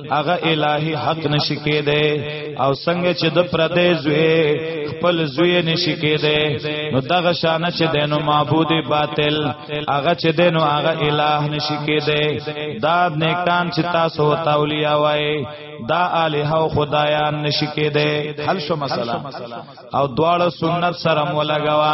هغه الہی حق نشی کېده او څنګه چې د پردې زوی خپل زوی نشی کېده نو دغه شان چې دینو معبود باطل هغه چې دینو هغه الہ نشی کېده دا نیکان چې تاسو او تولیا وای دا الہ او خدایان نشی کېده حل شو مسله او دواړه سنت سره مولګوا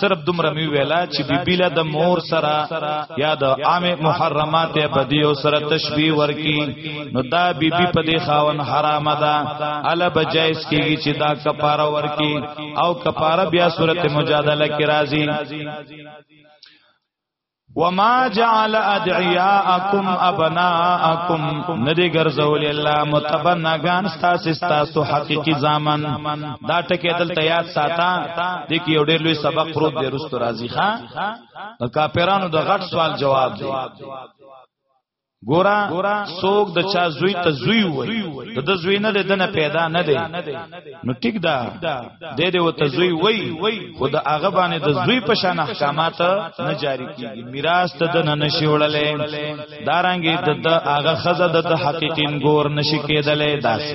صرف دومره می ویلا چې بیبی له د مور سره یا د عام محرمات په دیو سره تشبیه ورکی نو دا بیبی په دی خاون حرام ده ال بجایز کیږي چې دا کفاره ورکی او کفاره بیا صورت مجادله کې راځي وما جعل ادعياءكم ابناءكم ندی ګرځول الله متبنغان تاسو تاسو حقيقي ځامن دا ټکی دل تیاد ساته د کی یو ډېر لوی سبق پروت دی رستو راضي خان د کاپیرانو د غټ سوال جواب دی ګورا سوک د چا زوی ته زوی وای د د زوی نه د نه پیدا نه دی نو ټیک دا د دې و ته زوی وای خود هغه باندې د زوی په شان احکامات نه جاری کیږي میراث ته د نه نشي وړلې دارانګي د هغه خزه د حقیقین ګور نشي کېدلې داسې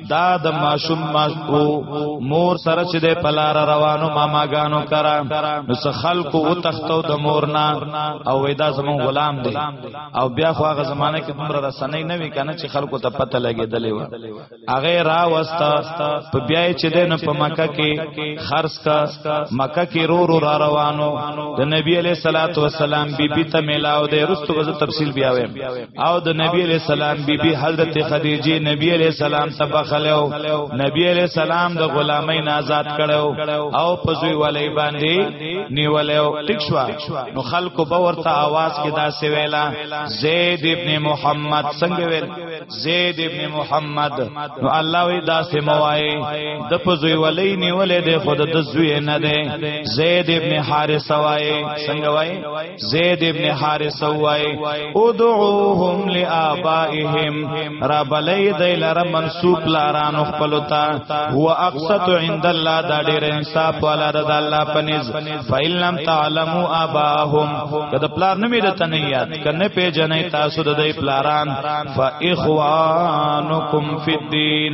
دا د ماشوم ماشو مور سره چې د پلار روانو ماماګانو کرا نو څه خلکو و تختو د مور نه او ودا زمون غلام دی او بیا خو هغه زمانه کې دومره رسنۍ نه وی کنه چې خلکو ته پته لګېدلې و هغه را وستا په بیا چې د نه په مکه کې خرص کا مکه کې رو رو را روانو د نبی علیہ الصلوۃ والسلام بیبي ته ملاو دی رستو غزه تفصیل بیا ویم او د نبی علیہ السلام بی بی حضرت خدیجه نبی علیہ السلام ته بخلو نبی علیہ السلام د غلامین آزاد کړو او پزوی ولی باندې نیولو ټیک شو نو خلکو به ورته आवाज کې دا سی ویلا زید ابن محمد څنګه ویل زید ابن محمد نو الله وی دا سی موای د پزوی ولی نیولې د خود د زوی نه ده زید ابن حارثه وای څنګه وای زید ابن حارث وای ادعوهم لآبائهم را بلای دی لره منسوب لاران خپل تا هو اقصت عند الله دا ډیر انصاف والا د الله پنځ فإن لم تعلموا آباهم کله پلار نه میده تنیات کنه په جنې تاسو د دی پلاران فإخوانکم فی الدین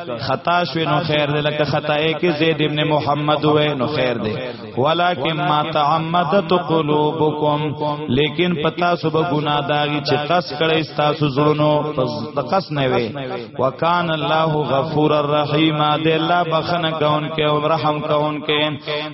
که خطا شوی نو خیر دی لکه خطای کې زید ابن محمد وې نو خیر دی ولکه ما تعمدت قلوبکم لیکن پتا سب ګنا داږي چې قص کړي تاسو زړونو د قص نه وي وکان الله غفور الرحیم دی الله بخنه کون کې او رحم کون کې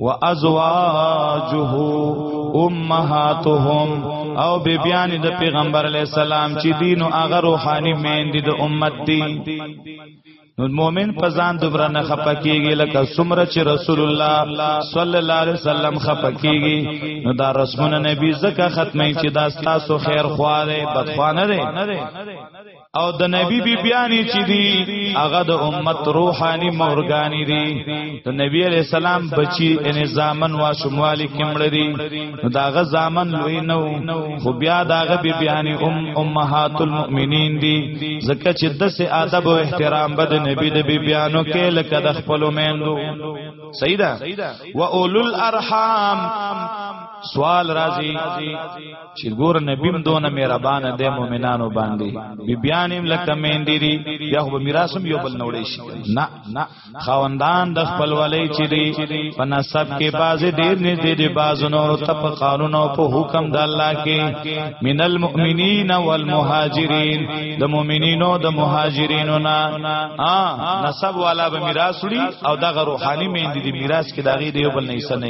وازواجه امهاتهم او بیبیان د پیغمبر علی السلام چې دین او هغه روحاني مین دي د امت دي نو مؤمن په ځان دوبره نه خپکیږي لکه سمره چې رسول الله صلی الله علیه وسلم خپکیږي نو دا رسمونه نبی زکه ختمه چې دا ستاسو خیر خواله بدخوانه ده او د نبی بی بیانی چې دی هغه د امت روحانی مورګانی دی د نبی علی السلام بچی ان زامن وا شموالی کمړ دی دا غ زامن لوی نو خو بیا دا غ بی بیانی ام امهات المؤمنین دی زکه چې د سه ادب او احترام بد نبی د بی بیانو کې لکه د خپل میندو سیدا و اولل ارحام سوال راځي چې ګور نبی مدون مهربان دی مؤمنانو باندې بیبیانم لکه مېندې دي بیا خو میراثم یو بل نوړې شي نه نه خاوندان د خپل ولې چې دي په نسب کې باز ډېر نه دي د باز نور تپ قانون او په حکم د الله کې من المؤمنین والمهاجرین د مؤمنینو د مهاجرینو نه ا نسب والا به میراث وړي او دغه روحاني مېندې دي میراث کې داغي دی یو بل نه حصہ نه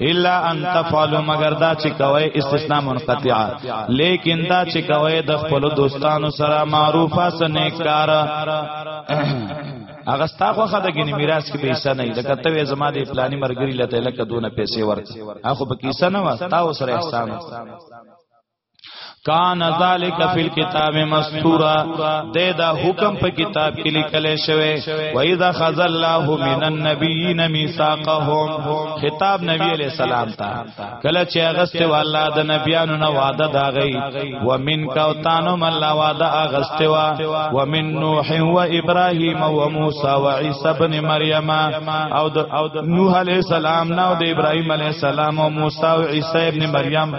الا ان تفعلوا مگر دا چې کوي استثناء منقطعه لیکن دا چې کوي د خپل دوستانو سره معروفه سنې کار هغه ستا خو خدای ګنې میراث کې پیسې نه لکه ته وې زما دې پلاني مرګري لته لکه دونه پیسې ورک اخو به کیسه نه و تا وسره احسان کان ذالک فی الكتاب مستورا د دا حکم په کتاب کې لیکل شوی و اذا خذ الله من النبیین میثاقهم خطاب نبی علیہ السلام ته کله چې اغست والا د نبیانو نه وعده دا غي و من کوتانو مل وعده اغست وا و من نوح و ابراهیم و موسی و عیسی ابن مریم او د نوح علیہ السلام نه او د ابراهیم علیہ السلام او موسی او عیسی ابن مریم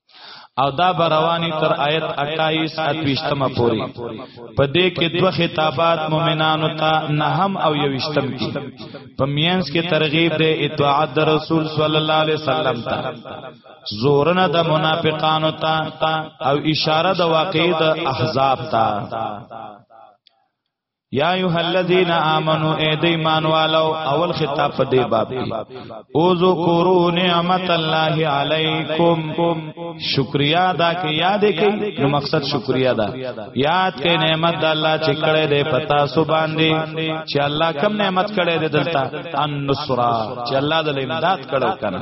او دا بروانی تر آیت 28 اتوشتمه پوری په دې کې دوه خطابات مؤمنانو ته نه هم او یوشتم کې په مینس کې ترغیب دی اطاعت د رسول صلی الله علیه وسلم ته زورنه د منافقانو ته او اشاره د واقعي د احزاب ته یا ایه الذین آمنو ای د ایمان والو اول خطاب په دی باب کې او ذو کورو نعمت الله علیکم شکریا دا کې یاد کې نو مقصد شکریا دا یاد کې نعمت الله چې کړه دې پتا سو باندې چې الله کم نعمت کړه دې دلته ان نصرا چې الله د امداد کړه کنه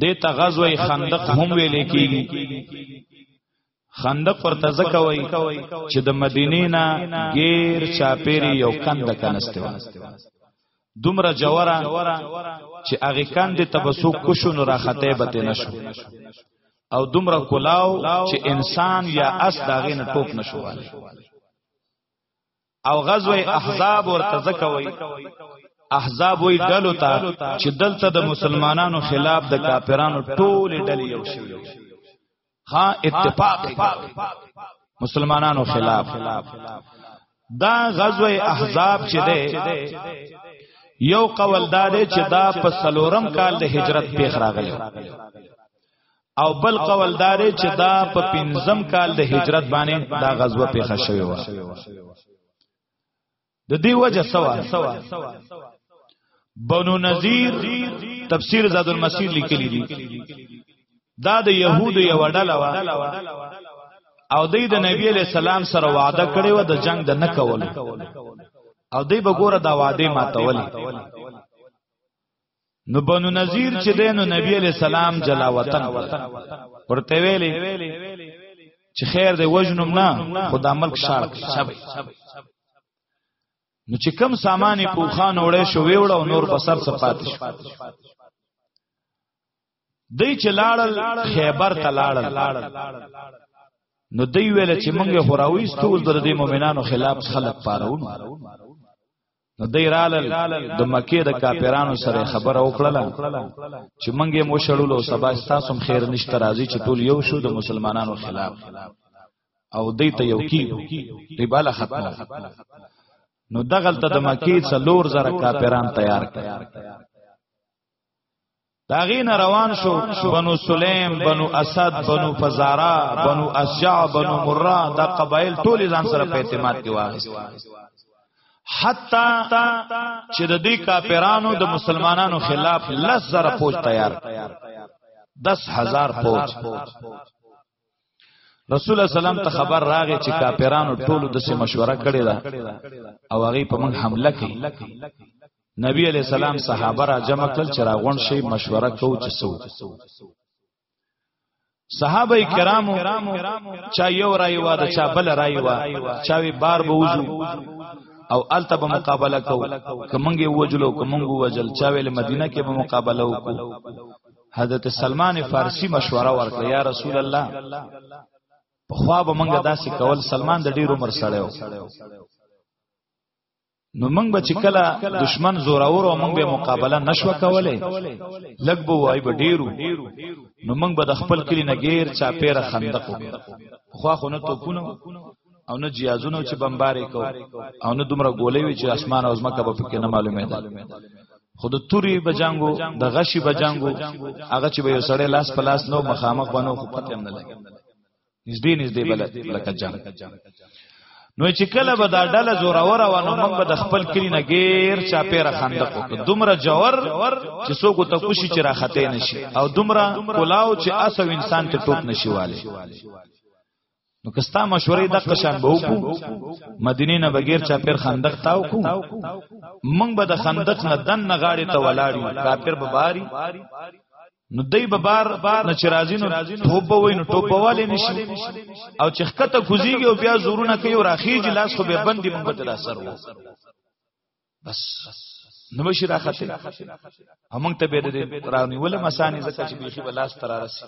دیتا غزوه خندق هم ویل کیږي خندق ورته ځکوي چې د مدینې نه غیر چاپیری یو کند کنسته دومره جوره چې هغه کند ته بسو کوشو نو راخته به نشو او دومره کلاو چې انسان یا اس داغه نه ټوپ نشو والی او غزوه احزاب ورته زکوي احزاب وی ډلو ته چې دلته د مسلمانانو خلاف د کافرانو ټول ډلې یو شوی ها اتفاق مسلمانانو خلاف دا غزوه احزاب چې ده یو قول دا دی چې دا په سلورم کال د هجرت پیښ راغلی او بل قول دار چې دا په پنځم کال د هجرت باندې دا غزوه پیښه شوې و د دې وجه سوا بنو نذیر تفسیر زاد المسیر لیکلی دی دا د يهودو یو ډله وا او دوی د نبی علی سلام سره وعده کړې و د جنگ د نه کول او دوی به ګوره دا وعده ماتول نو بنو نذیر چې دینو نبی علی سلام جلا وطن ورته ویلي چې خیر دی وجنم نه خدا ملک شاړ شبي نو چې کم سامان په خان وړې شو ویوړ او نور په سر صفات شو دی چې لاړل خیبر ته لاړل نو دی ویل چې مونږه خوراوي ستول در دې مؤمنانو خلاف خلق پارو نو دی رالل د مکه د کاپیرانو سره خبره وکړه چې منګه مو شړولو سبا تاسو خیر نشته راځي چې ټول یو شو د مسلمانانو خلاف او دی ته یو کی دی بالا ختمه نو دغل ته د مکه څلور زره کاپیران تیار کړ دا غین روان شو بنو سلیم بنو اسد بنو فزارا بنو اسجع بنو مرا دا قبایل ټول ځان سره په اعتماد کې واغست حتی چې د دې کافرانو د مسلمانانو خلاف لس زره فوج تیار 10000 فوج رسول الله سلام ته خبر راغی چې کاپیرانو ټولو د سه مشوره کړې ده او هغه په موږ حمله کوي نبی علی سلام صحابه را جمع کړل چې راغون شي مشوره کوو چې سو صحابه کرامو چا یو رای و دا چا بل رای و چا وی بار به وځو او الته به مقابله کو کومنګ وجلو کومنګ وجل چا ویل مدینه کې به مقابله وکړو حضرت سلمان فارسی مشوره ورکړه یا رسول الله په خوا به مونږه داسې کول سلمان د ډیر عمر سره و نو مونږ به چې کله دشمن زوراور او مونږ به مقابله نشو کولای لګ به وای به ډیرو نو مونږ به د خپل کلی نه غیر چا پیره خندق وکړو خو خو نه توپونه او نه جیازونه چې بمبارې کو او نه دومره ګولې وی چې اسمان او زمکه په کې نه معلومه ده خود توري بجنګو د غشي بجنګو هغه چې به یو سړی لاس په لاس نو مخامخ بنو خو پته نه لګي نږدې نږدې بل لکه جام نو چې کله به دا ډله زوراور و نو موږ به د خپل کلی نه غیر چا پیره خندق وکړو دومره جوور چې څوک ته کوشي چې راخته نشي او دومره کولاو چې اسو انسان ته ټوپ نشي والي نو کستا مشورې د قشان به وکړو مدینه نه بغیر چا پیر خندق تاو کو مونږ به د خندق نه دن نه غاړي ته ولاړی کافر به باری نو دای به بار نه چې راځي نو توبه وای نو توبه والے نشي او چې خکته کوزيږي او بیا زورونه کوي او راخیج لاس خو به بندي مونږ ته اثر وو بس نو بشي راخته همون ته به دې رانیول مسانی زکه چې بيخي بلاس ترارسي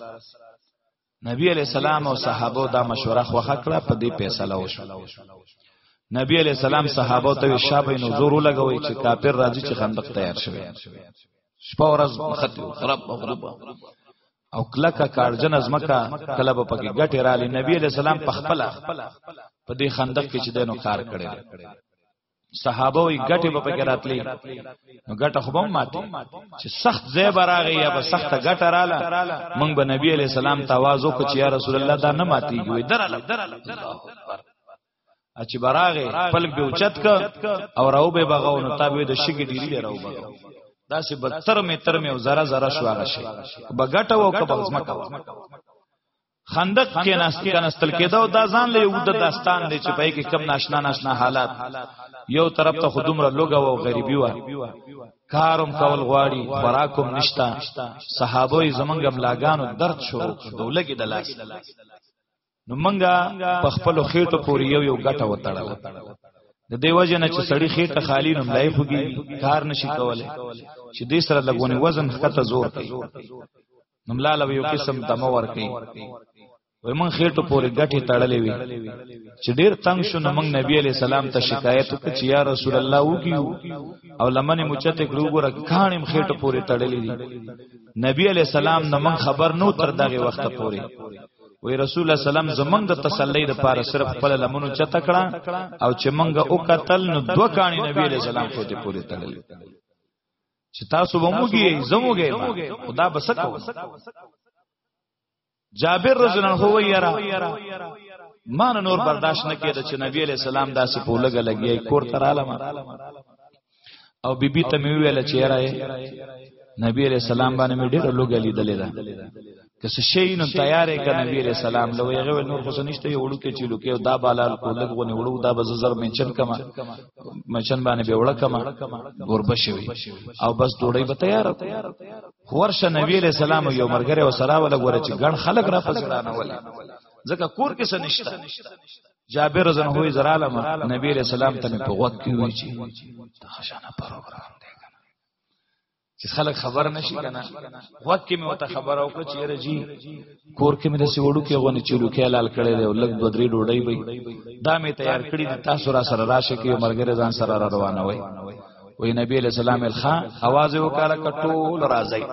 نبی علیہ السلام او صحابه دا مشوره خوخه کړه په دې فیصله وشو نبی علیہ السلام صحابه ته شابه نزور لګوي چې کافر راځي چې خندق تیار شوی شپه ورځ ختم خراب غروب او کلکه کارجن از مکه کله په پکې ګټه را لې نبی علیہ السلام په خپل په دې خندق کې چې دینو کار کړی صحابه وي ګټه به پکې راتلې نو ګټه خو هم ماته چې سخت ځای براغی یا به سخت ګټه رااله مونږ به نبی علی سلام تواضع کو چې یا رسول الله دا نه ماتي وي دراله اچ براغه پلک به اوچت ک او راو به بغاو نو تابې د شګې ډیری دی راو بغاو دا سه بدتر می تر می او زرا زرا شو هغه شي بغټه وو ک بغزما کا خندق کې ناست کناستل کېده او دا ځان له یو د داستان دی چې پای کې کم ناشنا ناشنا حالات یو طرف ته خودمره لوګه او غریبي و کارم کول غواړي خوراکم نشتا صحابه زمنګ املاګانو درد شو دوله کې د لاس نو منګه په خپل خېټو پورې یو یو غټه وتړل د دیو جن چې سړی خېټه خالی نو ملای خوږي کار نشي کوله چې دې سره لګونه وزن خطه زور کوي نملال یو قسم دم ورکي وای مونږ خېټو پورې ګټي تړلې وي چې ډېر تنگ شو نو مونږ نبی عليه السلام ته شکایت وکړ چې یا رسول الله وګیو او لمنې مچته کړو ګره کانم خېټو پورې تړلې دي نبی عليه السلام نو مونږ خبر نو تر دغه وخت پورې وی رسول الله سلام زمنګ د تسلی د پاره صرف خپل لمنو چته کړه او چې منګه او قتل نو دوه کانی نبی عليه السلام خو دې پورې تړلې چې تاسو به موږي زموږه خدا بسکو جابر رضی الله عنه ویرا مان نور برداشت نه کېد چې نبی علیہ السلام داسې په لګه لګي کور تر عالم او بیبي ته مې ویل چې راي نبی علیہ السلام باندې مې ډېر لوګه لیدلې ده که څه شي نو تیارې ک نبی علیہ السلام لو یغه نور خو نشته یو وړو کې چې لوکې او دا بالال کو لګ ونه وړو دا به زر منچن کما منچن باندې به وړه کما وربه شوی او بس ډوړې به تیار خورشه نبی علیہ السلام یو مرګره او سره ولا ګوره چې ګڼ خلک را پسرانه ولا ځکه کور کې څه نشته جابر زن هوی زرالم نبی علیہ السلام ته په وخت کې وی چې ته خشانه پروګرام چې خلک خبر نشي کنه وخت کې مې وته خبر او کړ چې رجی کور کې مې د سیوړو کې غونې چلو کې لال کړي دی لګ دو درې ډوډۍ به دا مې تیار کړی د تاسو را سره راشه کې مرګره ځان سره را روانه وای وې نبی علیہ السلام الخا आवाज وکړه کټول راځي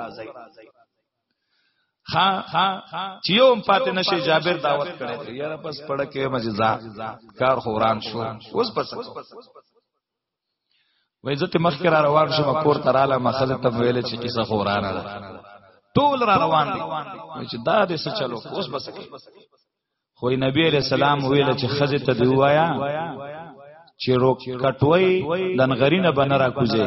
ها چې یو هم پاتې نشي جابر دعوت کړي یاره پس پړه کې مجزا کار خوران شو اوس پس وې زه ته مخکې را روان شوم کور ته رااله ما خزه ته ویل چې کیسه خو ورانه ده ټول را روان دي چې دا دې څه چلو اوس بس کې خو نبی علیہ السلام ویل چې خزه ته دی وایا چې رو کټوي دنغرینه بنرا کوزه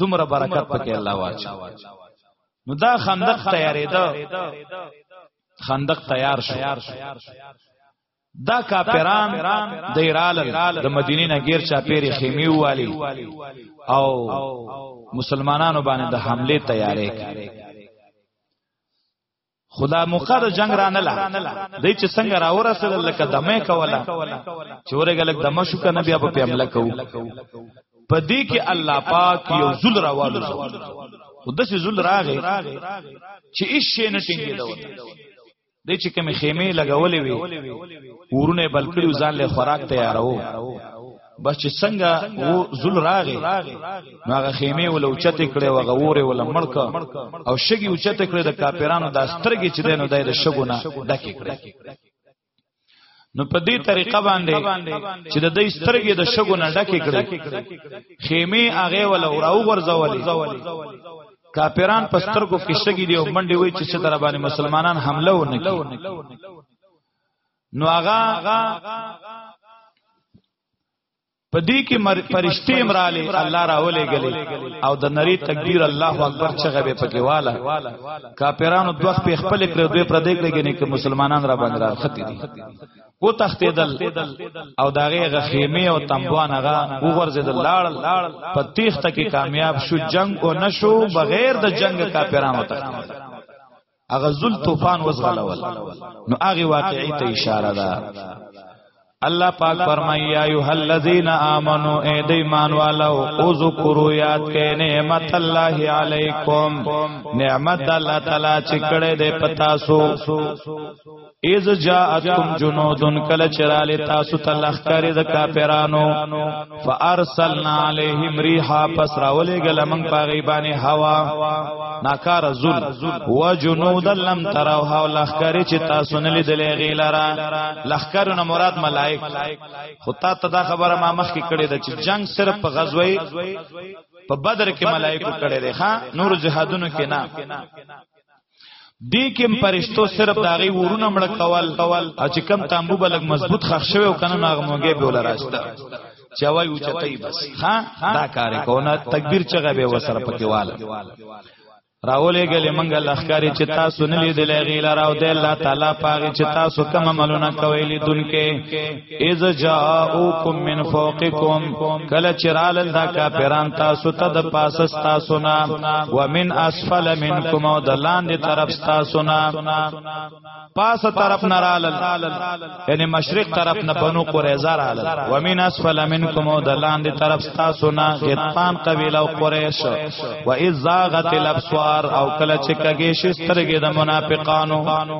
دومره برکت پکې الله واچي نو دا خندق تیارې ده خندق تیار شو دا کاپیران د ایرال د مدینې نه غیر چا پیری خیمه والی او مسلمانانو باندې د حمله تیارې کړي خدا موقع د جنگ را نه لا دای چې څنګه را ورسل لکه دمه کولا چورې غلک دمه شو کنه بیا په حمله کوو په دې کې الله پاک یو ذل راوالو خو د څه ذل راغې چې هیڅ شي نه ټینګې دا وته د چې کوم خیمه لګولې وي ورونه بلکړي ځان له خوراک تیارو بس چې څنګه و زل راغې نو هغه خیمه ول اوچته کړي وغه وره ول مړک او شګي اوچته کړي د کاپیرانو د سترګې چې دینو دای د شګونه ډکې کړي نو په دې طریقه باندې چې د دې سترګې د شګونه ډکې کړي خیمه هغه ول او راو ورځولې کاپیران په سترګو کې شګي دی او منډي وای چې ستر باندې مسلمانان حمله ونه کړي نو هغه په دې کې فرشتي امراله الله راولې غلې او د نری تکبیر الله اکبر چغه به پکې والا کاپیرانو دوخ په خپل کړ دوی پر دې کې نه کې مسلمانان را باندې راختی دي او تختیدل او داغه غخیمه او تنبوان هغه وګرځیدل لاړ په تیخته کې کامیاب شو جنگ او نشو بغیر د جنگ کاپیرانو تختیدل هغه ذل طوفان وزغلول نو هغه واقعي ته اشاره ده الله پاک فرمایي یا ایه الذین آمنو اے د ایمان والو او ذکرو یاد کړئ نعمت الله علیکم نعمت الله تعالی چې کړه دې پتا سو اذ جاءتکم جنودن کل چرال تاسو تلخ کری د کافرانو فارسلنا علیہم ریحا پس راولې گل من پاغي باندې هوا ناکار زل و جنود لم تروا هو لخ کری چې تاسو نه لیدلې غیلرا لخ کرن مراد ملائک خو تا ته دا خبره ما مخ کې کړې ده چې جنگ صرف په غزوه په بدر کې ملائکه کړې ده ها نور جهادونو کې نه دې کې پرشتو صرف داغي ورونه مړ کول او چې کم تامبو بلګ مضبوط خښ شوی او کنه ناغه مونږه به ولا راځتا چوي او چتای بس ها دا کار کوونه تکبیر چغه به وسره پکې واله راولې غلې منګه لخکاری چې تاسو نه لیدلې غیلا راو دې الله تعالی پاغه چې تاسو کوم عملونه کوي لیدونکې اذ جاءوکم من فوقکم کله چرال دا کافران تاسو ته د پاسه تاسو نه و من اسفل منکم او د لاندې طرف تاسو نه پاسه طرف نه رال یعنی مشرق طرف نه بنو قریظه رال و من اسفل منکم او د لاندې طرف تاسو نه غطفان قبیله او قریش و اذ زاغت الابصار او کله چې کګیش سترګې د منافقانو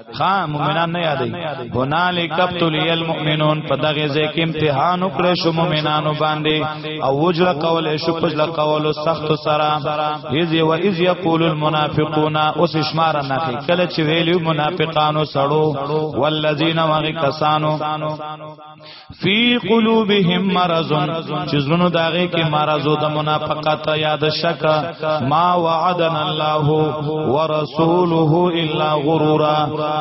خا مؤمنان نه یادې هنالک ابتلی المؤمنون په دغه ځای کې امتحان وکړې شو مؤمنانو باندې او وجل قول شو پجل قول سخت سره یذ و اذ یقول المنافقون اوس شمار نه کې کله چې ویلو منافقانو سړو والذین وغ کسانو فی قلوبهم مرض چې زونو داغه کې مرض او د منافقت یا د شک ما وعدنا الله ورسوله الا غرورا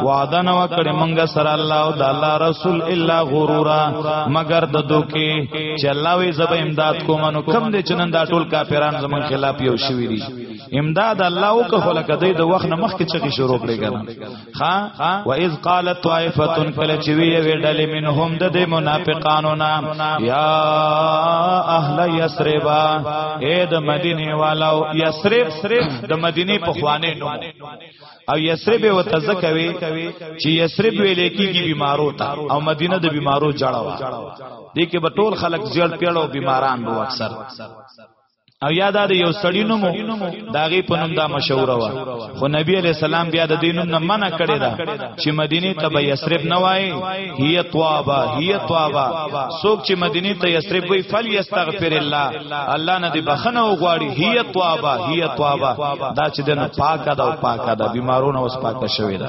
وعدنا وکړه مونږ سره الله او د الله رسول الا غرورا مگر د دوکي چې الله وی زب امداد کوم نو کم دې چنن دا ټول کافران زمون خلاف یو شوی دي امداد الله او که خلک دې د وخت نه مخکې چغي شروع کړي کنه ها و اذ قالت طائفه کله چې وی وی ډلې منهم د دې منافقانو نام یا اهل یثرب اے د مدینه والو یثرب د مدینه په خوانه نو او یثرب و تزکوي چې یثرب ویل کېږي بیمارو ته او مدینه د بیمارو جړه وا دې کې به ټول خلک زیړ پیړو بیماران وو اکثر او یا دا د یو سړی نوم داغه په نوم دا مشهور و خو نبی علی السلام بیا د دین نوم نه منع کړی دا چې مدینه ته به یثرب نه وای هی طوابا هی طوابا څوک چې مدینه ته یثرب وی فل یستغفر الله الله نه دی بخنه وغواړي هی طوابا هی طوابا دا چې د پاکه دا پاکه دا بیمارونه اوس پاکه شوی دا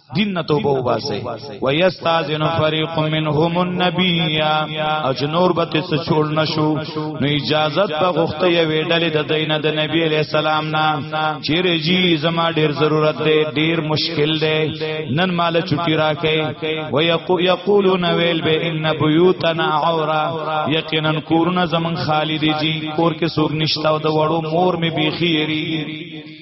دین نه توبه وباسي ويستاذن فريق منهم النبي او جنور به څه چول نشو نو اجازه به غوښته یوې ډلې د دینه د نبی علی السلام نه چیرې جی زما ډیر ضرورت دی ډیر مشکل دی نن مال چټی راکې ويقولون ويل به ان بيوتنا عورا یقینا کورونه زمون خالی دي جی کور کې سوق نشتا او د وړو مور می بیخی یری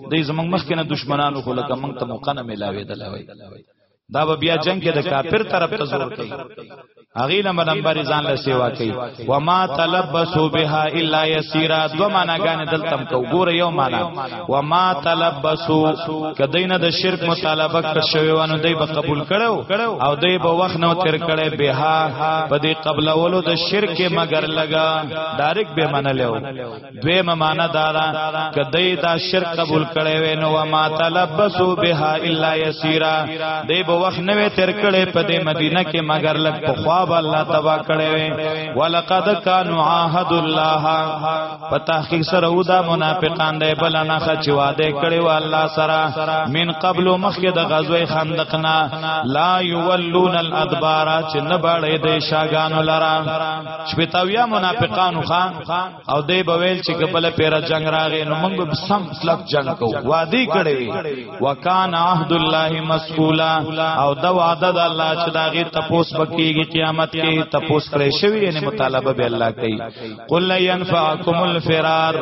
دوی زمنګ مخکې نه دشمنانو خو لکه موږ ته موقع نه ملاوي دلوي دا به بیا جنگ کې د کافر طرف ته زور کوي هغه لمبر نمبر ځان له سیوا کوي و ما تلبسو بها الا یسیرا دو معنا غانې دلتم کو ګور یو معنا و ما تلبسو کدینه د شرک مطالبه کړ شوی ونه دی به قبول کړو او دی به وخت نو تیر کړي بها په دې قبلولو د شرک مگر لگا ډایرک به منلو دوی ممانه دارا کدی دا شرک قبول کړي وې نو ما تلبسو بها الا یسیرا دی به وخت نه وې تر کړي په دې مدینه کې مگر لک په خواب الله تبا کړي وې ولقد کانوا عهد الله په تحقیق سره ودا منافقان دی بل نه خچ واده کړي و الله سره من قبل مخکې د غزوه خندقنا لا یولون الادبار چې نه باړې د شاګانو لرا شپتاویا منافقانو خان او دی بویل چې کبل پیرا جنگ راغې نو موږ به سم کلک جنگ کو وادي کړي وکان عهد الله مسئولا او دا وعده د الله چې داغه تپوس بکیږي قیامت کې تپوس کړي شوی یعنی مطالبه به الله کوي قل ينفعکم الفرار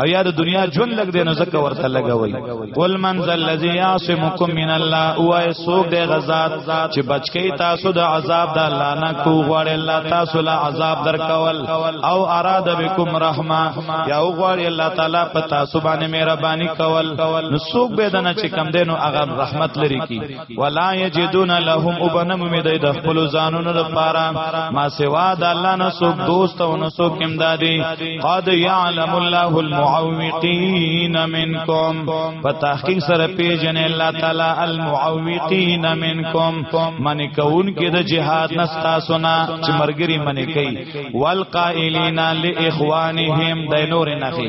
او یا د دنیا ژوند لګ دی نو زکه ورته لګوي قل من ذا الذی یعصمکم من الله او ای سوق دی غزاد چې بچکی تاسو د عذاب د الله نه کو غواړي الله تاسو له عذاب درکول او اراده بكم رحمه یا او غواړي الله تعالی په تاسو باندې مهرباني کول نو سوق به دنه چې کم دینو هغه رحمت لري کی ولا یجدون لهم ابنم مدید خپل ځانونو لپاره ما سوا د الله نه سو دوست او نه سو کم دادی قد یعلم الله المعوقین منکم په تحقیق سره پیژن الله تعالی المعوقین منکم من کون کې د جهاد نستا سنا چې مرګری من کوي والقائلین لاخوانهم د نور نخي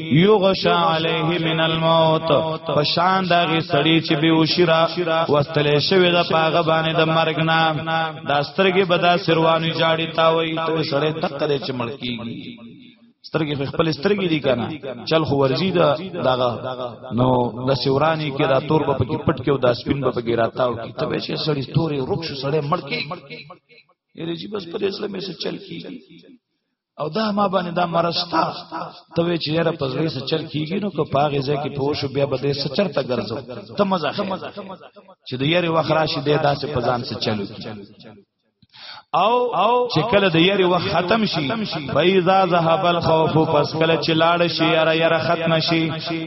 یغشا علیه من الموت پشان داغي سړی چې به وشرا وستلې شوی د پاغه باندې د مرګ نام دا سترګې بدا سروانی جاړی تاوي ته سړی تکره چې ملکیږي سترګې خپل سترګې دي کنه چل خو ورزي دا داغه نو د سورانی کې دا تور په کې پټ کې او دا سپین په کې راتاو کې ته به شي سړی تورې رخص سړی مړ کې یره جی بس پر اسلام یې چل کیږي او دا ما باندې دا مرستا ته وی چې یاره پزړې سره چل کیږي نو که پاغه ځای کې پوه شو بیا به دې سچر ته ګرځو ته مزه چې د یاره وخت راشي دې داسې پزان سره چلو کی او چې کله د یری وخت ختم شي فایذا ذهب الخوف پس کله چې لاړ شي یاره یاره ختم شي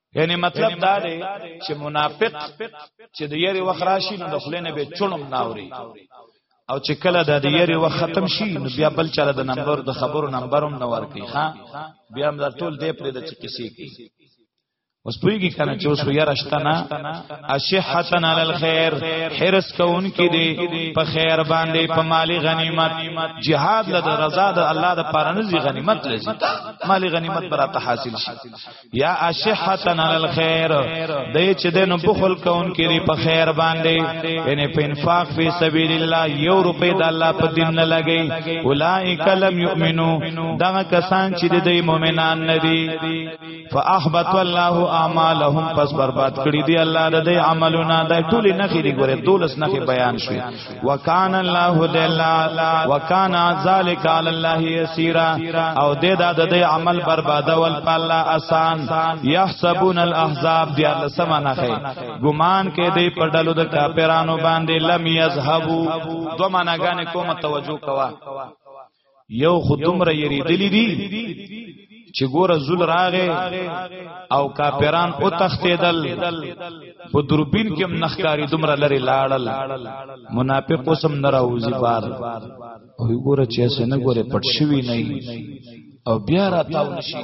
یعنی مطلب دا دی چې منافق چې د یری وخت راشي نو د خلینه به چونم ناوري او چې کله د یری وخت ختم شي نو بیا بل چاله د نمبر د خبرو نمبر هم نه ورکي ها بیا هم ټول دې پرې د چې کسی کی اوس پویږي کنه چې اوس یې رښتنا اشحتن علی الخير حرس کون کې دي په خیر باندې په مالی غنیمت jihad له رضا د الله د پرانځي غنیمت لذي مالی غنیمت براته حاصل شي یا اشحتن علی الخير دای چې دنو بخل کون کړي په خیر باندې یعنی په انفاق فی سبیل الله یو روپې د الله په دین نه لګي اولائک لم یؤمنو دا کسان چې د مؤمنان نه دي فاحبط الله اعمالهم پس برباد کړي دي الله د عملونه د ټولې نخې دي ګوره دولس نخې بیان شوي وکان الله د الله وکان ذالک علی الله یسیرا او د دا د عمل بربادول په الله آسان یحسبون الاحزاب دی الله سمانه خی ګمان کې دی په ډلو د کافرانو باندې لم یذهبوا دو معناګانې کومه توجه کوا یو خو دومره یریدلی دي چې ګوره زول راغې او کاپیران او تختیدل په دوربین کې نخکاری دومره لري لاړل منافق اوسم نه راوځي بار او ګوره چې څنګه ګوره پټ شوی نه او بیا راتاو نشي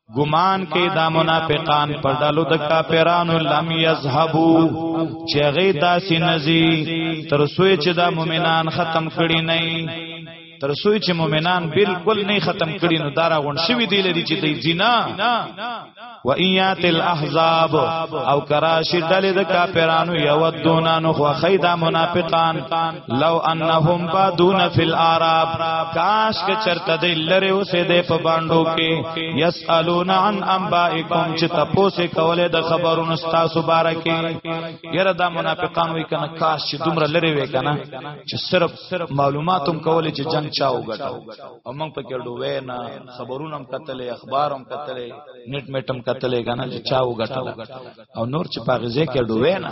ګمان کې دا منافقان پر ډلو د کافرانو لم یذهبو چې غي داسې نزي تر سوی چې دا مؤمنان ختم کړي نه تر سوی چې مؤمنان بالکل نه ختم کړي نو دارا غون شوی دی لري چې دی زنا و ایات الاحزاب او کراشی ډلې د کافرانو یو دونانو خو خیدا منافقان لو انهم بادون فی الاراب کاش که چرته د لری اوسه د په باندو کې یسالون عن انبائکم چې تاسو کوله د خبرونو تاسو بارکه یره دا منافقان وی کنه کاش چې دومره لری وی کنه چې صرف معلوماتم کوله چې جنگ چا وګټاو او موږ په کې ډوې نه خبرونه هم کتلې اخبار هم کتلې نیټ میټم کتلې کنه چې چا وګټاو او نور چې پاغزه کې ډوې نه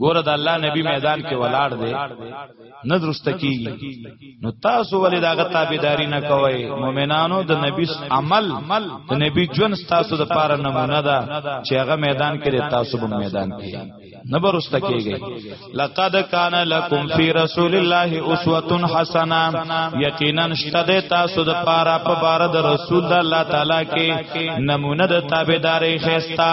ګوره د الله نبی میدان کې ولاړ دی نه درسته کیږي نو تاسو ولې داغه تابعداري نه کوئ مؤمنانو د نبی عمل د نبی ژوند تاسو د پاره نمونه ده چې هغه میدان کې تاسو په میدان کې نه برسته کیږي لقد کان لکم فی رسول الله اسوه حسنه یقینا شته تاسو د پاره په بار د رسول الله تعالی کې نمونه د تابعداري خستا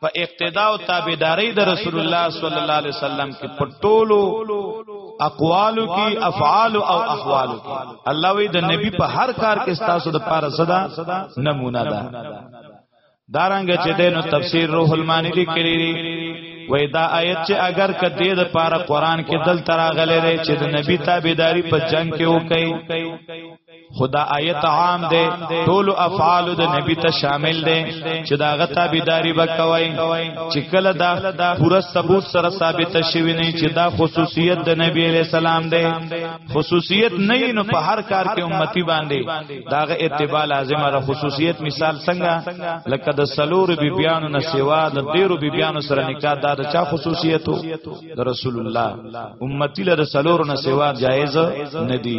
په اقتدا او تابعداري د رسول الله صلی الله علیه وسلم کې په ټولو اقوالو کې افعال او احوالو کې الله وی د نبی په هر کار کې ستاسو د پاره صدا نمونه ده دارنګ چې دینو تفسیر روح المانی لیکلی دی وای دا آیت چې اگر کدی د پاره قران کې دل تراغله لري چې د نبی تابعداري په جنگ کې وکړي خدا آیت عام دی ټول افعال د نبی ته شامل دی چې دا غتا بيداری وکوي چې کله دا پوره ثبوت سره ثابت شوی نه چې دا خصوصیت د نبی علی السلام دی خصوصیت نه نو په هر کار کې امتی باندې داغه اتباع لازمه را خصوصیت مثال څنګه لکه د سلور بی بیانو نه سیوا د ډیرو بی بیانو سره نکاح دا د چا خصوصیتو د رسول الله امتی له سلور نه سیوا جایز نه دی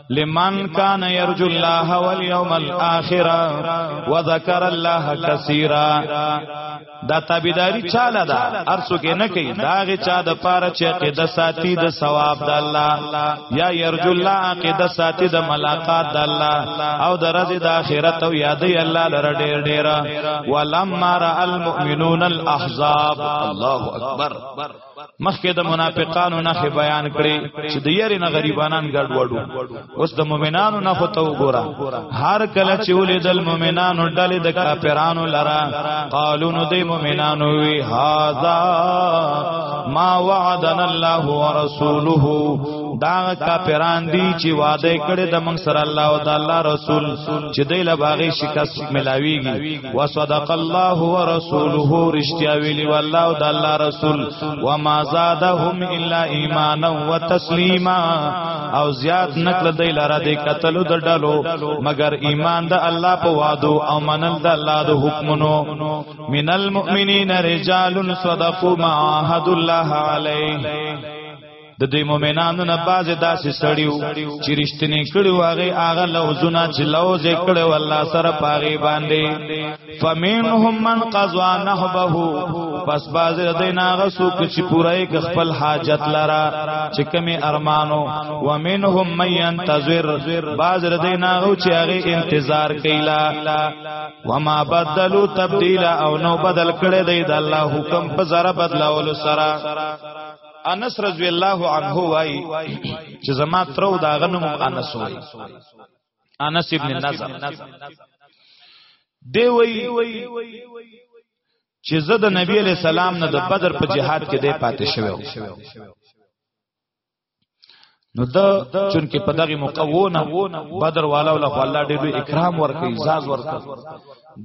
لمن کان یرجو الله والیوم الاخر وذکر الله کثیرا دا تابعداری چاله دا ارسو کې نه کوي داغه چا د پاره چې عقیده ساتي د ثواب د الله یا یرجو الله عقیده ساتي د ملاقات د الله او د رضی د اخرت او یادې الله لره ډېر ډېر ولما را المؤمنون الاحزاب الله اکبر مخکې د منافقانو نه بیان کړي چې د یاري نه غریبانان ګډ وډو اوس د مؤمنانو نه خو ته وګوره هر کله چې ولیدل مؤمنانو ډلې د کافرانو لرا قالو نو د مؤمنانو وی هاذا ما وعدنا الله ورسوله دا کافران دي چې وعده کړي د موږ سره الله او د الله رسول چې دله باغې شکست ملاويږي وصدق الله ورسوله رشتیا ویلی والله او د الله رسول وما زادهم الا ایمانا وتسلیما او زیات نکړه دی لاره د قتل د ډلو مگر ایمان د الله په وادو او منل د الله د حکمونو من المؤمنین رجال صدقوا ما عهد الله علیه د دوی مؤمنانو نه باز داسې سړیو چې رښتینی کړي واغې اغه لوزونه چې لوز کړي والله سره پاغي باندې فمنهم من قضا نحبه پس باز د دین اغه سوک چې پوره ک خپل حاجت لرا چې کمی ارمانو ومنهم من ينتظر باز د دین اغه چې اغه انتظار کیلا وما بدلوا تبديلا او نو بدل کړي د الله حکم په ذره بدلاول سره انس رضی الله عنه وای چې زما ترو دا غنم انس وای انس ابن نظر دی وای چې زه د نبی علی سلام نه د بدر په جهاد کې دی پاتې شوم نو دا چونکه په دغه موقع وونه بدر والا ول خو الله ډېر اکرام ورکړي عزاز ورکړي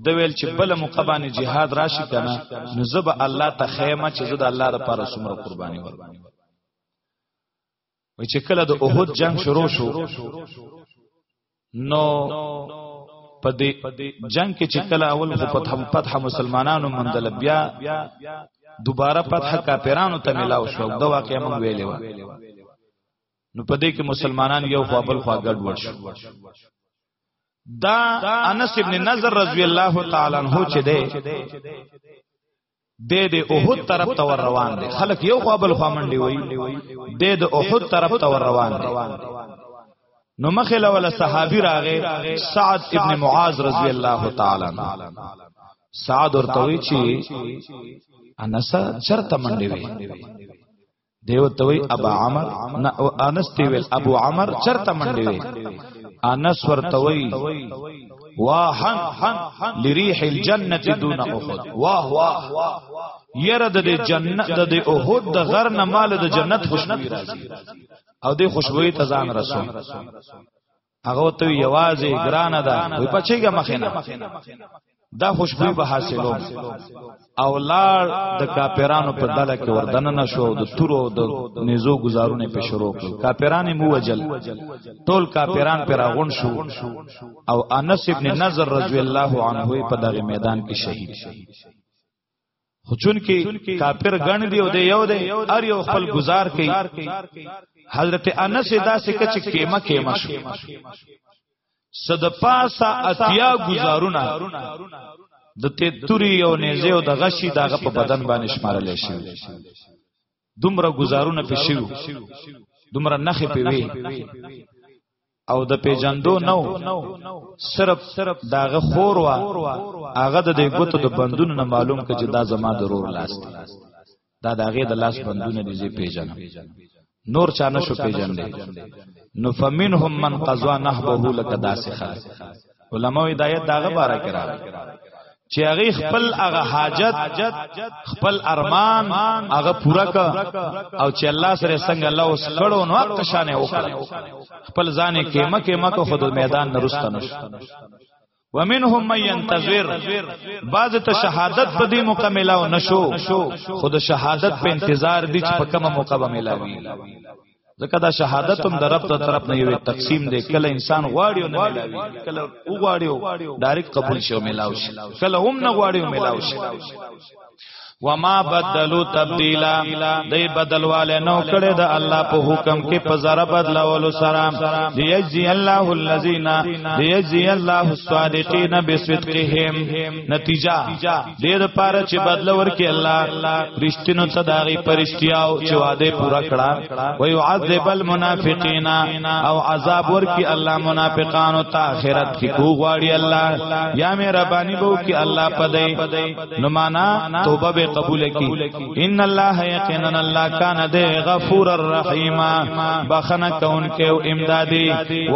د ویل چې بل موقع باندې jihad راشي کنه نو زب الله ته خیمه چې زد الله لپاره سمره قرباني ورکړي وای چې کله د احد جنگ شروع شو نو په دې جنگ کې چې کله اول خو فتح فتح مسلمانانو مندل بیا دوباره فتح کافرانو ته ملاو شو دا واقعا مونږ ویلې و نو په دې کې مسلمانان یو خو بل خو ګډ وډ شو دا انس ابن نظر رضی الله تعالی عنہ چې ده د د احد طرف ته ور روان دي خلک یو خوا بل خوا منډي وای د د احد طرف ته ور روان دي نو مخه لول صحابي راغې سعد ابن معاذ رضی الله تعالی سعد ورته وی چی انس چرته منډي وی دیو توي ابا عمر نه او انس تی ویل ابو عمر چرته منډي وي انس ورته وي واحن لريح الجنه دون احد واه واه يره د جنت د احد د غر نه مال د جنت خوشبو راځي او د خوشبو ته ځان رسول هغه ته یوازې ګرانه ده وي پچېګه مخې نه دا خوشبوئی به حاصلو او لار د کاپیرانو په دله کې وردن نه شو د تورو د نيزو گزارونه په شروع کړ کاپیران مو وجل ټول کاپیران پر غون شو او انس ابن نظر رضی الله عنه په دغه میدان کې شهید شو خو چون کې کافر ګڼ دی او دی یو دی ار یو خپل گزار کوي حضرت انس دا سکه چې کېما کېما شو صد پاسا اتیا گزارونه د تیتوری او نیزه او د غشي دغه په بدن باندې شمارل شي دومره گزارونه په شیو دومره نخې په وی او د پیجندو نو صرف صرف داغه خور وا هغه د دې ګوتو د بندونو نه معلوم ک چې دا زما ضرور لاس دی دا داغه د لاس بندونه دې زی پیژنم نور چا نشو پیژندې نو فمنهم من قضا نحبه لك داسخه علماء هدایت داغه باره کرا چې هغه خپل هغه حاجت خپل ارمان هغه پورا ک او چې الله سره څنګه الله اوس کړو نو حق شانه وکړ خپل ځانې کېمه کېمه کو خود میدان نرسته نش ومنهم من ينتظر بعض ته شهادت په دې موقع ملاو نشو خود شهادت په انتظار دي چې په کومه موقع به ملاوي ځکه دا شهادت هم د رب تر طرف نه یو تقسیم دی کله انسان غواړي او نه ملاوي کله او غواړي او ډایرک قبول شي او ملاو شي کله هم نه غواړي او ملاو شي وما بدلو تبدیلا دی بدلواله نو کړه د الله په حکم کې په زره بدلولو سره یجزی الله الذین یجزی الله الصادقین بصدقهم نتیجه دې د پاره چې بدل ورکړي الله رښتینو ته داغي پرشتیاو چې وعده پورا کړه او يعذب المنافقین او عذاب ورکړي الله منافقانو ته آخرت کې کو غواړي الله یا مې ربانی بو کې الله پدې نو معنا توبه به قبول کړي ان الله یقینا الله کان دې غفور الرحیم بخنه کون کې او امدادي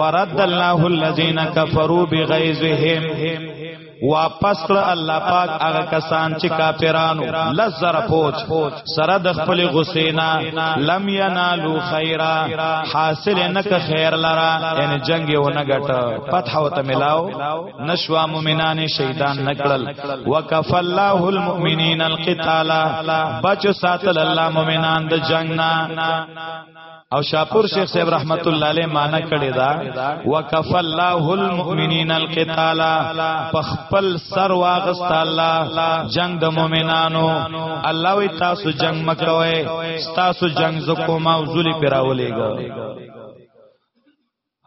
ورد الله الذين كفروا بغيظهم واپس کړ الله پاک هغه کسان چې کافرانو لزر پوج سره د خپل غسینا لم ینالو خیرا حاصل نک خیر لرا یعنی جنگ یو نه غټ فتح او تملاو نشوا مومنان شهیدان نکړل وکف الله المؤمنین القتال بچ ساتل الله مومنان د جنگ نه او شاپور شیخ صاحب رحمت الله علیه معنی کړی دا وکف الله المؤمنین القتال پخپل سر واغست الله جنگ د مؤمنانو الله وی تاسو جنگ مکوئ تاسو جنگ زکو ما وزلی پیراولېګو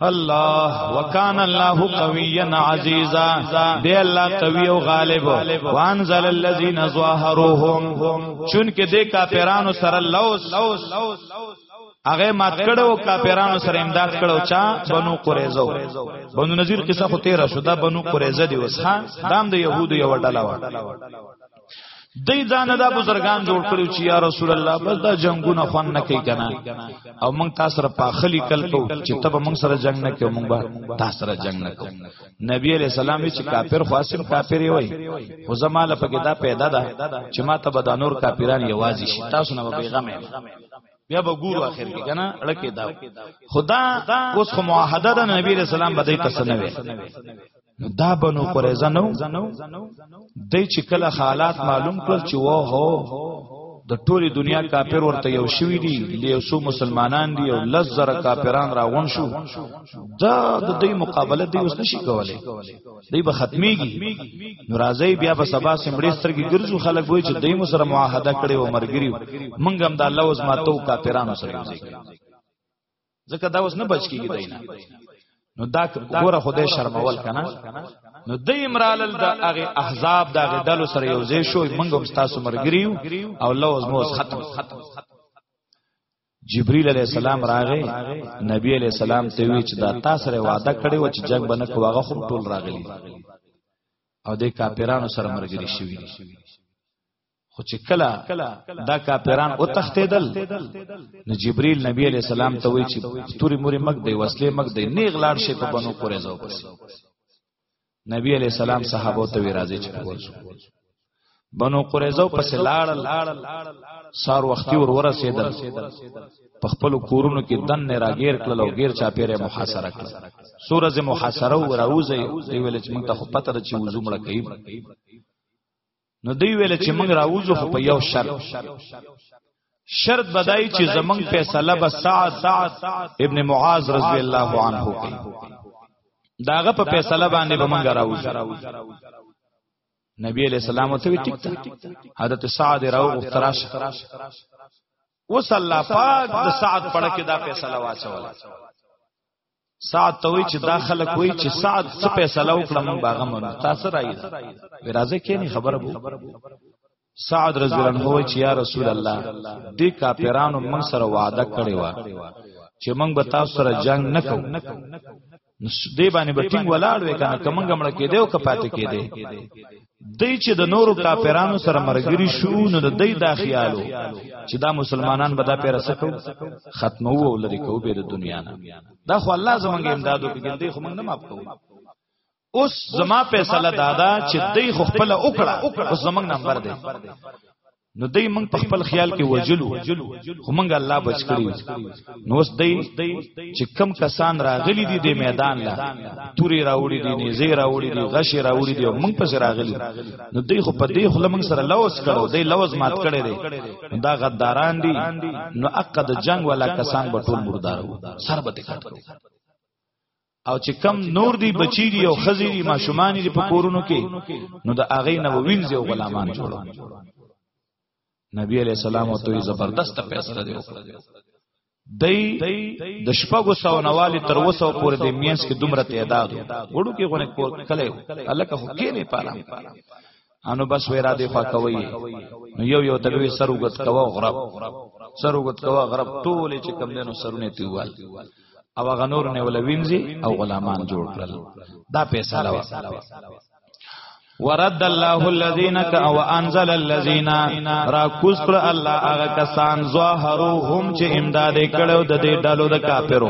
الله وکان الله قویا عزیزا دی الله قوی او غالب وانزل الذین ظاهروهم چونکه د کافرانو سره لوس هغه مات کړو کافرانو سره امداد کړو چا بنو قریظه بنو نذیر قصه خو تیر شو دا بنو قریظه دی وسه دام د يهودو یو ډله و دی ځان دا بزرگان جوړ کړو چې یا رسول الله بس دا جنگونه خوان نه کوي کنه او موږ تاسو سره پاخلی کل کو چې تب موږ سره جنگ نه کوي موږ به تاسو سره جنگ نه کوي نبی علیہ السلام چې کافر خاصم کافر وي خو زماله پکې دا پیدا ده چې ما ته به دا نور کافران یوازې شي تاسو نه به غمه بیا به ګورو اخر کې کنه اړکه دا خدا اوس خو معاهده ده نبی رسول الله بدای تسنوي نو دا بنو قریظه نو دای چې کله حالات معلوم کړ چې وو هو د ټولې دنیا کافر ورته یو شوی دی لیوسو مسلمانان دی او لزر کافران راغون شو دا د دې مقابله دی اوس نشي کولای دی به ختميږي ناراضي بیا په سبا سمړې سترګې ګرځو خلک وای چې دای مو سره معاهده کړي او مرګري منګم د الله اوس ماتو کافرانو سره یو ځای ځکه دا اوس نه بچ کیږي دینه نو دا ګوره خدای شرمول کنه نو د امرالل د هغه احزاب د هغه دلو سره یو ځای شو موږ هم تاسو مرګریو او لوز مو ختم جبريل عليه السلام راغی نبی عليه السلام ته وی چې دا تاسو سره وعده کړی و چې جنگ بنه کوغه خو ټول راغلی او د کاپیرانو سره مرګري شوی خو چې کله دا کاپیران او تختیدل نو جبرئیل نبی علیہ السلام ته وی چې توري موري مګ دی وسلې مګ دی نیغ لاړ شي په بنو قریظه پس نبی علیہ السلام صحابه ته وی راځي چې پوښتنه بنو قریظه پس لاړ سار وختي ور ورسېدل په خپل کورونو کې دن نه راګیر کړل او غیر چا پیره محاصره کړل سورز محاصره و راوځي دی ویل چې موږ ته خو پته ده چې وزو مړ کوي نو دوی ویل چې موږ راوځو خو په یو شرط شرط بدای چې زمنګ فیصله به سعد ابن معاذ رضی الله عنه کوي داغه په فیصله باندې به موږ راوځو نبی علیہ السلام ته ټیک تا حضرت سعد راو غفتراش وصلی الله پاک د سعد پړه کې دا فیصله واچوله سعد ته وی چې دا خلک وی چې سعد څه فیصله وکړه مونږ باغه مونږ تاسو راي وی راځي کې نه خبره بو سعد رضی الله عنه وی چې یا رسول الله دې کاپیرانو مونږ سره وعده کړی و چې مونږ به تاسو سره جنگ نکو دې باندې به ټینګ ولاړ وې کنه کمنګ مړ کې دیو کپاتې کې دی دی چې د نورو کافرانو سره مرګري شو نو د دی دا خیالو چې دا مسلمانان به دا پیر سکو ختمو او لري کو به د دنیا نه دا خو الله زمونږ امدادو کې ګندې خو موږ نه ماپ کوو اوس زما فیصله دادا چې دی خو خپل وکړه اوس زمونږ نمبر دی نو دای موږ په خپل خیال کې وجلو خو موږ الله بچ کړی نو اوس دای چې کم کسان راغلي دي د میدان لا توري راوړي دي نيزي راوړي دي غشي راوړي دي موږ پس راغلي نو دای خو په دې خله موږ سره لوز کړو دای لوز مات کړی دی دا غداران دي نو عقد جنگ ولا کسان به ټول مردار وو سر به تکړه او چې کم نور دی بچی دی او خزی دی ماشومان دی په کورونو کې نو د اغه نه وینځي او غلامان جوړو نبی علیہ السلام او توي زبردست فیصله دی دی د شپږو سو نوالی تر وسو پورې د مینس کې دومره تعداد وړو کې غونه کله الکه هو کې نه پاله انو بس ویرا دی خوا کوي نو یو یو تلوي سر وګت کوا غرب سر وګت کوا غرب ټول چې کم دینو سرونه تیوال او غنور نه ول وینځي او غلامان جوړ کړل دا پیسې لا ورد الله الذين كا وانزل الذين را کوسر الله هغه کسان ظاهرو هم چې امداد کړو د دې ډلو د کافرو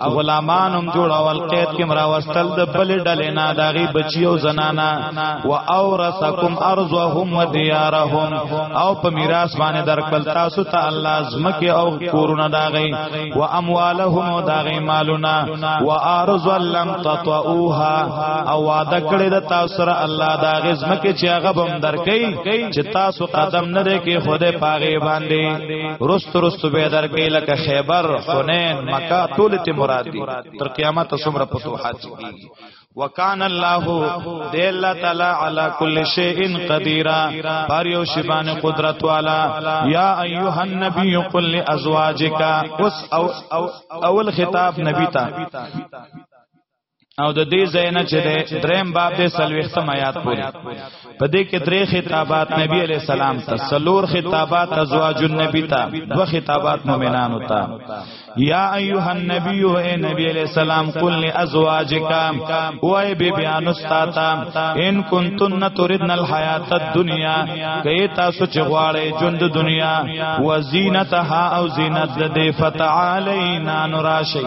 او غلامان هم جوړول قید کې مراوستل د بل ډلې نه داغي بچي او زنانا و اورثکم ارضهم و دیارهم او په میراث باندې درکل تاسو ته الله زمکه او کورونه داغي و اموالهم او داغي مالونه و ارض لم تطئوها او وعده کړی د تاسو سره الله داغي زمکه چې هغه بم درکې چې تاسو قدم نه دی کې خوده پاغه باندې رست رست به درګې لکه خیبر حنین مکه ټول ته مراد دي تر قیامت څومره فتوحات کیږي وکان الله دی الله تعالی علی کل شیء قدیر پر یو شیبان قدرت والا یا ایها النبی قل لازواجک اوس اول خطاب نبی تا او د دې زینه چې ده دریم باب د سلوختم آیات پورې په دې کې درې خطابات نبی علی السلام ته سلور خطابات ازواج النبی ته دو خطابات مؤمنانو ته یا ایها النبی او اے نبی علیہ السلام قل لازواجک او اے بی بیان استاد ان کنتن تردن الحیات الدنیا کئ تاسو چې غواړئ ژوند دنیا وزینتها او زینت د فتعالینا نراشی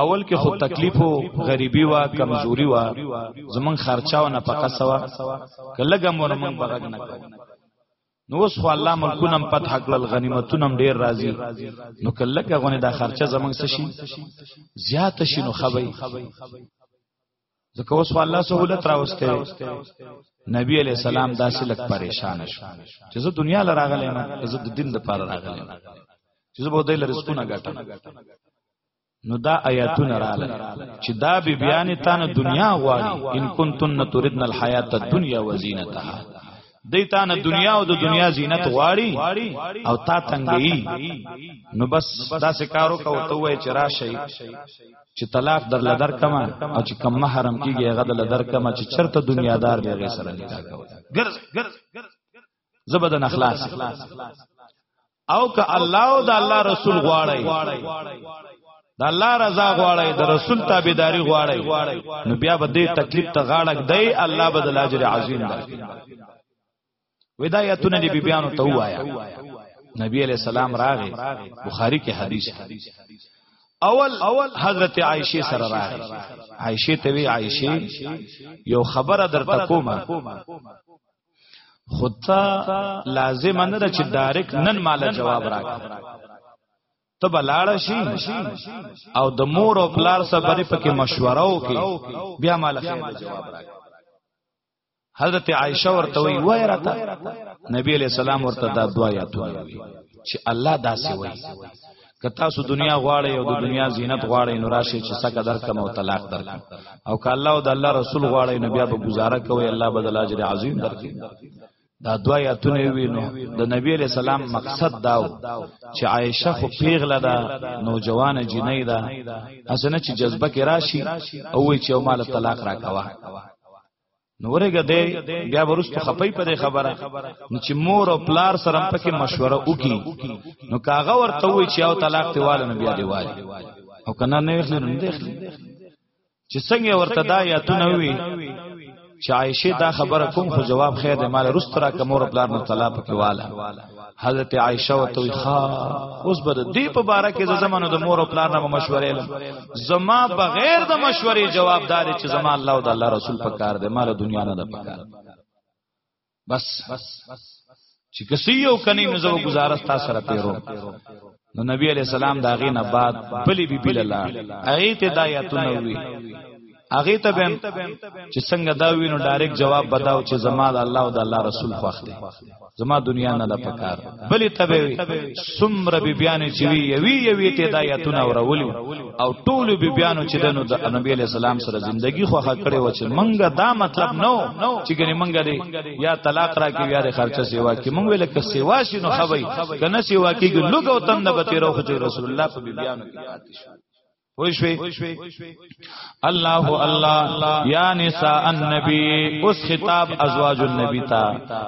اول کې خو تکلیف او غریبي وا کمزوري وا زمون خرچاو نه پکا سوا کلهګه مور مونږ بغږ نه کړ نو اوس خو الله ملکونم فتح کړل غنیمتونم ډیر راضي نو کلهګه غونه دا خرچه زمون سشي زیات شي نو خبي ځکه اوس الله سہولت راوسته نبی علی السلام داسې لک پریشان شو چې زه دنیا لراغلې ما زه د دین لپاره راغلې ما چې زه به د رزقونه ګټم نو دا آیاتونه رااله چې دا بی بیان تانه دنیا غواړي ان کنتن تردن الحیات الدنیا وزینتها دی تا نه دنیا او د دنیا زینت غواړي او تا تنګي نو بس دا سکارو کو ته وای چې راشي چې طلاق در لدر کما او چې کم محرم کیږي هغه در لدر کما چې چرته دنیا دار دی غیر سره نکاح کوي ګرځ ګرځ زبدن اخلاص او که الله او د الله رسول غواړي د الله رضا غواړي د رسول تابعداري غواړي نو بیا به دې تکلیف ته غاړک دی الله بدل اجر عظیم درکړي ودایتونه دی بیبیانو ته وایا نبی علیہ السلام راغی بخاری کې حدیث اول اول حضرت عائشه سره راغی عائشه ته وی عائشه یو خبره در تکوما خودتا لازم نه ده چې ډایرک نن مال جواب راکړه ته بلاړ شي او د مور او پلار سره پکې مشوره وکي بیا مال خیر جواب راکړه حضرت عائشه ورته وی وای راته نبی علیہ السلام ورته دا دعا یادونه وی چې الله داسې وای که تاسو دنیا غواړئ او د دنیا زینت غواړئ نو راشي چې سکه درکم او طلاق درکم او که الله او د الله رسول غواړئ نو بیا به گزاره کوي الله بدل اجر عظیم درکړي دا دوا یاتونه وینو د نبی علی سلام مقصد داو چې عائشه خو پیغله ده نوجوان جنۍ ده اسنه چې جذبه کې راشي او وی چې مال طلاق راکوا نورګه دی بیا ورست خپي په خبره نو چې مور او پلار سره پکې مشوره وکي نو کاغه ورته وی چې او طلاق ته والو نو بیا دی وای او کنه نه ویل نه دی چې څنګه ورته دا یا تو نه وی چې عائشه دا خبره کوم خو جواب خیر دی مال رست را کوم او پلار نو طلاق کې واله حضرت عائشه او توخا اوس بر دې په باره کې د زمانو د مور او پلار نه مشورې لم زما بغیر د مشورې جوابدار چې زما الله او د الله رسول په کار دې مال دنیا نه ده په کار بس چې کسي یو کني نو زو گزارش تاسو سره پیرو نو نبی علیہ السلام دا غینه بعد بلی بی بل الله هغه ته دایاتونه وی هغه ته بهم چې څنګه دا وینو ډایرک جواب بداو چې زما د الله او د الله رسول خوښ دي زما دنیا نه ده پکار بلی ته به سمر بی بیان چې وی یوی یوی ته دایاتونه اورولو او ټول بی بیانو چې دنو د نبی علی السلام سره زندگی خوخه کړې و چې منګه دا مطلب نو چې ګنې منګه دی یا طلاق را کې یا خرچه سیوا کې منګ ویل کې سیوا شي نو خوي کنه سیوا کې لوګ او تند به تیرو خو رسول الله په بی بیانو کې پاتې شو وشوي الله الله یا نساء النبی اوس خطاب ازواج النبی تا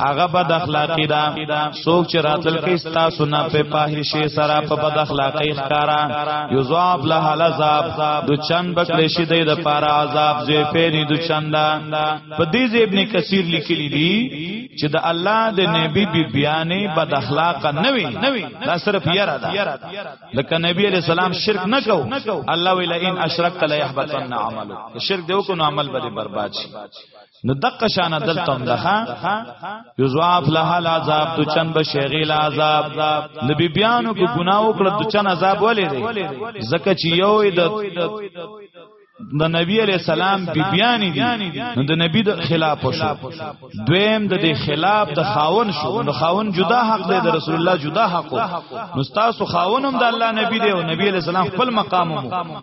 هغه بد اخلاقی دا سوک چې راتل کې ستا سنا په پاهشه سره په بد اخلاقی ښکارا یذاب له العذاب د چن بکړې شي د پارا عذاب زې پیری د چندا په دې ابن کثیر لیکلی دی چې د الله د نبی بی بیانې بد اخلاق نه وي دا صرف یره ده لکه نبی علیہ السلام شرک نه کو الله ویل ان اشرک لا يحبطن عملک شرک دیو کو نو عمل به برباد شي نو دقه شان دلتم دخه یذواف لها العذاب تو چن بشغیل عذاب نبی بیانو کو گناہ وکړه تو چن عذاب ولې دی زکه چې یو د د نبی علی السلام بیبیانی دي نو د نبی د خلاف شو دویم د دې خلاف د خاون شو نو خاون جدا حق دی د رسول الله جدا حق نو تاسو خاون هم د الله نبی دی او نبی علی السلام خپل مقام هم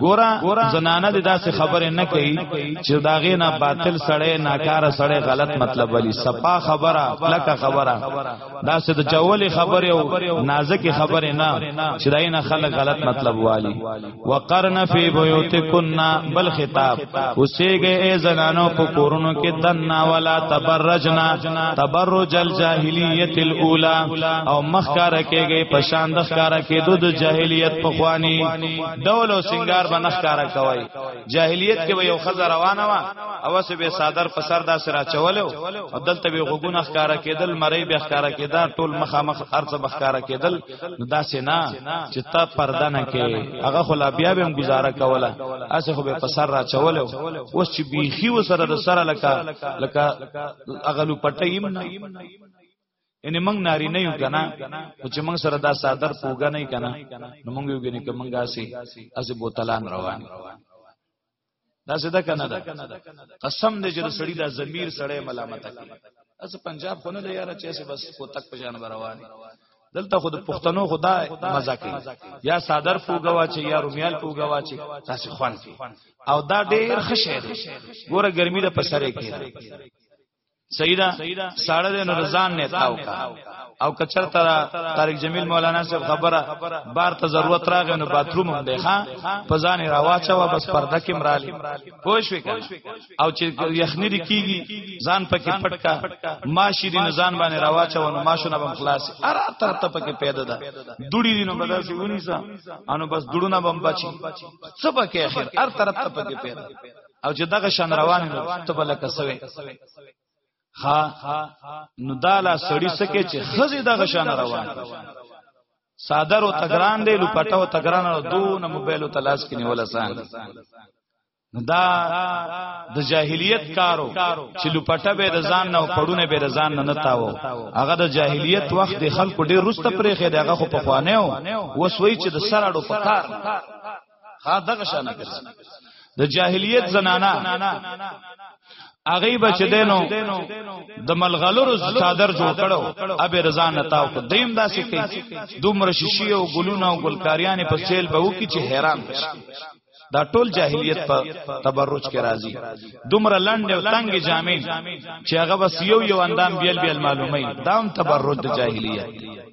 ګورا زنانه د داسې خبره نه کوي چې داغه نه باطل سړی ناکاره سړی غلط مطلب ولي صفا خبره لکه خبره داسې د چولې خبره او نازکه خبره نه چې دای نه خلک غلط مطلب والي وقرن فی بیوتکن بل خطاب اوسېږي ای زنانو په کورونو کې دنا ولا تبرجنا تبرج الجاهلیت الاولى او مخکاره کېږي پشان د ښکارا کېدو د جاهلیت په خوانی ډول او سنگار به نخکارا کوي جاهلیت کې یو خزر روانه وا او سه به صادر په سر داسې را چولو او دلته به غوګونه ښکارا کېدل مری به ښکارا کېدا ټول مخامخ ارڅ بخکارا کېدل داسې نه چې تا پرده نه کې هغه خلا بیا به گزاره کوله اسه خو به په سر را چولو اوس چې بیخي وسره د سره لکه لکه اغلو پټیم نه یعنی موږ ناری نه یو کنه او چې موږ سره دا صادر پوګا نه کنه نو موږ یو ګنې کومګه سي از بوتلان روان دا څه ده کنه دا قسم دې چې سړی دا ضمیر سړی ملامت کوي اس پنجاب خو نه دی یاره چې بس کو تک په جان روان دلته خود پښتنو خدا مزه کوي یا صادر پوګوا چې یا رومیال پوګوا چې تاسو خوان او دا ډیر خشه ګوره ګرمي د پسره کې سیدا ساړه د نورزان نه تاو کا او کچر تر طارق جمیل مولانا صاحب خبره بار ته ضرورت راغی نو باتروم هم دی ها په ځان راواچا و بس پرده کې مرالی پوښ وکړه او چې یخنی دی کیږي ځان پکې پټ کا ماشی دی نزان باندې راواچا و نو ماشونه بم خلاص ارا تر ته پکې پیدا ده دوړي دی نو بداسي ونی سا انو بس دوړونه بم بچي څه پکې اخر ار تر ته پکې پیدا او چې دغه شان روان نو تبل کسوي ها نو دالا سړی سکه چې خزي دغه شان روان صادر او تګران دی لو پټو تګران او دون موبایل او تلاش کې نیول آسان دا د جاهلیت کارو چې لوپټه به د ځان نه او پړونه به د ځان نه نتاو هغه د جاهلیت وخت د خلکو ډیر رسته پرې خې دغه خو په خوانه و وسوي چې د سره اډو پکار ها دغه شان ګرځي د جاهلیت زنانا اغه بچ دینو د ملغلرو چادر جوړ کړو ابي رضا نتاو کو دیم داسې کوي دومره شیشي او ګلونه او ګلکاریان په سیل به وکی چې حیران شي دا ټول جاهلیت په تبرج کې راځي دومره لنډ او تنګ جامین چې هغه بس یو یو اندام بیل بیل معلومه دا هم تبرج د جاهلیت دی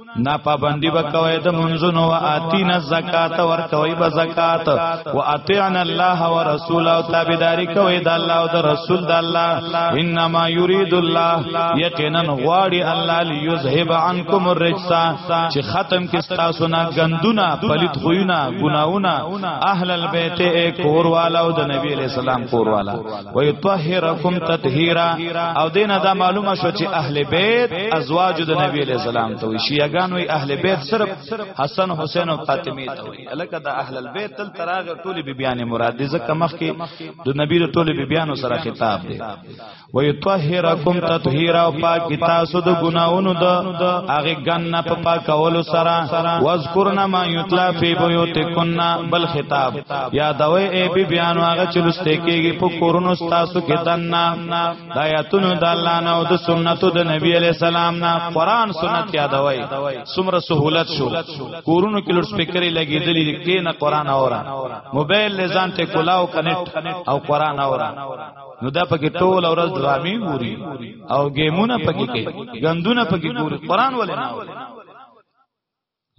نا پابندی وکوي د منځونو او اتینا زکات ور کوي به زکات او اطعنا الله ورسول او تابعداري کوي د الله او د رسول د الله انما يريد الله یقینا غواړي الله ليذهب عنكم الرجس چې ختم کې تاسو نه غندونه پلیت خوونه ګناونه اهل البيت کور والا او د نبی عليه السلام کور والا ويطهركم تطهيرا او دینه دا معلومه شو چې اهل بیت ازواج د نبی علیہ السلام ته وي شیعاګان وي اهل بیت صرف حسن حسین او فاطمه ته وي الکه دا اهل البیت تل تراغه ټول بیبیان مراد دي ځکه مخ کې د نبی له ټول بیبیانو سره خطاب دی ويطهركم تطهيرا او پاک کی تاسو د ګناونو د هغه ګن په پاکولو سره واذکرنا ما یتلا فی بیوتکنا بل خطاب یا دوی ای بی بیان واغه چلوسته کېږي په کورونو تاسو کې دنا د آیاتونو د الله نه او د سنتو د نبی علی السلام نه قران سنت یادوي سمره سہولت شو کورونو کې لوډ سپیکرې لګېدلې کې نه قران اورا موبایل لزان ته کولاو کنیکټ او قران اورا نو دا پکې ټول اورز ډرامي ګوري او گیمونه پکې کوي غندونه پکې ګوري قران ولې نه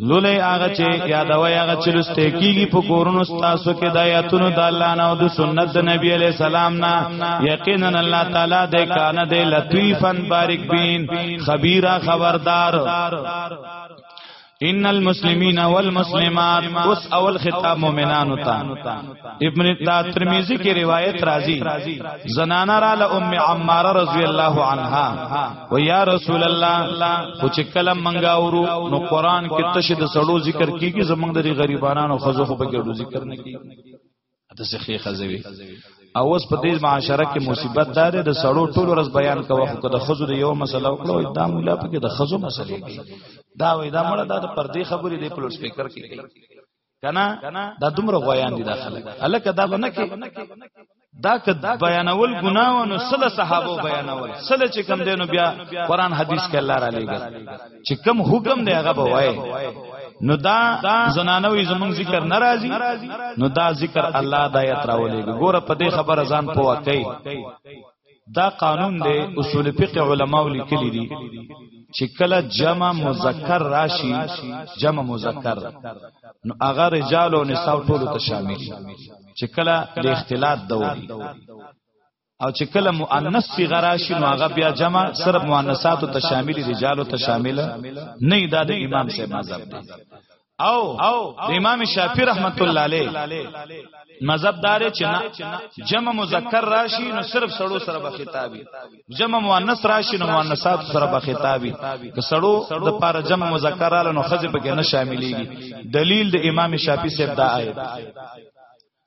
لولې هغه چې یادوي هغه چې لسته کیږي په کورونو تاسو کې د آیاتونو د الله نه او د سنت د نبی علی سلام نه یقینا الله تعالی د کان د لطیفن بارک بین خبیره خبردار ان المسلمین والمسلمات اوس اول خطاب مؤمنانو ته ابن ترمذی کی روایت راضی زنانا را ل ام عماره رضی الله عنها و یا رسول الله خو چې کلم منګا ورو نو قران کې تشد سړو ذکر کیږي زمنګ د غریبانو خزو خو به ګړو ذکر نه کیږي ته سخی خزوی او اوس په دې معاشره کې مصیبت دار د سړو ټول ورځ بیان کوه خو که د خزو د یو مسله وکړو دا مولا په کې د خزو مسلې دا وې دا مړه دا د پردي خبرې د پلوټ سپیکر کې کنا دا دومره غویان دي داخله الکه دا بنه کې دا که بیانول ګناه و نو سله صحابه بیانول سله چې کم دینو بیا قران حدیث کې الله را لېګل چې کم حکم دی هغه به وای نو دا زنانوی زمون ذکر ناراضي نو دا ذکر الله د آیت راولېګ ګوره په دې خبره ځان پوهه کوي دا قانون دی اصول فقه علماو لیکلی دي چې کله جمع مذکر راشي جمع مذکر نو هغه رجال او نساء ټول ته شامل چې کله د اختلاط دوري او چې کله مؤنث صیغه راشي نو هغه بیا جمع صرف مؤنثات ته شامل رجال ته شامل نه دا د امام صاحب مذهب دی او د امام شافعی رحمت الله علیه مذهب دار چې نه جمع مذکر راشي نو صرف سړو سره به خطابي جمع مؤنث راشي نو مؤنثات سره به خطابي که سړو د پاره جمع مذکر رال نو خزه به نه شاملېږي دلیل د امام شافعی صاحب دا آیت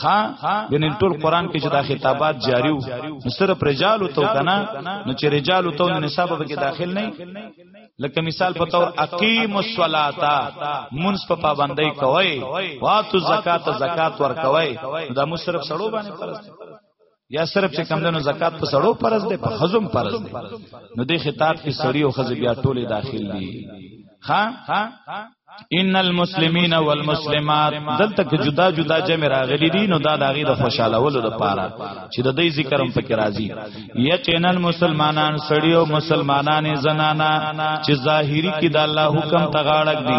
خا یعنی ټول قران کې چې دا خطابات جاری وو مستر پر رجال تو کنه نو چې رجال تو نو نصاب به کې داخل نه لکه مثال په تور اقیم الصلاتا منس په پابندۍ کوي واتو زکات زکات ور کوي دا مصرف سړو باندې فرض یا صرف چې کم دنو زکات په سړو فرض دی په خزم فرض دی نو د خطاب کې سړی او خزم بیا ټوله داخل دي ها ان المسلمین والمسلمات دلته کې جدا جدا جمع راغلي دي نو دا داغي د خوشاله ولو لپاره چې د دې ذکر هم پکې راځي یقینا مسلمانان سړیو مسلمانانې زنانا چې ظاهری کې د الله حکم تغاړک دي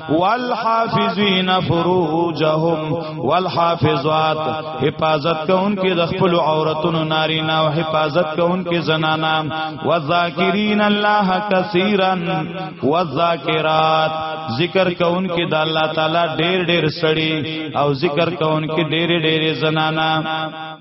والحافظین فروجهم والحافظات حفاظت کوونکې د خپل عورتونو نارینه او حفاظت کوونکې زنانا والذاکرین الله کثیرا والذاکرات ذکر کوونکې د الله تعالی ډېر ډېر سړي او ذکر کوونکې ډېر ډېر زنانا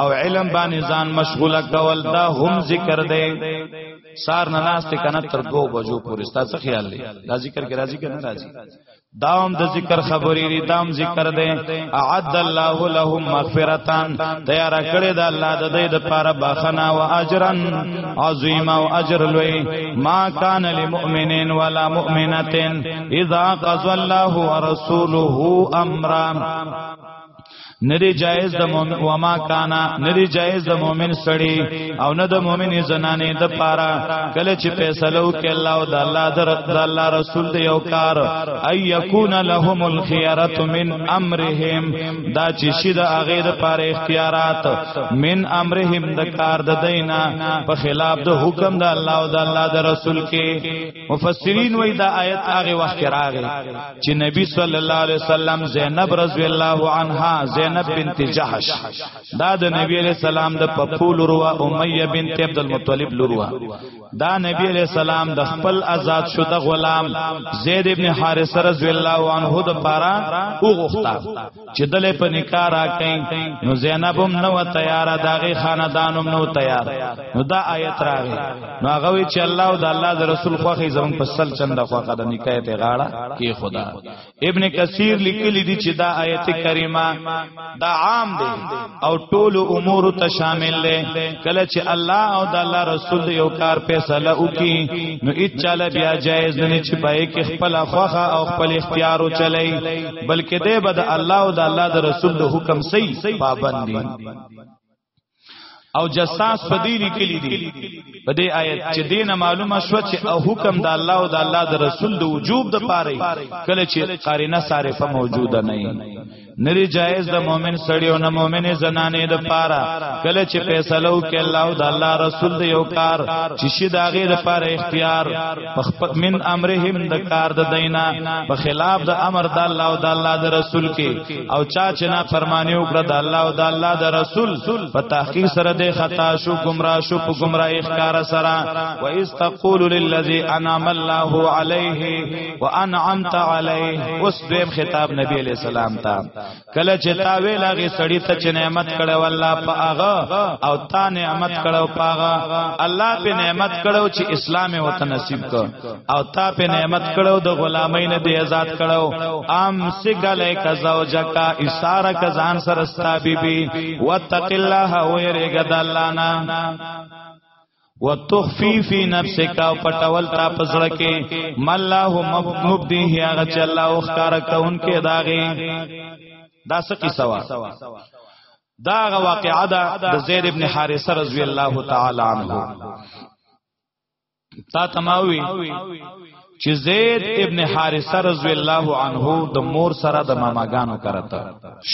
او علم باندې ځان مشغوله کول دا هم ذکر دی سار نه ناس ته کنه تر دوه بجو پورې ستاسو خیال دی دا ذکر کې راځي کنه راځي داوم د ذکر خبرې دي دام ذکر دی اعد الله لهم مغفرتان تیار کړی دا الله د دې د پاره بخنا او اجرن عظیم او اجر لوی ما کان للمؤمنین ولا مؤمنتین اذا قضى الله ورسوله امرا ندی جایز د مؤمن و ما کانا ندی جایز د مؤمن سړی او نه د مؤمن زنانه د پاره کله چې فیصلو کې الله او د الله در د الله رسول دی یو کار ای یکون لهم الخيارات من امرهم دا چې شید هغه د پاره اختیارات من امرهم د کار د دینا په خلاف د حکم د الله او د الله د رسول کې مفسرین وای دا آیت هغه وخت راغی چې نبی صلی الله علیه وسلم زینب رضی الله عنها زینب بنت جحش دا د نبی علیہ السلام د پپول روا امیہ بنت عبد المطلب لروا دا نبی علیہ السلام د خپل آزاد شوه غلام زید ابن حارثه رضی الله عنه د پاره او غوښتا چې دلې په نکاح راکې نو زینب هم نو تیار داغه خاندان هم نو تیار نو دا آیت راغی نو هغه وی چې الله او د الله د رسول خوخه زمون په سل چند خوخه د نکاح ته غاړه کې خدا ابن کثیر لیکلی دی چې دا آیت کریمه دا عام دی او ټول امور ته شامل دی کله چې الله او د الله رسول یو کار فیصله وکي نو اچاله بیا جایز نه چې پای کې خپل خوخه او خپل اختیار چلای بلکې دی به د الله او د الله د رسول د حکم سي پابند دي او جساس په دې لیکلي دي په دې آیت چې دینه معلومه شو چې او حکم د الله او د الله د رسول د وجوب د پاره کله چې قارینه صارفه موجوده نه نری جایز د مؤمن سړی او نه مؤمن زنانه د پاره کله چې فیصلو کې الله او د الله رسول د یو کار چې شي داغه د پاره اختیار پخپل من امرهم د کار د دینا په خلاف د امر د الله او د الله د رسول کې او چا چې نه فرمانی وکړه د الله او د الله د رسول په تحقیق سره د خطا شو گمراه شو په گمراه اخکار سره و استقول للذي انعم الله عليه وانعمت عليه اوس دیم خطاب نبی علیہ السلام ته کله چې تا ویل هغه سړی ته چې نعمت کړو الله په هغه او تا نعمت کړو پاغه الله په نعمت کړو چې اسلام او ته نصیب کړ او تا په نعمت کړو د غلامین دی آزاد کړو ام سګلې کا زوجکا اشاره کا ځان سره ستا بیبي وتق الله او یریګد الله نا وتخفي في نفسك او پټول تا پسړه کې مله مبديه هغه چې الله وخکار کونکي داغه دا څه قصه وا دا غ واقعا ده د زید ابن حارثه رضی الله تعالی عنہ تا تماوی چې زید ابن حارثه رضی الله عنه د مور سره د ماماګانو کرته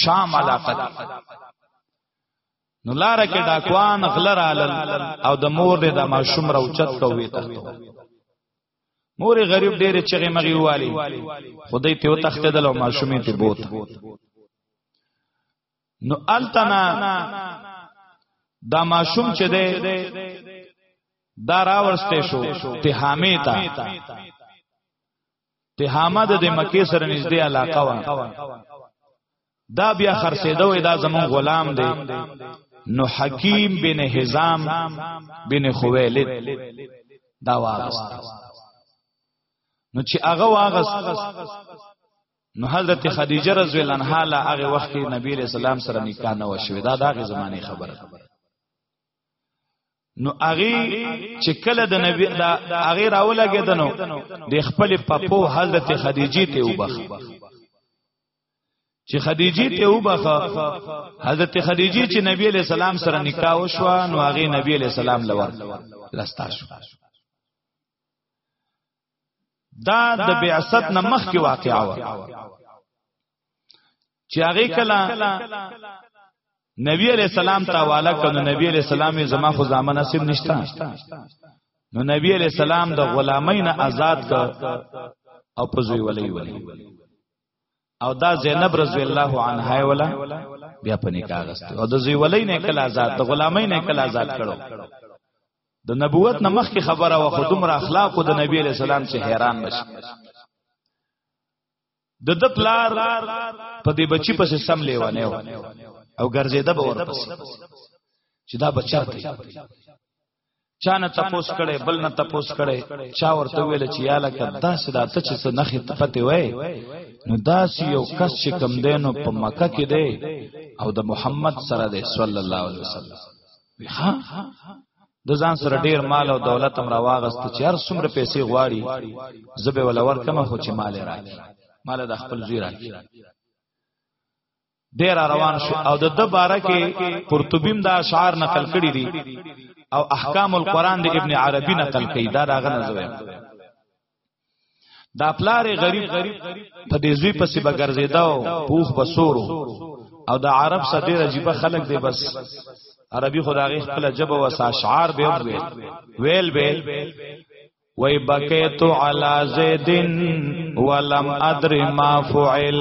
شام علاقه نو لار کې ډاکوان غلر علل او د مور دې د ماشوم راوچت کوي ته مور غریب ډېر چغې مغي والی خدای ته وتخته دل او ماشومې ته بوت نو التنا دا ماشوم چې ده دا راورسته شو ته حامې تا تهامه د مکه سره نږدې علاقه و دا بیا خرڅېده وې دا زمون غلام دی نو حکیم بن حزام بن خویلد دا واغست نو چې هغه واغست نو حضرت خدیجه رضی الله عنها لا هغه وخت کې نبی رسول الله سره نکاح نه وشوي دا دغه زمانه خبره نو هغه چې کله د نبی دا هغه راولګې دنو د خپل پپو حضرت خدیجه ته وبخ چې خدیجه ته وبخ حضرت خدیجه چې نبی علیہ السلام سره نکاح وشو نو هغه نبی علیہ السلام لور لستا شو دا د بعثت نه مخکې واقعا و چې هغه کله نبی علیہ السلام ته والا کنو نبی علیہ السلام زما خو زامن نصیب نشتا نو نبی علیہ السلام د غلامین آزاد ک او پزوی ولی ولی او دا زینب رضی الله عنها ولا بیا په نکاح غست او د زوی ولی نه کله آزاد د غلامین نه کله آزاد کړو د نبوت نه مخکې خبره و خودم را اخلاق د نبی علیہ السلام چې حیران بشي د د پلار په دې بچی پسې سم لیوانه و او ګرځیدا به ورپسې چې دا بچا دی چا نه تپوس کړي بل نه تپوس کړي چا ورته ویل چې یا لکه دا سدا ته چې څه نخې تپته وای نو دا سی یو کس چې کم دینو په مکه کې دی او د محمد سره دی صلی الله علیه وسلم ها د ځان سره ډیر مال او دولت هم راواغست چې هر څومره پیسې غواړي زبې ولا ورکمه خو چې مال راکړي مال د خپل زوی راکړي ډیر روان شو او د د باره کې قرطبیم دا اشعار نقل کړي دي او احکام القرآن د ابن عربي نقل کړي دا راغنه زوی دا پلار غریب په دې زوی پسې به ګرځیداو پوخ بسورو او د عرب سره ډیر عجیب خلک دی بس عربي خدای خپل جب او اشعار به ویل ویل به وی بکیت علی زیدن ولم ادر ما فعل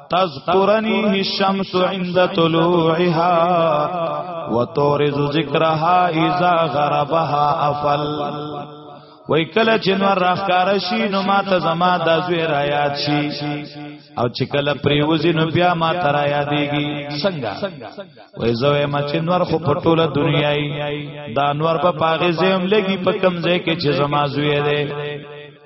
تذكرني الشمس عند طلوعها وتورز ذكرها اذا غربها افل وای کله چې نور راخکار شي نو ما ته زما د زوی را یاد شي او چې کله پریوزی نو بیا ما ته را یادېږي څنګه وای زوی ما چې نور خو په ټوله دنیاي دا نور په پاغه زم لګي په کم ځای کې چې زما زوی دی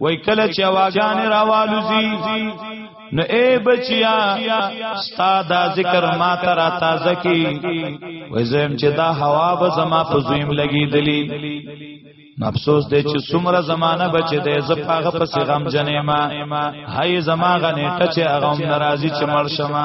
وای کله چې واغان راوالوزی نو اے بچیا ستا دا ذکر ما تر تازه کی وای زم چې دا هوا به زما په زویم لګی دلی نو افسوس دی چې څومره زمانہ بچی دی ز پاغه پس غم جنې ما هاي زما غنه ټچ هغه ناراضي چې مرشمه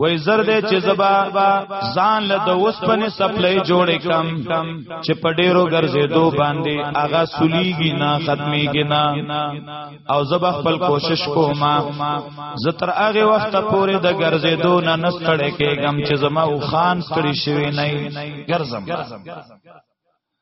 وای زر دې چې زبا ځان له د وسپنې سپلې جوړې کم چې په ډیرو ګرځې دو باندې اغا سلیږي نه ختميږي نه او زبا خپل کوشش کوم زه تر هغه وخت پورې د ګرځې دو نه نستړې کېږم چې زما او خان ستړي شوی نه ګرځم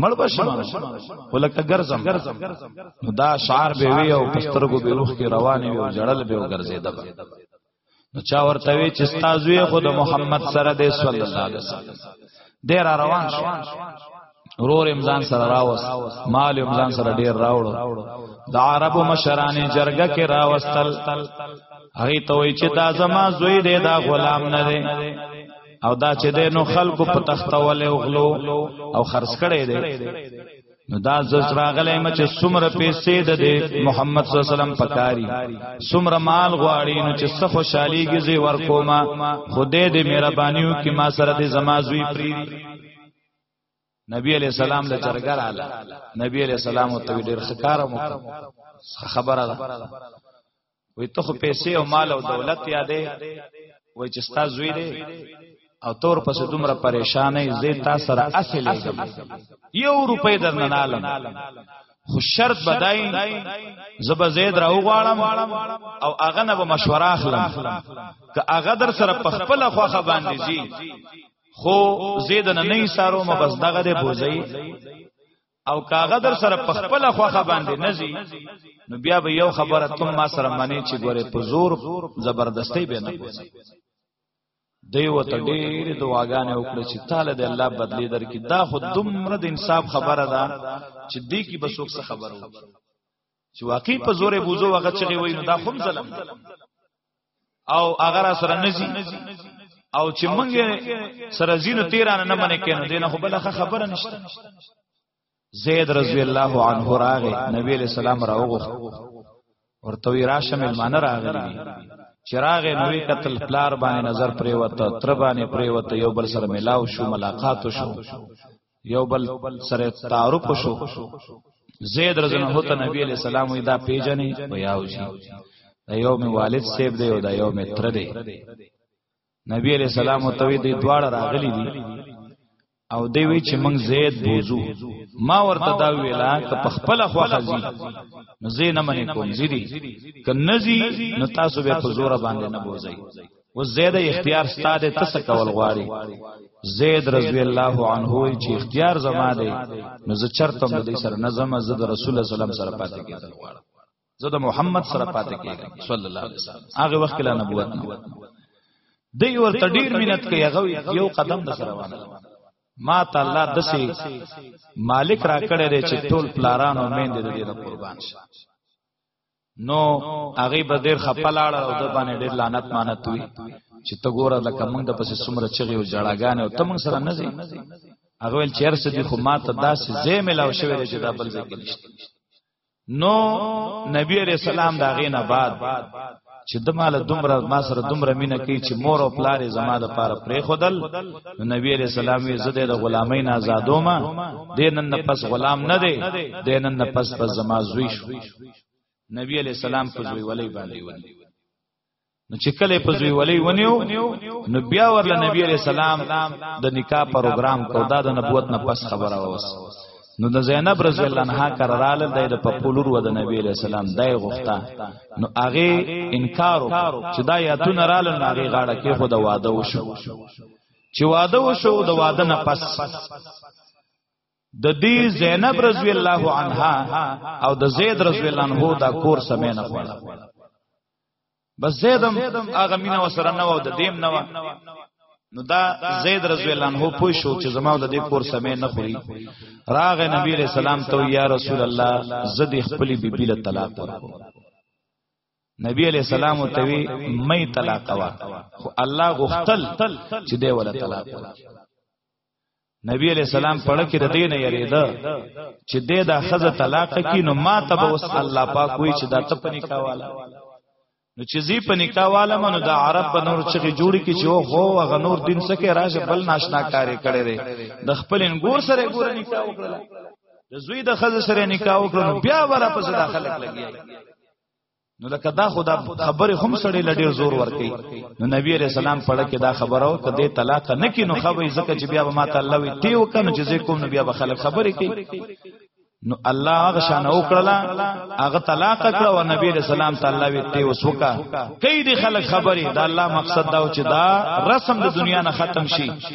مړ بشم ولکه ګرځم نو دا شعر به وی او پسترګو به روح کې روانه وي او جړل به ګرځیدا نو چا ورته وی چې استاذوی خو د محمد سره دی صلی الله علیه وسلم ډیر روان شو رور امزان سره راوس مال امزان سره ډیر راوړو د عربو مشرانې جرګه کې راوستل هغه ته وی چې دا زما زوی دی دا غلام نه دی او دا چې د نو خلکو په تختول او غلو او خرڅ کړي دي نو دا زس راغلی مچ سمره پیسې د محمد صلی الله علیه وسلم پکاري سمره مال غواړي نو چې څه خوشحالي گزي ورکوما خدای دې مهربانيو کې ما سره دې زمازوي پری نبی علیہ السلام له چرګر اعلی نبی علیہ السلام ته ډیر خکار مو خبره ده وې ته خو پیسې او مال او دولت یادې وې چې ستا زوی دی او تور پس دومره پریشانې زی تا سره اصل یو روپې درنه نالم خو شرط بدای زب زید راو غواړم او هغه نه به مشوره اخلم که هغه در سره پخپل خوخه باندې زی خو زید نه نه سارو ما بس دغه دی بوزي او کاغه در سره پخپل خوخه باندې نزي نو بیا به یو خبره تم ما سره منی چې ګوره په زور زبردستی به نه بوزي دی وته ډېر دعاګانې وکړه چې تعالی دې الله بدلی درکې دا خو دومره د انصاف خبره ده چې دې کې بسوک څه خبره وکړي چې واقعي په زور بوزو هغه چغي وای نو دا هم ظلم او هغه را سره نزي او چې مونږ سره زینو تیرانه نه منې کینو دینه خو بلخه خبره نشته زید رضی الله عنه راغه نبی علیہ السلام راوغه ورته وی راشه ملمانه راغلی چراغ نوې قتل پلار باندې نظر پریوته تر باندې پریوته یو بل سره ملاو شو ملاقات شو یو بل سره تعارف شو زید رضی الله عنه نبی علیہ السلام وی دا پیجنې ویاوږي دا یو می والد سیب دی او دا یو می تر دی نبی علیہ السلام او توی دی دواړه راغلی دي او دی وی چې موږ زید بوزو ما ورته دا ویلا ک په خپل خوخه زی نو زی نه منې کوم زیری ک نزی نو تاسو به په زور باندې نه بوزای و زید اختیار ستاده تس کول غواړي زید رضی الله عنه چې اختیار زما دی نو زه چرته د دې سره نظم زه د رسول الله صلی الله علیه وسلم سره پاتې کېدل غواړم زه د محمد سره پاتې کېږم صلی الله علیه وسلم هغه وخت لا نبوت نه دی ورته ډیر مینت کوي هغه یو قدم د سره وانه ما ته الله دسي مالک را کړی دی چې ټول پلارانو مین دې دې قربان شي نو هغه به ډیر خپلاړ او د باندې ډیر لعنت مانت وي چې ته ګوره لکه موږ د پسې سمره چغي او جړاګان او تم سره نه زی هغه ول چیر سدي خو ماته داسې زې ملاو شوې چې دا بل ځای کې نشته نو نبی عليه السلام دا غینه بعد چې د مال دومره ما سره دومره مینه کوي چې مور او پلار زما د پاره پرې خودل نو نبی عليه السلام یې زده د غلامۍ نه آزادو ما دینن پس غلام نه دی دینن پس پس زما زوی شو نبی علی السلام په زوی ولې باندې ونی نو چې کله په زوی ولې ونیو نو بیا ورله نبی علی السلام د نکاح پروګرام کو دا د نبوت نه پس خبره اوس نو د زینب رضی الله عنها قرارال د په پولور و د نبی علی السلام دای غوښتا نو هغه انکار چې دا یاتون رال نه هغه غاړه کې خود واده وشو چې واده وشو د واده نه پس د دې زینب رضی الله عنها او د زید رضی الله عنه دا کور سمې نه خوړه بس زیدم هغه مینا وسره نه و د دیم نه و نو دا زید رضی الله عنه پوه شو چې زما د دې کور سمې نه خوري راغ نبی علیہ السلام ته یا رسول الله زدی خپل بیبی له طلاق ورکو نبی علیہ السلام ته وی مې طلاق وا خو الله غختل چې دې ولا طلاق ورکو نبی علیہ السلام پړه کې د دین یریدا چې د دا خزه طلاق کی نو ما ته به وس الله پاک وی چې دا ته پنی کاواله نو چې زی پنی کاواله منو د عرب په نور چې جوړی کی چې او هو غ نور دین سکه راشه بل ناشنا کاری کړي دی د خپل انګور سره ګور نکاح وکړه د زوی د خزه سره نکاح وکړو بیا ورا په صدا خلک لګي نو لکه دا خدا خبره هم سړی لډیر زور ورکي نو نبی عليه السلام پړه کې دا خبره او کده طلاق نه کینو خو یې زکه چې بیا ما ته الله وی تیو کنه چې زه کوم نو بیا به خلک خبره کوي نو الله هغه شان او کړلا هغه طلاق کړ او نبی عليه السلام تعالی وی تیو سوکا کئی دی خلک خبره دا الله مقصد دا چې دا رسم د دنیا نه ختم شي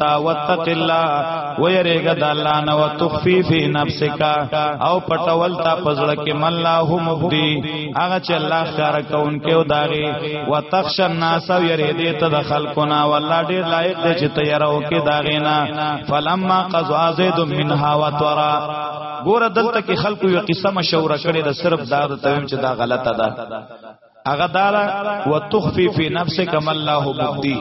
تا وتق الله ويرګه د الله نه وتخفي في نفسك او پټول تا پزړه کې مله مبدي هغه چې الله ښکار کونکي او داغي وتخش الناس ويرې دې ته د خلقنا والله ډېر لایق دې چې تیارو کې داغینا فلما قضا زيد منها وترا ګوره دلته کې خلکو یو قصه مشوره کړې ده صرف دا ته چې دا غلطه ده هغه دارا وتخفي في نفسك ما الله مبدي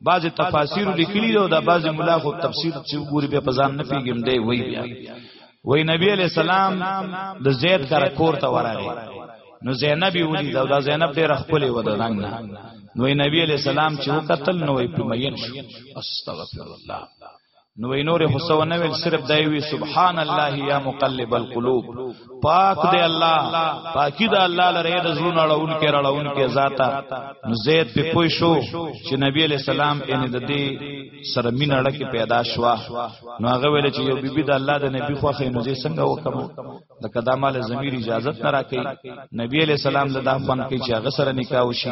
بعض تفاسیر لیکلی او دا بعض مولا خو تفسیر چې ګوري به پزان نه پیګم دی وای بیا وای نبی علی السلام د زید کر کور ته ورغی نو زینب یې ولید او دا زینب ډیره خپلې و د رنگ نه نو نبی علی السلام چې وکتل نو یې پمین شو استغفر الله نو نور حسو نه ویل صرف دای وی سبحان الله یا مقلب القلوب پاک دی الله پاکی دی الله لره د زړونو اړون کې راړون کې ذاته نو زید په پوي شو چې نبی علی سلام ان د دې سره مين اړه کې پیدا شوا نو هغه ویل چې یو بیبي د الله د نبی خو خې نو زی څنګه وکم د کدامال ضمیر اجازه نه راکې نبی علی سلام د دافن کې چې هغه سره نکاح وشي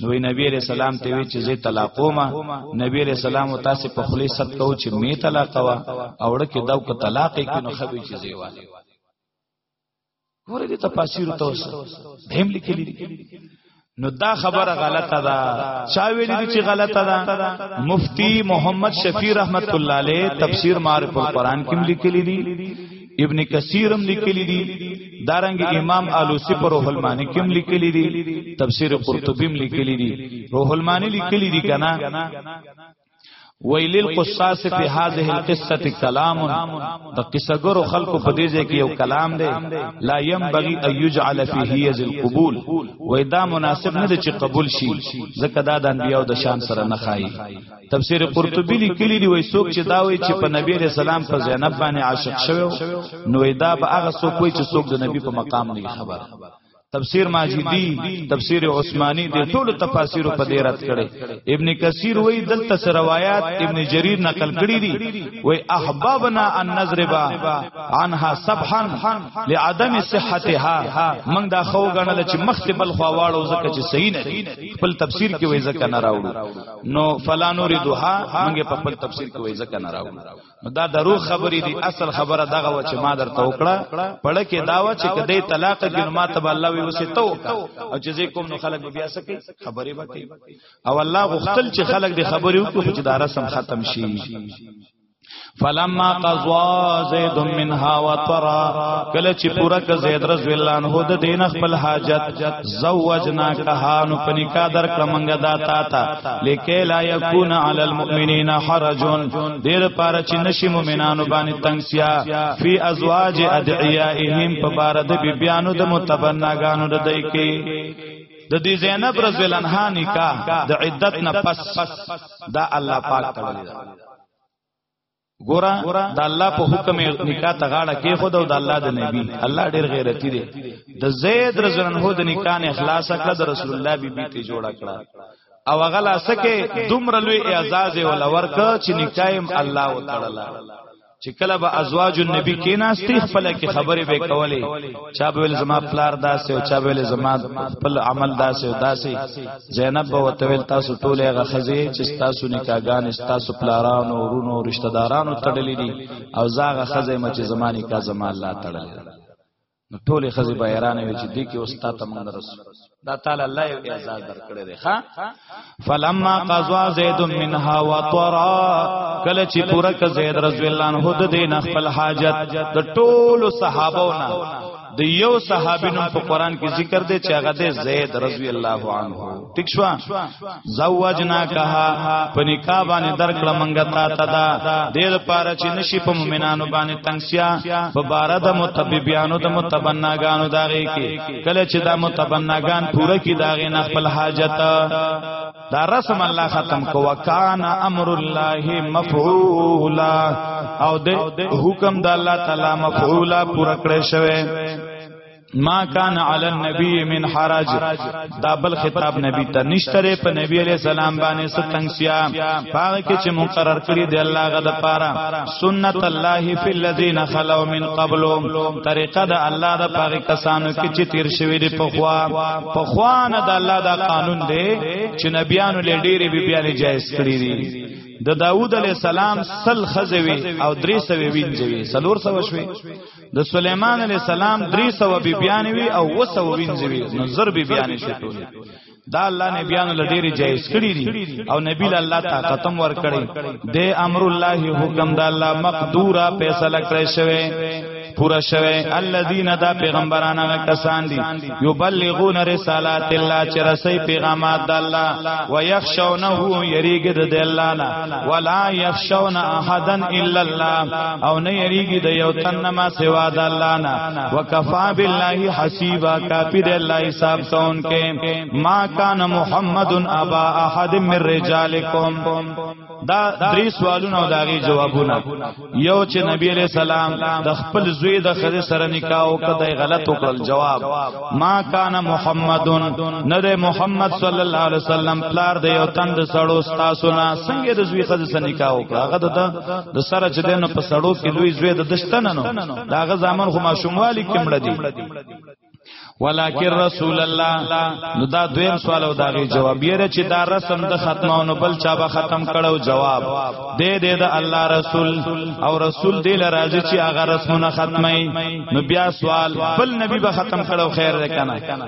نو نبی علی سلام ته وی چې زه طلاق ما نبی علی سلام تاسو په خلی ست کو چې می طلاق وا اوړه کې داو کو طلاق کې نو خبي چې زی واله ورته تفاسیر توسه دیم لیکلی نو دا خبره غلطه ده چا ویل دي چې غلطه ده مفتی محمد شفیع رحمت الله علیه تفسیر معرف القرآن کې لیکلی دي ابن کثیرم لیکلی دي دارنګ امام علوسی پر روح المانی کې لیکلی دي تفسیر قرطبی لیکلی دي روح المانی لیکلی دي کنا ویل القصاص فی هذه القصه کلام د قصګرو خلکو په دې ځای کې یو کلام دی لا ينبغي ان يجعل فيه هذ القبول و دا مناسب نه دی چې قبول شي ځکه دا د انبیو د شان سره نه خایي تفسیر قرطبی لیکلی دی وای څوک چې دا وای چې په نبی رسول سلام په زینب باندې عاشق شوی نو دا به هغه څوک وای چې څوک د نبی په مقام نه خبر تفسیر ماجدی تفسیر عثماني د ټولو تفاسیر په دې رات کړي ابن کثیر وای دلته سره روایت ابن جریر نقل کړي دي وای احبابنا ان نظربا عنها صبحا لعدم صحتها موږ دا خو غنل چې مخت بل خو واړو زکه چې صحیح نه دي خپل تفسیر کې وای زکه نه راوړو نو فلانو ردوها موږ په خپل تفسیر کې وای زکه نه راوړو نو دا درو خبرې دي اصل خبره دغه و چې ما درته وکړه پړه کې دا و چې کدی طلاق کې نو ما ته الله وی وسه تو او چې زه کوم نو خلک بیا سکے خبرې وکړي او الله غختل چې خلک دې خبرې وکړي چې دا رسم ختم شي فلما قضا زید منها وطرا کله چې پورا ک زید رضی الله عنه د دین خپل حاجت زوجنا کهانو په نکاح در کمنګا دا تا تا لکه لا یکون علی المؤمنین حرج دیر پار چې نشي مؤمنانو باندې تنگسیا فی ازواج ادعیائهم په بار د بیبیانو د متبناګانو د دای کې د دې زینب رضی الله عنها نکاح د عدت نه پس دا الله پاک تعالی ګورا د الله په حکم نکاح ته غاړه کې خود او د الله د نبی الله ډیر غیرتی دی د زید رضی الله عنه د نکاح نه اخلاص کړ د رسول الله بیبي ته جوړ کړ او غلا سکه دومره لوی اعزاز ول ورک چې نکاح الله وتعالى چې کله به ازواج النبی کې ناشتي خپل کې خبرې به کولې چا به زما پلار داسې او چا به زما خپل عمل داسې او داسې زینب به وتویل تاسو ټول هغه خزی چې تاسو نکاګان تاسو پلارانو ورونو رشتہ دارانو تړلې دي او زاغه خزی مچ زمانی کا زما الله تړلې نو ټول خزی به حیران وي چې دې کې استاد تم درسو دا تعالی الله یو اعزاز درکړي دی ها فلما قضا زید منها وطرا کله چې پورا ک زید رضی الله عنه د دین خپل حاجت د ټول صحابو نه د یو صحابي نوم په قران کې ذکر دی چې هغه د زید رضی الله عنه ټیک شو زوجنا کها په نکاح باندې درکړه منګه تا تدا د لپاره چې نشي په مؤمنانو باندې تنگسیا په بار د متببیانو د متبناګانو داږي کې کله چې دا متبناګان پوره کی داږي نه خپل حاجت دا رسم الله ختم کو وکانا امر الله مفعولا او د حکم د الله تعالی مفعولا پورا کړی شوی ما کان علی النبی من حرج دا بل خطاب نبی ته نشتره په نبی علیہ السلام باندې ستنګسیا پاره کې چې مقرر کړی دی الله غد پاره سنت الله فی الذین خلو من قبل طریقه د الله د پاره کسانو کې چې تیر شوی دی په خوا په خوا نه د الله دا قانون دی چې نبیانو لې ډېری بی بیان جایز کړی دی د داوود علی السلام سل خزوی او درې سوي وینځوي سلور سو شوي د سليمان علی السلام درې سو بی بیان وی او وسو وینځوي نظر بی بیان شي ټول دا الله نبیانو له ډېری جایز کړی دي او نبی له الله طاقتم ور کړی د امر الله حکم د الله مقدوره فیصله کړی شوی پورا شوه الذين دا پیغمبران هغه کسان دي یبلغون رسالات الله چې رسي پیغامات د الله ويخشونه یریګه د الله نه ولا يخشون احدا الا الله او نه یریګه د یو تن ما سوا د الله نه وکفا بالله حسیبا کافی دی الله حساب کون کې ما کان محمد ابا احد من رجالکم دا درې سوالونه او داغي جوابونه یو چې نبی علیہ السلام د خپل زوی د خزه سره نکاح وکړ غلط وکړ جواب ما کان محمد نه د محمد صلی الله علیه وسلم پلار دی او تند سړو تاسو نه څنګه د زوی خزه سره نکاح وکړ هغه د سره چې دنه په سړو کې لوی زوی د دشتنه نو دا غ زامن خو ما شوموالی کې مړ دي ولکن رسول الله نو دا دویم سوال او داغي جواب یې چې دا رسم د ختمونو بل چا به ختم کړو جواب دې دې د الله رسول او رسول دې لراځي چې هغه رسمونه ختمي نو بیا سوال بل نبی به ختم کړو خیر ده کنه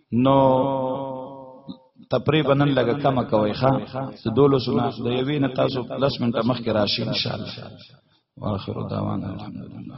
نو تقریبا نن لګه کم کوي ښا د دولو سنا د یوې نه تاسو 10 منټه مخکې راشي ان شاء الله واخر دعوانا الحمدلله